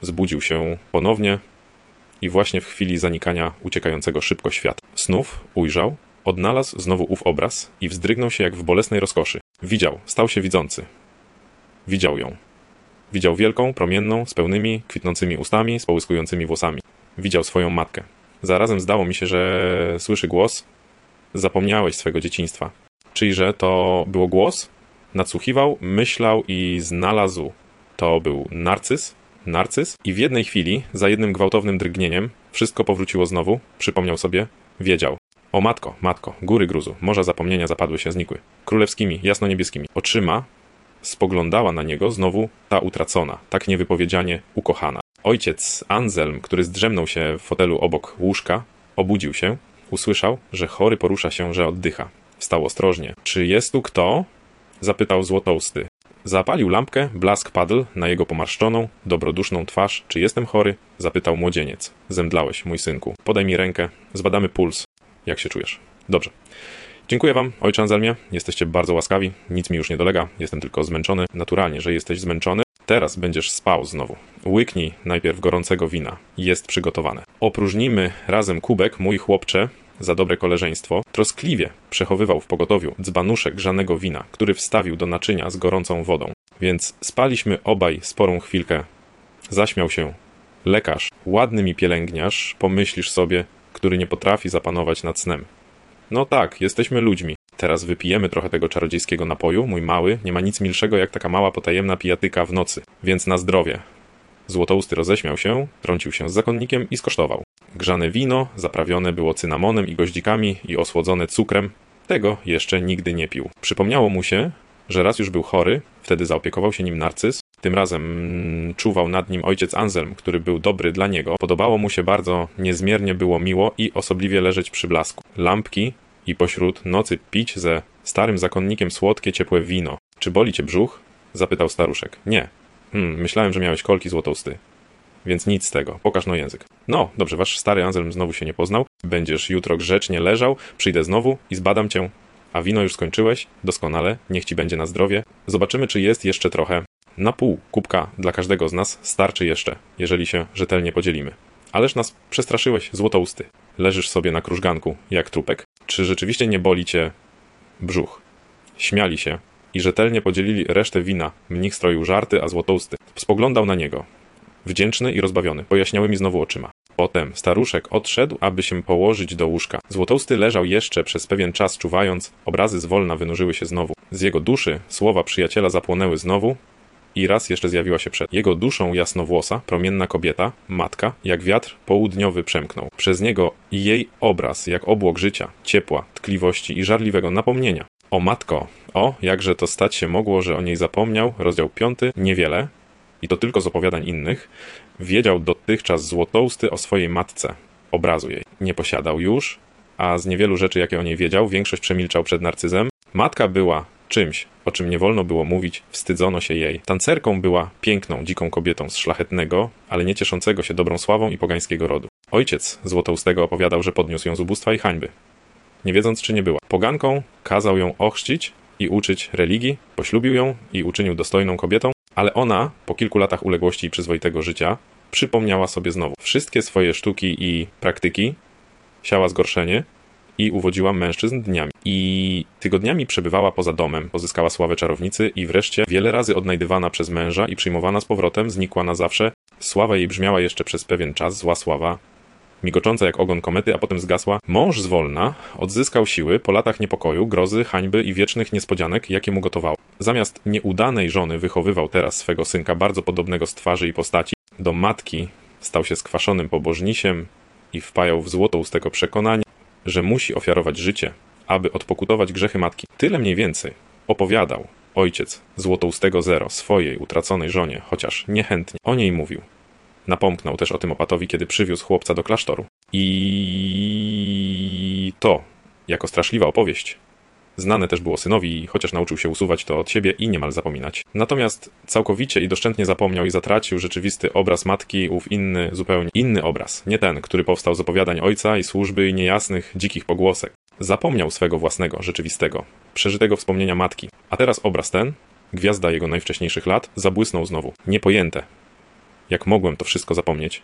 Zbudził się ponownie i właśnie w chwili zanikania uciekającego szybko świat snów ujrzał, odnalazł znowu ów obraz i wzdrygnął się jak w bolesnej rozkoszy. Widział, stał się widzący. Widział ją. Widział wielką, promienną, z pełnymi, kwitnącymi ustami, z połyskującymi włosami. Widział swoją matkę. Zarazem zdało mi się, że słyszy głos. Zapomniałeś swego dzieciństwa. Czyjże to było głos? Nadsłuchiwał, myślał i znalazł. To był narcyz, narcyz i w jednej chwili, za jednym gwałtownym drgnieniem, wszystko powróciło znowu, przypomniał sobie, wiedział. O matko, matko, góry gruzu, morza zapomnienia zapadły się, znikły. Królewskimi, jasno-niebieskimi. Oczyma spoglądała na niego znowu ta utracona, tak niewypowiedzianie ukochana. Ojciec Anselm, który zdrzemnął się w fotelu obok łóżka, obudził się, usłyszał, że chory porusza się, że oddycha. Wstał ostrożnie. Czy jest tu kto? Zapytał złotousty. Zapalił lampkę, blask padł na jego pomarszczoną, dobroduszną twarz. Czy jestem chory? Zapytał młodzieniec. Zemdlałeś, mój synku. Podaj mi rękę, zbadamy puls. Jak się czujesz? Dobrze. Dziękuję wam, ojcze Anselmie. Jesteście bardzo łaskawi. Nic mi już nie dolega. Jestem tylko zmęczony. Naturalnie, że jesteś zmęczony. Teraz będziesz spał znowu. Łyknij najpierw gorącego wina. Jest przygotowane. Opróżnimy razem kubek, mój chłopcze, za dobre koleżeństwo, troskliwie przechowywał w pogotowiu dzbanuszek grzanego wina, który wstawił do naczynia z gorącą wodą. Więc spaliśmy obaj sporą chwilkę. Zaśmiał się lekarz, ładny mi pielęgniarz, pomyślisz sobie, który nie potrafi zapanować nad snem. No tak, jesteśmy ludźmi. Teraz wypijemy trochę tego czarodziejskiego napoju, mój mały, nie ma nic milszego jak taka mała potajemna pijatyka w nocy, więc na zdrowie. Złotousty roześmiał się, trącił się z zakonnikiem i skosztował. Grzane wino, zaprawione było cynamonem i goździkami i osłodzone cukrem, tego jeszcze nigdy nie pił. Przypomniało mu się, że raz już był chory, wtedy zaopiekował się nim narcyz, tym razem mm, czuwał nad nim ojciec Anselm, który był dobry dla niego. Podobało mu się bardzo, niezmiernie było miło i osobliwie leżeć przy blasku. Lampki i pośród nocy pić ze starym zakonnikiem słodkie, ciepłe wino. Czy boli cię brzuch? Zapytał staruszek. Nie. Hmm, myślałem, że miałeś kolki złotousty. Więc nic z tego. Pokaż no język. No, dobrze, wasz stary Anselm znowu się nie poznał. Będziesz jutro grzecznie leżał, przyjdę znowu i zbadam cię. A wino już skończyłeś? Doskonale, niech ci będzie na zdrowie. Zobaczymy, czy jest jeszcze trochę. Na pół kubka dla każdego z nas starczy jeszcze, jeżeli się rzetelnie podzielimy. Ależ nas przestraszyłeś, złotousty. Leżysz sobie na krużganku, jak trupek. Czy rzeczywiście nie boli cię brzuch? Śmiali się i rzetelnie podzielili resztę wina. Mnich stroił żarty, a złotousty spoglądał na niego. Wdzięczny i rozbawiony, pojaśniały mi znowu oczyma. Potem staruszek odszedł, aby się położyć do łóżka. Złotousty leżał jeszcze przez pewien czas czuwając, obrazy zwolna wynurzyły się znowu. Z jego duszy słowa przyjaciela zapłonęły znowu, i raz jeszcze zjawiła się przed jego duszą jasnowłosa, promienna kobieta, matka, jak wiatr południowy przemknął. Przez niego i jej obraz, jak obłok życia, ciepła, tkliwości i żarliwego napomnienia. O matko, o, jakże to stać się mogło, że o niej zapomniał, rozdział piąty, niewiele, i to tylko z opowiadań innych, wiedział dotychczas złotousty o swojej matce, obrazu jej. Nie posiadał już, a z niewielu rzeczy, jakie o niej wiedział, większość przemilczał przed narcyzem. Matka była czymś, o czym nie wolno było mówić, wstydzono się jej. Tancerką była piękną, dziką kobietą z szlachetnego, ale nie cieszącego się dobrą sławą i pogańskiego rodu. Ojciec Złotoustego opowiadał, że podniósł ją z ubóstwa i hańby. Nie wiedząc, czy nie była. Poganką kazał ją ochrzcić i uczyć religii, poślubił ją i uczynił dostojną kobietą, ale ona, po kilku latach uległości i przyzwoitego życia, przypomniała sobie znowu wszystkie swoje sztuki i praktyki, siała zgorszenie i uwodziła mężczyzn dniami. I tygodniami przebywała poza domem, pozyskała sławę czarownicy i wreszcie wiele razy odnajdywana przez męża i przyjmowana z powrotem, znikła na zawsze. Sława jej brzmiała jeszcze przez pewien czas, zła sława, migocząca jak ogon komety, a potem zgasła. Mąż zwolna odzyskał siły po latach niepokoju, grozy, hańby i wiecznych niespodzianek, jakie mu gotowało. Zamiast nieudanej żony wychowywał teraz swego synka bardzo podobnego z twarzy i postaci. Do matki stał się skwaszonym pobożnisiem i wpajał w złoto ustego przekonanie, że musi ofiarować życie, aby odpokutować grzechy matki. Tyle mniej więcej opowiadał ojciec złotoustego Zero swojej utraconej żonie, chociaż niechętnie o niej mówił. Napomknął też o tym opatowi, kiedy przywiózł chłopca do klasztoru. I to, jako straszliwa opowieść, Znane też było synowi, chociaż nauczył się usuwać to od siebie i niemal zapominać. Natomiast całkowicie i doszczętnie zapomniał i zatracił rzeczywisty obraz matki, ów inny, zupełnie inny obraz. Nie ten, który powstał z opowiadań ojca i służby i niejasnych, dzikich pogłosek. Zapomniał swego własnego, rzeczywistego, przeżytego wspomnienia matki. A teraz obraz ten, gwiazda jego najwcześniejszych lat, zabłysnął znowu. Niepojęte. Jak mogłem to wszystko zapomnieć?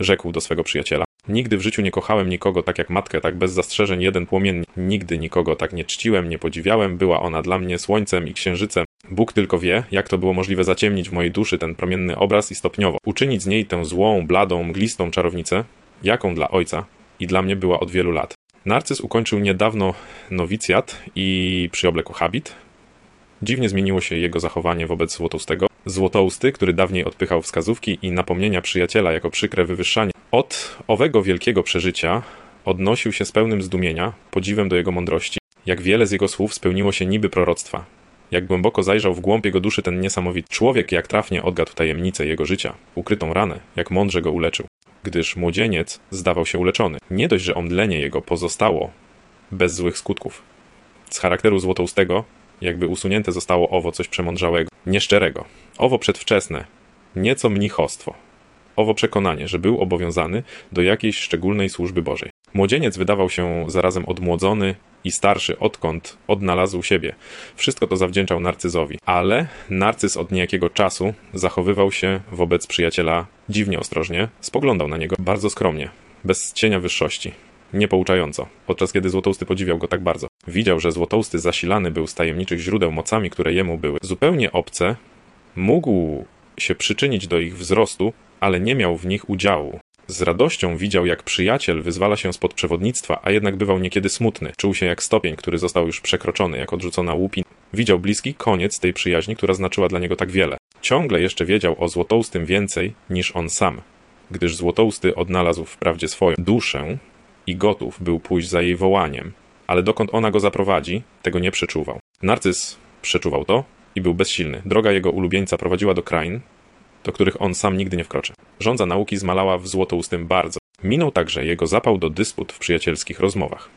Rzekł do swego przyjaciela. Nigdy w życiu nie kochałem nikogo tak jak matkę, tak bez zastrzeżeń jeden płomiennie. Nigdy nikogo tak nie czciłem, nie podziwiałem. Była ona dla mnie słońcem i księżycem. Bóg tylko wie, jak to było możliwe zaciemnić w mojej duszy ten promienny obraz i stopniowo uczynić z niej tę złą, bladą, mglistą czarownicę, jaką dla ojca i dla mnie była od wielu lat. Narcyz ukończył niedawno nowicjat i przyoblekł habit. Dziwnie zmieniło się jego zachowanie wobec Złotoustego. Złotousty, który dawniej odpychał wskazówki i napomnienia przyjaciela jako przykre wywyższanie, od owego wielkiego przeżycia odnosił się z pełnym zdumienia, podziwem do jego mądrości. Jak wiele z jego słów spełniło się niby proroctwa. Jak głęboko zajrzał w głąb jego duszy ten niesamowity człowiek, jak trafnie odgadł tajemnicę jego życia, ukrytą ranę, jak mądrze go uleczył. Gdyż młodzieniec zdawał się uleczony. Nie dość, że omdlenie jego pozostało bez złych skutków. Z charakteru złotoustego jakby usunięte zostało owo coś przemądrzałego, nieszczerego, owo przedwczesne, nieco mnichostwo, owo przekonanie, że był obowiązany do jakiejś szczególnej służby Bożej. Młodzieniec wydawał się zarazem odmłodzony i starszy, odkąd odnalazł siebie. Wszystko to zawdzięczał narcyzowi, ale narcyz od niejakiego czasu zachowywał się wobec przyjaciela dziwnie ostrożnie, spoglądał na niego bardzo skromnie, bez cienia wyższości, niepouczająco, podczas kiedy Złotousty podziwiał go tak bardzo. Widział, że Złotousty zasilany był z tajemniczych źródeł mocami, które jemu były zupełnie obce, mógł się przyczynić do ich wzrostu, ale nie miał w nich udziału. Z radością widział, jak przyjaciel wyzwala się spod przewodnictwa, a jednak bywał niekiedy smutny. Czuł się jak stopień, który został już przekroczony, jak odrzucona łupin. Widział bliski koniec tej przyjaźni, która znaczyła dla niego tak wiele. Ciągle jeszcze wiedział o Złotoustym więcej niż on sam, gdyż Złotousty odnalazł wprawdzie swoją duszę i gotów był pójść za jej wołaniem, ale dokąd ona go zaprowadzi, tego nie przeczuwał. Narcyz przeczuwał to i był bezsilny. Droga jego ulubieńca prowadziła do krain, do których on sam nigdy nie wkroczy. Rządza nauki zmalała w złotoustym bardzo. Minął także jego zapał do dysput w przyjacielskich rozmowach.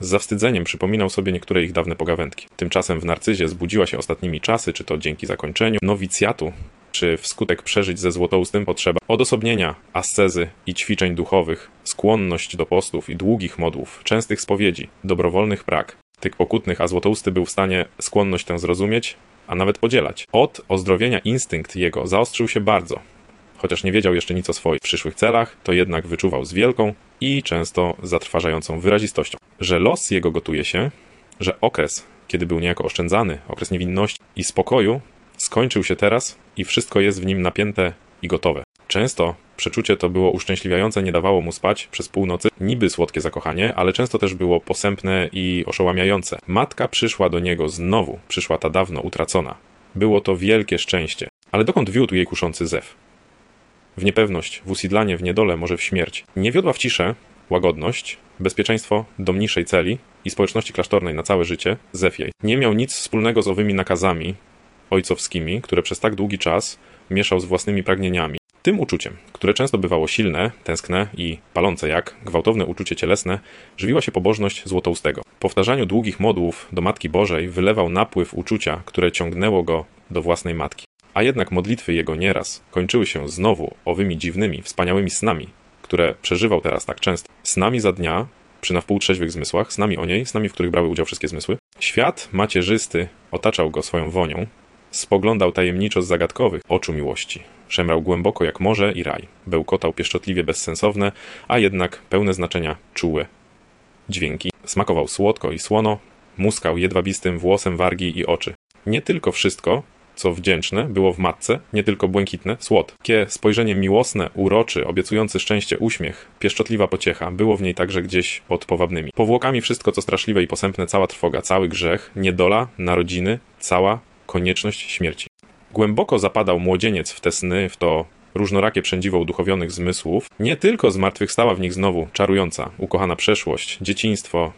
Z zawstydzeniem przypominał sobie niektóre ich dawne pogawędki. Tymczasem w narcyzie zbudziła się ostatnimi czasy, czy to dzięki zakończeniu nowicjatu, czy wskutek przeżyć ze złotoustym potrzeba odosobnienia, ascezy i ćwiczeń duchowych, skłonność do postów i długich modłów, częstych spowiedzi, dobrowolnych prak. Tych pokutnych, a złotousty był w stanie skłonność tę zrozumieć, a nawet podzielać. Od ozdrowienia instynkt jego zaostrzył się bardzo. Chociaż nie wiedział jeszcze nic o swoich przyszłych celach, to jednak wyczuwał z wielką i często zatrważającą wyrazistością, że los jego gotuje się, że okres, kiedy był niejako oszczędzany, okres niewinności i spokoju, skończył się teraz i wszystko jest w nim napięte i gotowe. Często przeczucie to było uszczęśliwiające, nie dawało mu spać przez północy, niby słodkie zakochanie, ale często też było posępne i oszołamiające. Matka przyszła do niego znowu, przyszła ta dawno utracona. Było to wielkie szczęście. Ale dokąd wiódł jej kuszący zew? W niepewność, w usidlanie, w niedole, może w śmierć. Nie wiodła w ciszę, łagodność, bezpieczeństwo do mniejszej celi i społeczności klasztornej na całe życie, zew jej. Nie miał nic wspólnego z owymi nakazami ojcowskimi, które przez tak długi czas mieszał z własnymi pragnieniami. Tym uczuciem, które często bywało silne, tęskne i palące jak gwałtowne uczucie cielesne, żywiła się pobożność złotoustego. W powtarzaniu długich modłów do Matki Bożej wylewał napływ uczucia, które ciągnęło go do własnej matki. A jednak modlitwy jego nieraz kończyły się znowu owymi dziwnymi, wspaniałymi snami, które przeżywał teraz tak często. Snami za dnia, przy na wpół trzeźwych zmysłach, snami o niej, snami, w których brały udział wszystkie zmysły. Świat macierzysty otaczał go swoją wonią, spoglądał tajemniczo z zagadkowych oczu miłości. Szemrał głęboko jak morze i raj. Bełkotał pieszczotliwie bezsensowne, a jednak pełne znaczenia czułe dźwięki. Smakował słodko i słono, muskał jedwabistym włosem wargi i oczy. Nie tylko wszystko, co wdzięczne, było w matce, nie tylko błękitne, słodkie spojrzenie miłosne, uroczy, obiecujący szczęście uśmiech, pieszczotliwa pociecha, było w niej także gdzieś pod powabnymi. Powłokami wszystko, co straszliwe i posępne, cała trwoga, cały grzech, niedola, narodziny, cała konieczność śmierci. Głęboko zapadał młodzieniec w te sny, w to różnorakie przędziwo uduchowionych zmysłów. Nie tylko zmartwychwstała w nich znowu czarująca, ukochana przeszłość, dzieciństwo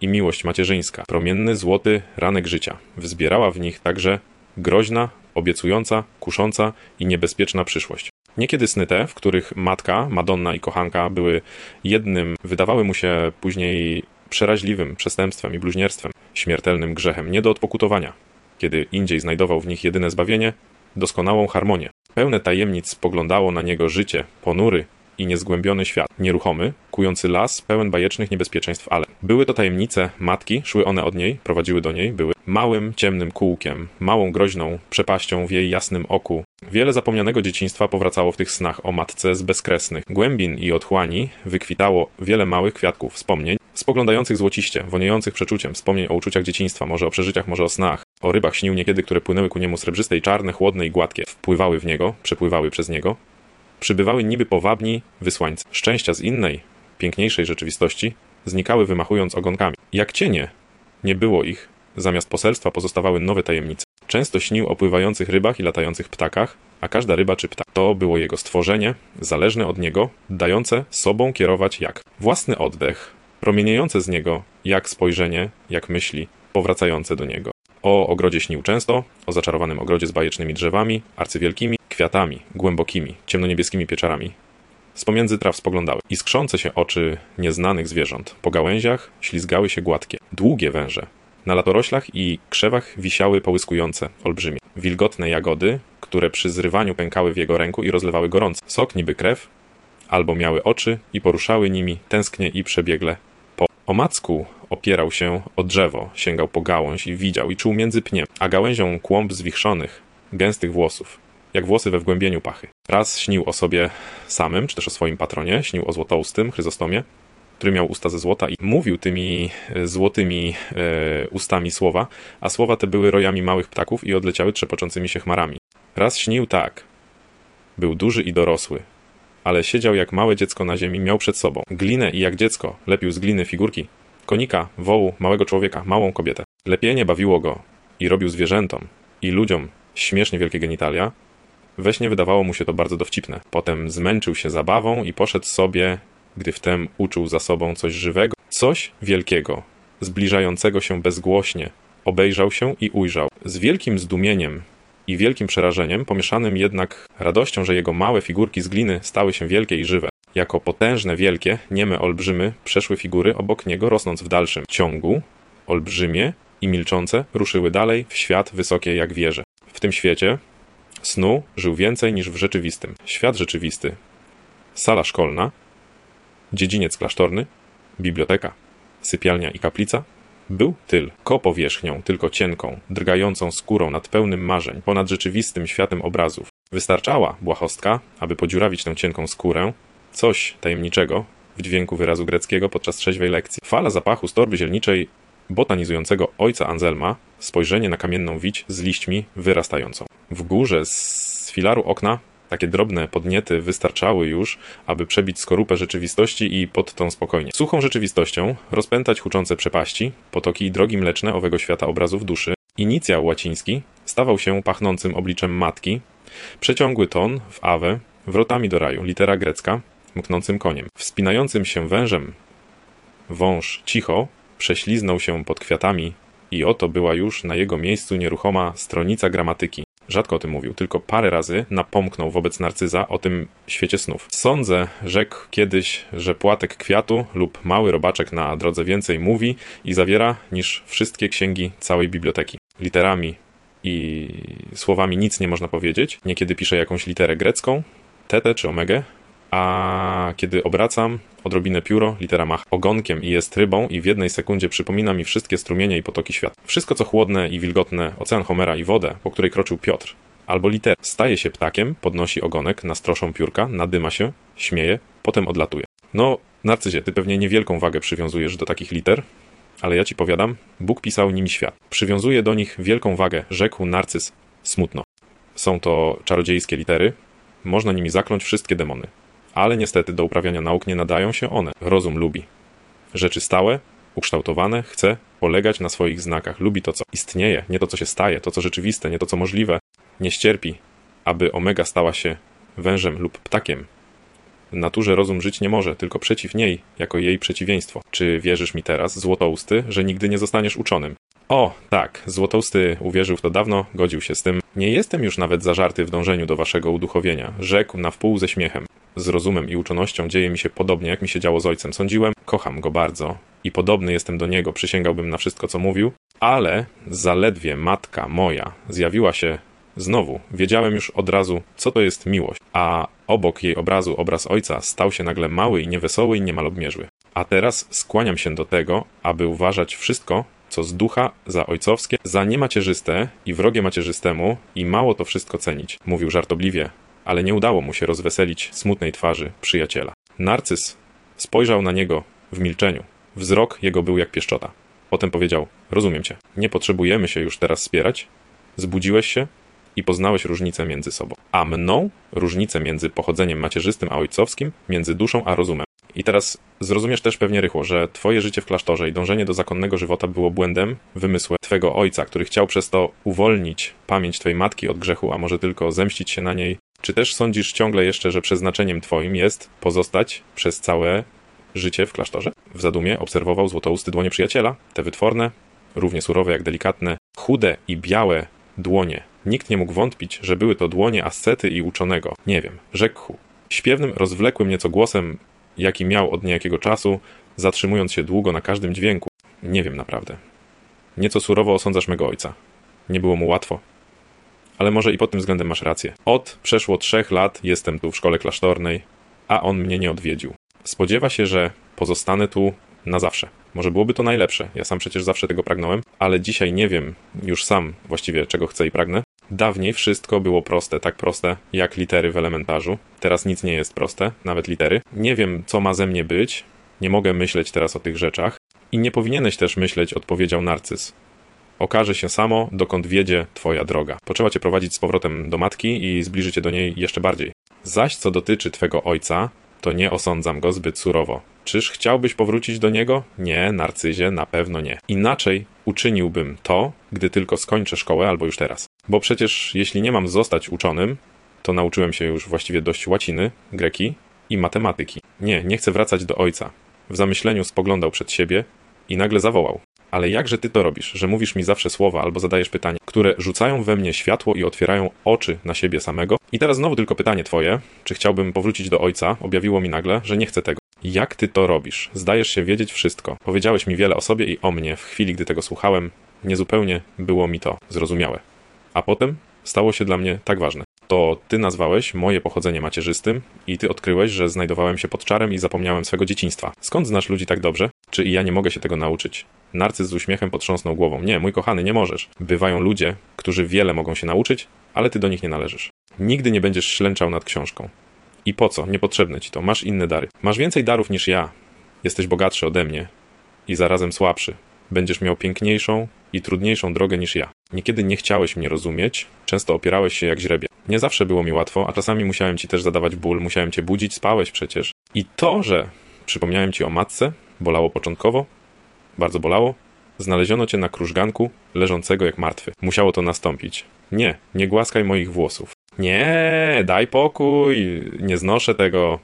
i miłość macierzyńska, promienny, złoty ranek życia. Wzbierała w nich także groźna, obiecująca, kusząca i niebezpieczna przyszłość. Niekiedy sny te, w których matka, Madonna i kochanka były jednym, wydawały mu się później przeraźliwym przestępstwem i bluźnierstwem, śmiertelnym grzechem, nie do odpokutowania kiedy indziej znajdował w nich jedyne zbawienie, doskonałą harmonię. Pełne tajemnic spoglądało na niego życie, ponury i niezgłębiony świat, nieruchomy, kujący las, pełen bajecznych niebezpieczeństw, ale były to tajemnice matki, szły one od niej, prowadziły do niej, były małym, ciemnym kółkiem, małą, groźną przepaścią w jej jasnym oku. Wiele zapomnianego dzieciństwa powracało w tych snach o matce z bezkresnych głębin i otchłani, wykwitało wiele małych kwiatków wspomnień, spoglądających złociście, woniejących przeczuciem, wspomnień o uczuciach dzieciństwa, może o przeżyciach, może o snach. O rybach śnił niekiedy, które płynęły ku niemu srebrzyste i czarne, chłodne i gładkie. Wpływały w niego, przepływały przez niego. Przybywały niby powabni wysłańcy. Szczęścia z innej, piękniejszej rzeczywistości znikały wymachując ogonkami. Jak cienie. Nie było ich. Zamiast poselstwa pozostawały nowe tajemnice. Często śnił o pływających rybach i latających ptakach, a każda ryba czy ptak to było jego stworzenie, zależne od niego, dające sobą kierować jak własny oddech, promieniejące z niego jak spojrzenie, jak myśli, powracające do niego. O ogrodzie śnił często, o zaczarowanym ogrodzie z bajecznymi drzewami, arcywielkimi, kwiatami, głębokimi, ciemnoniebieskimi pieczarami. Z pomiędzy traw spoglądały. Iskrzące się oczy nieznanych zwierząt. Po gałęziach ślizgały się gładkie, długie węże. Na latoroślach i krzewach wisiały połyskujące, olbrzymie. Wilgotne jagody, które przy zrywaniu pękały w jego ręku i rozlewały gorący. Sok niby krew, albo miały oczy i poruszały nimi tęsknie i przebiegle. Po omacku opierał się o drzewo, sięgał po gałąź i widział i czuł między pniem, a gałęzią kłąb zwichrzonych, gęstych włosów, jak włosy we wgłębieniu pachy. Raz śnił o sobie samym, czy też o swoim patronie, śnił o złotoustym, Chryzostomie, który miał usta ze złota i mówił tymi e, złotymi e, ustami słowa, a słowa te były rojami małych ptaków i odleciały trzepoczącymi się chmarami. Raz śnił tak. Był duży i dorosły, ale siedział jak małe dziecko na ziemi, miał przed sobą glinę i jak dziecko lepił z gliny figurki, konika, wołu, małego człowieka, małą kobietę. Lepienie bawiło go i robił zwierzętom i ludziom śmiesznie wielkie genitalia. We śnie wydawało mu się to bardzo dowcipne. Potem zmęczył się zabawą i poszedł sobie, gdy wtem uczuł za sobą coś żywego, coś wielkiego, zbliżającego się bezgłośnie. Obejrzał się i ujrzał. Z wielkim zdumieniem i wielkim przerażeniem, pomieszanym jednak radością, że jego małe figurki z gliny stały się wielkie i żywe. Jako potężne, wielkie, nieme olbrzymy przeszły figury obok niego, rosnąc w dalszym ciągu, olbrzymie i milczące ruszyły dalej w świat wysokie jak wieże. W tym świecie snu żył więcej niż w rzeczywistym. Świat rzeczywisty. Sala szkolna, dziedziniec klasztorny, biblioteka, sypialnia i kaplica był tyl, ko powierzchnią, tylko cienką, drgającą skórą nad pełnym marzeń, ponad rzeczywistym światem obrazów. Wystarczała błahostka, aby podziurawić tę cienką skórę, coś tajemniczego w dźwięku wyrazu greckiego podczas trzeźwej lekcji. Fala zapachu z torby zielniczej botanizującego ojca Anselma, spojrzenie na kamienną wić z liśćmi wyrastającą. W górze z filaru okna takie drobne podniety wystarczały już, aby przebić skorupę rzeczywistości i pod tą spokojnie. Suchą rzeczywistością rozpętać huczące przepaści, potoki i drogi mleczne owego świata obrazów duszy. Inicjał łaciński stawał się pachnącym obliczem matki, przeciągły ton w awe, wrotami do raju, litera grecka, mknącym koniem. Wspinającym się wężem wąż cicho prześliznął się pod kwiatami i oto była już na jego miejscu nieruchoma stronica gramatyki. Rzadko o tym mówił, tylko parę razy napomknął wobec narcyza o tym świecie snów. Sądzę, rzekł kiedyś, że płatek kwiatu lub mały robaczek na drodze więcej mówi i zawiera niż wszystkie księgi całej biblioteki. Literami i słowami nic nie można powiedzieć. Niekiedy piszę jakąś literę grecką, tetę czy omegę, a kiedy obracam odrobinę pióro, litera mach ogonkiem i jest rybą i w jednej sekundzie przypomina mi wszystkie strumienie i potoki świata. Wszystko co chłodne i wilgotne, ocean Homera i wodę, po której kroczył Piotr. Albo liter. Staje się ptakiem, podnosi ogonek, nastroszą piórka, nadyma się, śmieje, potem odlatuje. No, Narcyzie, ty pewnie niewielką wagę przywiązujesz do takich liter, ale ja ci powiadam, Bóg pisał nimi świat. Przywiązuje do nich wielką wagę, rzekł Narcyz smutno. Są to czarodziejskie litery, można nimi zakląć wszystkie demony ale niestety do uprawiania nauk nie nadają się one. Rozum lubi. Rzeczy stałe, ukształtowane, chce polegać na swoich znakach. Lubi to, co istnieje, nie to, co się staje, to, co rzeczywiste, nie to, co możliwe. Nie ścierpi, aby omega stała się wężem lub ptakiem. W naturze rozum żyć nie może, tylko przeciw niej, jako jej przeciwieństwo. Czy wierzysz mi teraz, złotousty, że nigdy nie zostaniesz uczonym? O, tak, Złotousty uwierzył w to dawno, godził się z tym. Nie jestem już nawet zażarty w dążeniu do waszego uduchowienia, rzekł na wpół ze śmiechem. Z rozumem i uczonością dzieje mi się podobnie, jak mi się działo z ojcem. Sądziłem, kocham go bardzo i podobny jestem do niego, przysięgałbym na wszystko, co mówił, ale zaledwie matka moja zjawiła się Znowu, wiedziałem już od razu, co to jest miłość, a obok jej obrazu obraz ojca stał się nagle mały i niewesoły i niemal obmierzły. A teraz skłaniam się do tego, aby uważać wszystko, co z ducha za ojcowskie, za niemacierzyste i wrogie macierzystemu i mało to wszystko cenić, mówił żartobliwie, ale nie udało mu się rozweselić smutnej twarzy przyjaciela. Narcyz spojrzał na niego w milczeniu. Wzrok jego był jak pieszczota. Potem powiedział: Rozumiem cię. Nie potrzebujemy się już teraz spierać. Zbudziłeś się i poznałeś różnicę między sobą. A mną różnicę między pochodzeniem macierzystym a ojcowskim, między duszą a rozumem. I teraz zrozumiesz też pewnie rychło, że twoje życie w klasztorze i dążenie do zakonnego żywota było błędem, wymysłem twego ojca, który chciał przez to uwolnić pamięć twojej matki od grzechu, a może tylko zemścić się na niej. Czy też sądzisz ciągle jeszcze, że przeznaczeniem twoim jest pozostać przez całe życie w klasztorze? W zadumie obserwował złotousty dłonie przyjaciela, te wytworne, równie surowe jak delikatne, chude i białe dłonie. Nikt nie mógł wątpić, że były to dłonie ascety i uczonego. Nie wiem, rzekł. Śpiewnym, rozwlekłym nieco głosem, jaki miał od niejakiego czasu, zatrzymując się długo na każdym dźwięku. Nie wiem naprawdę. Nieco surowo osądzasz mego ojca. Nie było mu łatwo. Ale może i pod tym względem masz rację. Od przeszło trzech lat jestem tu w szkole klasztornej, a on mnie nie odwiedził. Spodziewa się, że pozostanę tu na zawsze. Może byłoby to najlepsze. Ja sam przecież zawsze tego pragnąłem, ale dzisiaj nie wiem już sam właściwie czego chcę i pragnę. Dawniej wszystko było proste, tak proste jak litery w elementarzu. Teraz nic nie jest proste, nawet litery. Nie wiem, co ma ze mnie być. Nie mogę myśleć teraz o tych rzeczach. I nie powinieneś też myśleć, odpowiedział narcyz. Okaże się samo, dokąd wiedzie twoja droga. Potrzeba cię prowadzić z powrotem do matki i zbliżyć cię do niej jeszcze bardziej. Zaś co dotyczy twego ojca, to nie osądzam go zbyt surowo. Czyż chciałbyś powrócić do niego? Nie, narcyzie, na pewno nie. Inaczej uczyniłbym to, gdy tylko skończę szkołę albo już teraz. Bo przecież jeśli nie mam zostać uczonym, to nauczyłem się już właściwie dość łaciny, greki i matematyki. Nie, nie chcę wracać do ojca. W zamyśleniu spoglądał przed siebie i nagle zawołał. Ale jakże ty to robisz, że mówisz mi zawsze słowa albo zadajesz pytania, które rzucają we mnie światło i otwierają oczy na siebie samego? I teraz znowu tylko pytanie twoje, czy chciałbym powrócić do ojca? Objawiło mi nagle, że nie chcę tego. Jak ty to robisz? Zdajesz się wiedzieć wszystko. Powiedziałeś mi wiele o sobie i o mnie w chwili, gdy tego słuchałem. Niezupełnie było mi to zrozumiałe. A potem stało się dla mnie tak ważne. To ty nazwałeś moje pochodzenie macierzystym i ty odkryłeś, że znajdowałem się pod czarem i zapomniałem swego dzieciństwa. Skąd znasz ludzi tak dobrze? Czy i ja nie mogę się tego nauczyć? Narcyz z uśmiechem potrząsnął głową. Nie, mój kochany, nie możesz. Bywają ludzie, którzy wiele mogą się nauczyć, ale ty do nich nie należysz. Nigdy nie będziesz ślęczał nad książką. I po co? Niepotrzebne ci to. Masz inne dary. Masz więcej darów niż ja. Jesteś bogatszy ode mnie i zarazem słabszy. Będziesz miał piękniejszą i trudniejszą drogę niż ja. Niekiedy nie chciałeś mnie rozumieć, często opierałeś się jak źrebie. Nie zawsze było mi łatwo, a czasami musiałem ci też zadawać ból, musiałem cię budzić, spałeś przecież. I to, że przypomniałem ci o matce, bolało początkowo, bardzo bolało, znaleziono cię na krużganku, leżącego jak martwy. Musiało to nastąpić. Nie, nie głaskaj moich włosów. Nie, daj pokój, nie znoszę tego,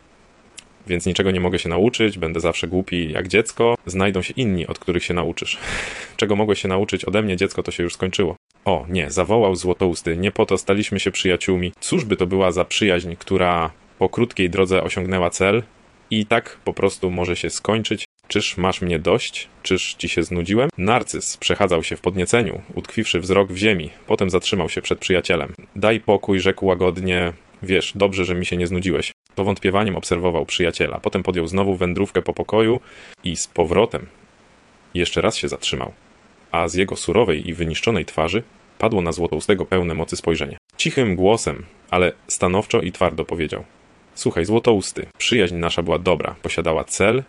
więc niczego nie mogę się nauczyć, będę zawsze głupi jak dziecko. Znajdą się inni, od których się nauczysz. Czego mogłeś się nauczyć ode mnie, dziecko, to się już skończyło. O, nie, zawołał złotousty, nie po to staliśmy się przyjaciółmi. Cóż by to była za przyjaźń, która po krótkiej drodze osiągnęła cel i tak po prostu może się skończyć? Czyż masz mnie dość? Czyż ci się znudziłem? Narcyz przechadzał się w podnieceniu, utkwiwszy wzrok w ziemi. Potem zatrzymał się przed przyjacielem. Daj pokój, rzekł łagodnie. Wiesz, dobrze, że mi się nie znudziłeś. Powątpiewaniem obserwował przyjaciela. Potem podjął znowu wędrówkę po pokoju i z powrotem jeszcze raz się zatrzymał. A z jego surowej i wyniszczonej twarzy padło na złotoustego pełne mocy spojrzenie. Cichym głosem, ale stanowczo i twardo powiedział. Słuchaj, złotousty, przyjaźń nasza była dobra, posiadała cel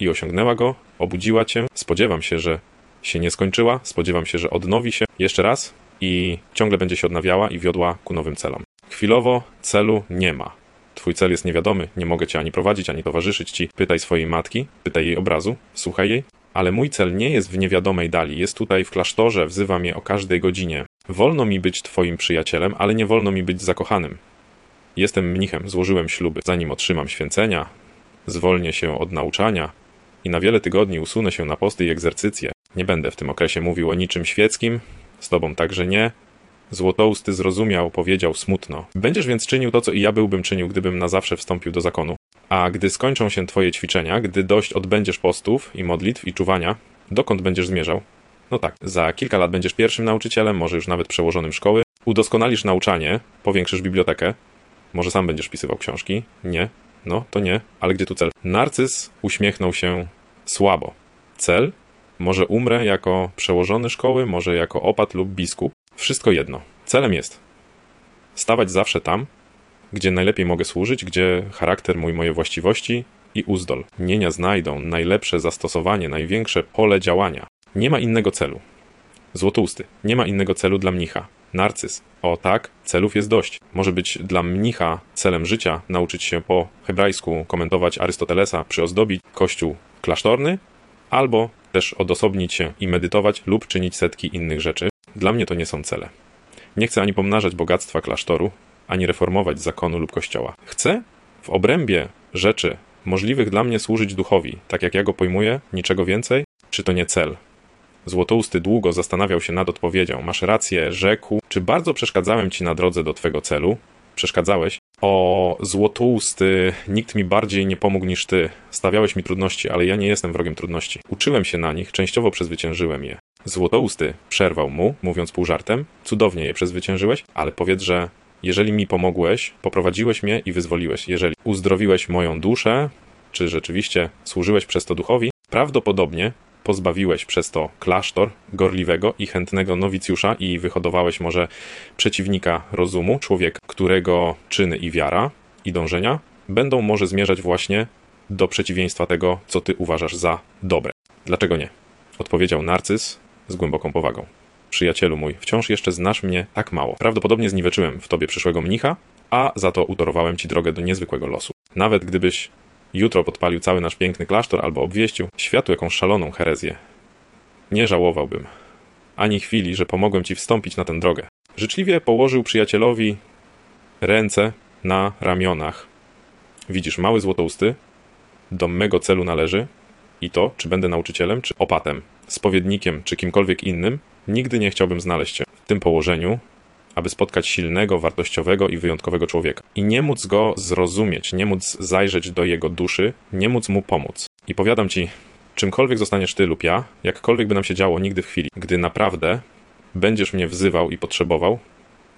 i osiągnęła go, obudziła cię. Spodziewam się, że się nie skończyła, spodziewam się, że odnowi się jeszcze raz i ciągle będzie się odnawiała i wiodła ku nowym celom. Chwilowo celu nie ma. Twój cel jest niewiadomy, nie mogę cię ani prowadzić, ani towarzyszyć ci. Pytaj swojej matki, pytaj jej obrazu, słuchaj jej. Ale mój cel nie jest w niewiadomej dali, jest tutaj w klasztorze, wzywa mnie o każdej godzinie. Wolno mi być twoim przyjacielem, ale nie wolno mi być zakochanym. Jestem mnichem, złożyłem śluby. Zanim otrzymam święcenia, zwolnię się od nauczania i na wiele tygodni usunę się na posty i egzercycje. Nie będę w tym okresie mówił o niczym świeckim, z tobą także nie. Złotousty zrozumiał, powiedział smutno. Będziesz więc czynił to, co i ja byłbym czynił, gdybym na zawsze wstąpił do zakonu. A gdy skończą się twoje ćwiczenia, gdy dość odbędziesz postów i modlitw i czuwania, dokąd będziesz zmierzał? No tak, za kilka lat będziesz pierwszym nauczycielem, może już nawet przełożonym szkoły, Udoskonalisz nauczanie, powiększysz bibliotekę, może sam będziesz pisywał książki? Nie. No, to nie, ale gdzie tu cel? Narcyz uśmiechnął się słabo. Cel? Może umrę jako przełożony szkoły, może jako opat lub biskup. Wszystko jedno. Celem jest stawać zawsze tam, gdzie najlepiej mogę służyć, gdzie charakter mój, moje właściwości i uzdol. Nienia znajdą najlepsze zastosowanie, największe pole działania. Nie ma innego celu. Złotousty. Nie ma innego celu dla mnicha. Narcyz. O tak, celów jest dość. Może być dla mnicha celem życia nauczyć się po hebrajsku komentować Arystotelesa, przyozdobić kościół klasztorny, albo też odosobnić się i medytować lub czynić setki innych rzeczy. Dla mnie to nie są cele. Nie chcę ani pomnażać bogactwa klasztoru, ani reformować zakonu lub kościoła. Chcę w obrębie rzeczy możliwych dla mnie służyć duchowi, tak jak ja go pojmuję, niczego więcej? Czy to nie cel? Złotousty długo zastanawiał się nad odpowiedzią. Masz rację, rzekł. Czy bardzo przeszkadzałem ci na drodze do twego celu? Przeszkadzałeś? O, złotousty, nikt mi bardziej nie pomógł niż ty. Stawiałeś mi trudności, ale ja nie jestem wrogiem trudności. Uczyłem się na nich, częściowo przezwyciężyłem je. Złotousty przerwał mu, mówiąc pół żartem. Cudownie je przezwyciężyłeś, ale powiedz, że jeżeli mi pomogłeś, poprowadziłeś mnie i wyzwoliłeś. Jeżeli uzdrowiłeś moją duszę, czy rzeczywiście służyłeś przez to duchowi, prawdopodobnie pozbawiłeś przez to klasztor gorliwego i chętnego nowicjusza i wyhodowałeś może przeciwnika rozumu, człowiek, którego czyny i wiara i dążenia będą może zmierzać właśnie do przeciwieństwa tego, co ty uważasz za dobre. Dlaczego nie? Odpowiedział Narcyz z głęboką powagą. Przyjacielu mój, wciąż jeszcze znasz mnie tak mało. Prawdopodobnie zniweczyłem w tobie przyszłego mnicha, a za to utorowałem ci drogę do niezwykłego losu. Nawet gdybyś jutro podpalił cały nasz piękny klasztor albo obwieścił światu jakąś szaloną herezję. Nie żałowałbym ani chwili, że pomogłem ci wstąpić na tę drogę. Życzliwie położył przyjacielowi ręce na ramionach. Widzisz, mały złotousty, do mego celu należy i to, czy będę nauczycielem, czy opatem, spowiednikiem, czy kimkolwiek innym, nigdy nie chciałbym znaleźć się w tym położeniu, aby spotkać silnego, wartościowego i wyjątkowego człowieka. I nie móc go zrozumieć, nie móc zajrzeć do jego duszy, nie móc mu pomóc. I powiadam ci, czymkolwiek zostaniesz ty lub ja, jakkolwiek by nam się działo nigdy w chwili, gdy naprawdę będziesz mnie wzywał i potrzebował,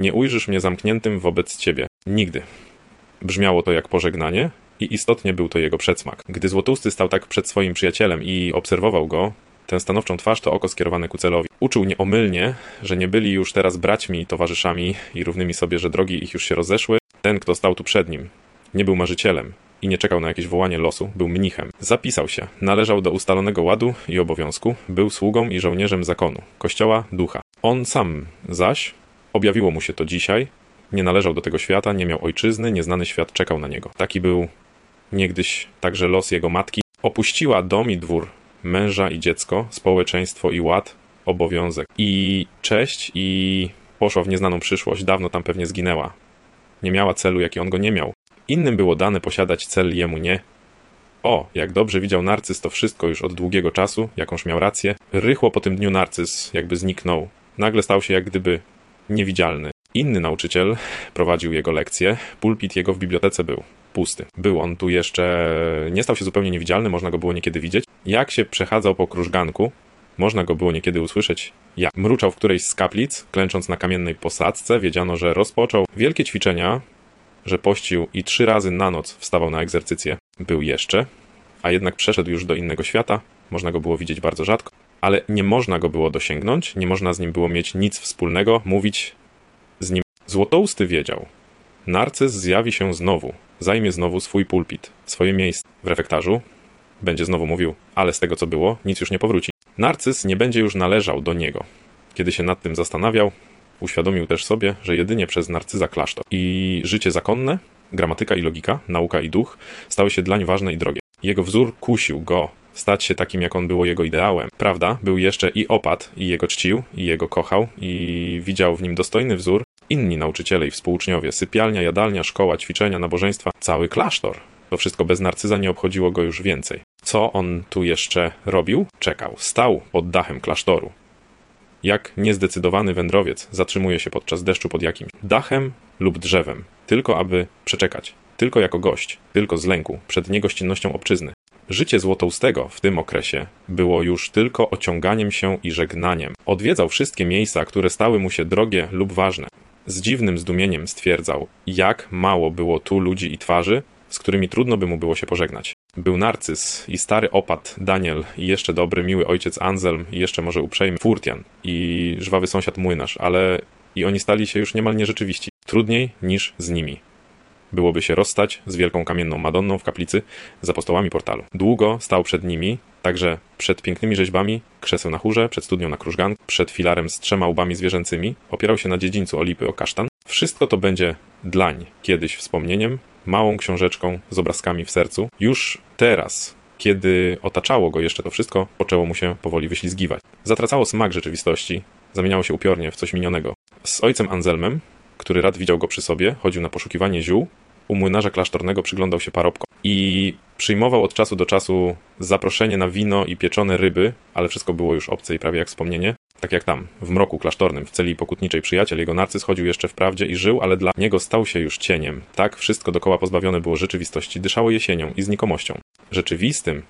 nie ujrzysz mnie zamkniętym wobec ciebie. Nigdy. Brzmiało to jak pożegnanie, i istotnie był to jego przedsmak. Gdy Złotusty stał tak przed swoim przyjacielem i obserwował go, tę stanowczą twarz to oko skierowane ku celowi. Uczył nieomylnie, że nie byli już teraz braćmi towarzyszami i równymi sobie, że drogi ich już się rozeszły. Ten, kto stał tu przed nim, nie był marzycielem i nie czekał na jakieś wołanie losu, był mnichem. Zapisał się, należał do ustalonego ładu i obowiązku, był sługą i żołnierzem zakonu, kościoła, ducha. On sam zaś, objawiło mu się to dzisiaj, nie należał do tego świata, nie miał ojczyzny, nieznany świat czekał na niego. Taki był niegdyś także los jego matki. Opuściła dom i dwór, męża i dziecko, społeczeństwo i ład, obowiązek i cześć i poszła w nieznaną przyszłość, dawno tam pewnie zginęła. Nie miała celu, jaki on go nie miał. Innym było dane posiadać cel, jemu nie. O, jak dobrze widział Narcyz to wszystko już od długiego czasu, jakąż miał rację. Rychło po tym dniu Narcyz jakby zniknął. Nagle stał się jak gdyby niewidzialny. Inny nauczyciel prowadził jego lekcje, pulpit jego w bibliotece był pusty. Był on tu jeszcze, nie stał się zupełnie niewidzialny, można go było niekiedy widzieć. Jak się przechadzał po krużganku, można go było niekiedy usłyszeć, jak mruczał w którejś z kaplic, klęcząc na kamiennej posadzce, wiedziano, że rozpoczął wielkie ćwiczenia, że pościł i trzy razy na noc wstawał na egzercycję. Był jeszcze, a jednak przeszedł już do innego świata, można go było widzieć bardzo rzadko, ale nie można go było dosięgnąć, nie można z nim było mieć nic wspólnego, mówić z nim. Złotousty wiedział. Narcyz zjawi się znowu, zajmie znowu swój pulpit, swoje miejsce w refektarzu, będzie znowu mówił, ale z tego co było, nic już nie powróci. Narcyz nie będzie już należał do niego. Kiedy się nad tym zastanawiał, uświadomił też sobie, że jedynie przez narcyza klasztor i życie zakonne, gramatyka i logika, nauka i duch stały się dlań ważne i drogie. Jego wzór kusił go stać się takim, jak on było jego ideałem. Prawda, był jeszcze i opat, i jego czcił, i jego kochał, i widział w nim dostojny wzór. Inni nauczyciele i współuczniowie, sypialnia, jadalnia, szkoła, ćwiczenia, nabożeństwa, cały klasztor. To wszystko bez narcyza nie obchodziło go już więcej. Co on tu jeszcze robił? Czekał. Stał pod dachem klasztoru. Jak niezdecydowany wędrowiec zatrzymuje się podczas deszczu pod jakimś dachem lub drzewem, tylko aby przeczekać, tylko jako gość, tylko z lęku przed niegościnnością obczyzny. Życie Złotoustego w tym okresie było już tylko ociąganiem się i żegnaniem. Odwiedzał wszystkie miejsca, które stały mu się drogie lub ważne. Z dziwnym zdumieniem stwierdzał, jak mało było tu ludzi i twarzy, z którymi trudno by mu było się pożegnać. Był Narcyz i stary opat Daniel i jeszcze dobry, miły ojciec Anselm i jeszcze może uprzejmy Furtian i żwawy sąsiad Młynarz, ale i oni stali się już niemal nierzeczywiści. Trudniej niż z nimi. Byłoby się rozstać z wielką kamienną Madonną w kaplicy za postołami portalu. Długo stał przed nimi, także przed pięknymi rzeźbami, krzeseł na chórze, przed studnią na krużgan, przed filarem z trzema łbami zwierzęcymi, opierał się na dziedzińcu olipy o kasztan. Wszystko to będzie dlań, kiedyś wspomnieniem, małą książeczką z obrazkami w sercu. Już teraz, kiedy otaczało go jeszcze to wszystko, poczęło mu się powoli wyślizgiwać. Zatracało smak rzeczywistości, zamieniało się upiornie w coś minionego. Z ojcem Anselmem, który rad widział go przy sobie, chodził na poszukiwanie ziół, u młynarza klasztornego przyglądał się parobkom i przyjmował od czasu do czasu zaproszenie na wino i pieczone ryby, ale wszystko było już obce i prawie jak wspomnienie. Tak jak tam, w mroku klasztornym, w celi pokutniczej przyjaciel, jego narcyz chodził jeszcze wprawdzie i żył, ale dla niego stał się już cieniem. Tak wszystko dokoła pozbawione było rzeczywistości, dyszało jesienią i znikomością. Rzeczywistym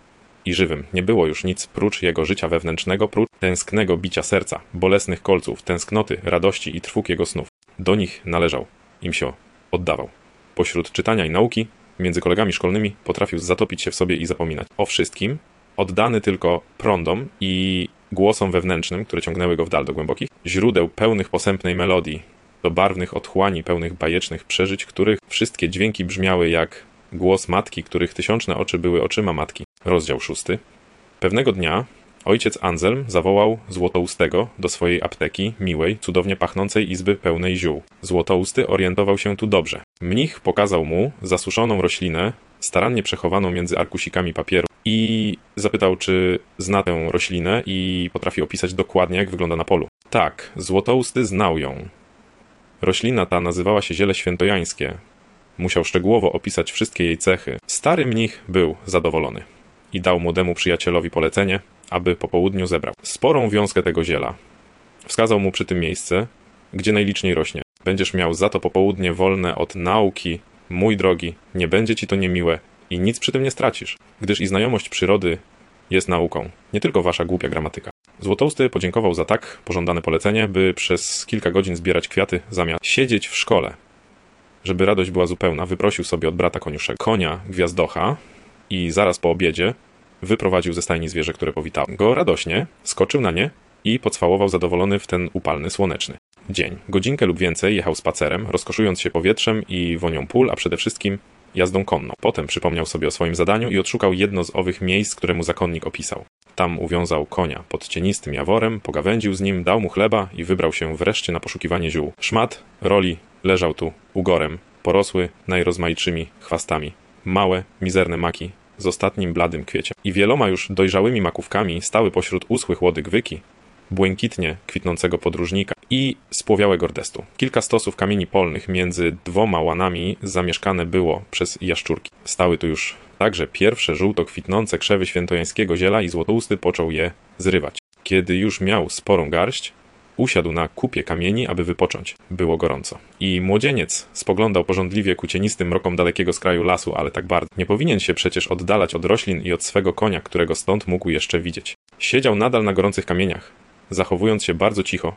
i żywym nie było już nic prócz jego życia wewnętrznego, prócz tęsknego bicia serca, bolesnych kolców, tęsknoty, radości i trwóg jego snów. Do nich należał, im się oddawał. Pośród czytania i nauki, między kolegami szkolnymi, potrafił zatopić się w sobie i zapominać o wszystkim, oddany tylko prądom i głosom wewnętrznym, które ciągnęły go w dal do głębokich, źródeł pełnych posępnej melodii, do barwnych otchłani, pełnych bajecznych przeżyć, których wszystkie dźwięki brzmiały jak głos matki, których tysiączne oczy były oczyma matki. Rozdział szósty. Pewnego dnia ojciec Anselm zawołał Złotoustego do swojej apteki, miłej, cudownie pachnącej izby pełnej ziół. Złotousty orientował się tu dobrze. Mnich pokazał mu zasuszoną roślinę, starannie przechowaną między arkusikami papieru i zapytał, czy zna tę roślinę i potrafi opisać dokładnie, jak wygląda na polu. Tak, Złotousty znał ją. Roślina ta nazywała się ziele świętojańskie. Musiał szczegółowo opisać wszystkie jej cechy. Stary mnich był zadowolony i dał młodemu przyjacielowi polecenie, aby po południu zebrał sporą wiązkę tego ziela. Wskazał mu przy tym miejsce, gdzie najliczniej rośnie. Będziesz miał za to popołudnie wolne od nauki, mój drogi, nie będzie ci to niemiłe i nic przy tym nie stracisz, gdyż i znajomość przyrody jest nauką, nie tylko wasza głupia gramatyka. Złotousty podziękował za tak pożądane polecenie, by przez kilka godzin zbierać kwiaty zamiast siedzieć w szkole. Żeby radość była zupełna, wyprosił sobie od brata koniuszego konia gwiazdocha i zaraz po obiedzie wyprowadził ze stajni zwierzę, które powitało go radośnie, skoczył na nie i pocwałował zadowolony w ten upalny, słoneczny dzień. Godzinkę lub więcej jechał spacerem, rozkoszując się powietrzem i wonią pól, a przede wszystkim jazdą konną. Potem przypomniał sobie o swoim zadaniu i odszukał jedno z owych miejsc, które mu zakonnik opisał. Tam uwiązał konia pod cienistym jaworem, pogawędził z nim, dał mu chleba i wybrał się wreszcie na poszukiwanie ziół. Szmat roli leżał tu, ugorem, porosły najrozmaitszymi chwastami. Małe, mizerne maki z ostatnim bladym kwieciem i wieloma już dojrzałymi makówkami stały pośród uschłych łodyg wyki, błękitnie kwitnącego podróżnika i spłowiałego ordestu. Kilka stosów kamieni polnych między dwoma łanami zamieszkane było przez jaszczurki. Stały tu już także pierwsze żółto kwitnące krzewy świętojańskiego ziela i złotousty począł je zrywać. Kiedy już miał sporą garść, Usiadł na kupie kamieni, aby wypocząć. Było gorąco. I młodzieniec spoglądał pożądliwie ku cienistym mrokom dalekiego skraju lasu, ale tak bardzo. Nie powinien się przecież oddalać od roślin i od swego konia, którego stąd mógł jeszcze widzieć. Siedział nadal na gorących kamieniach, zachowując się bardzo cicho,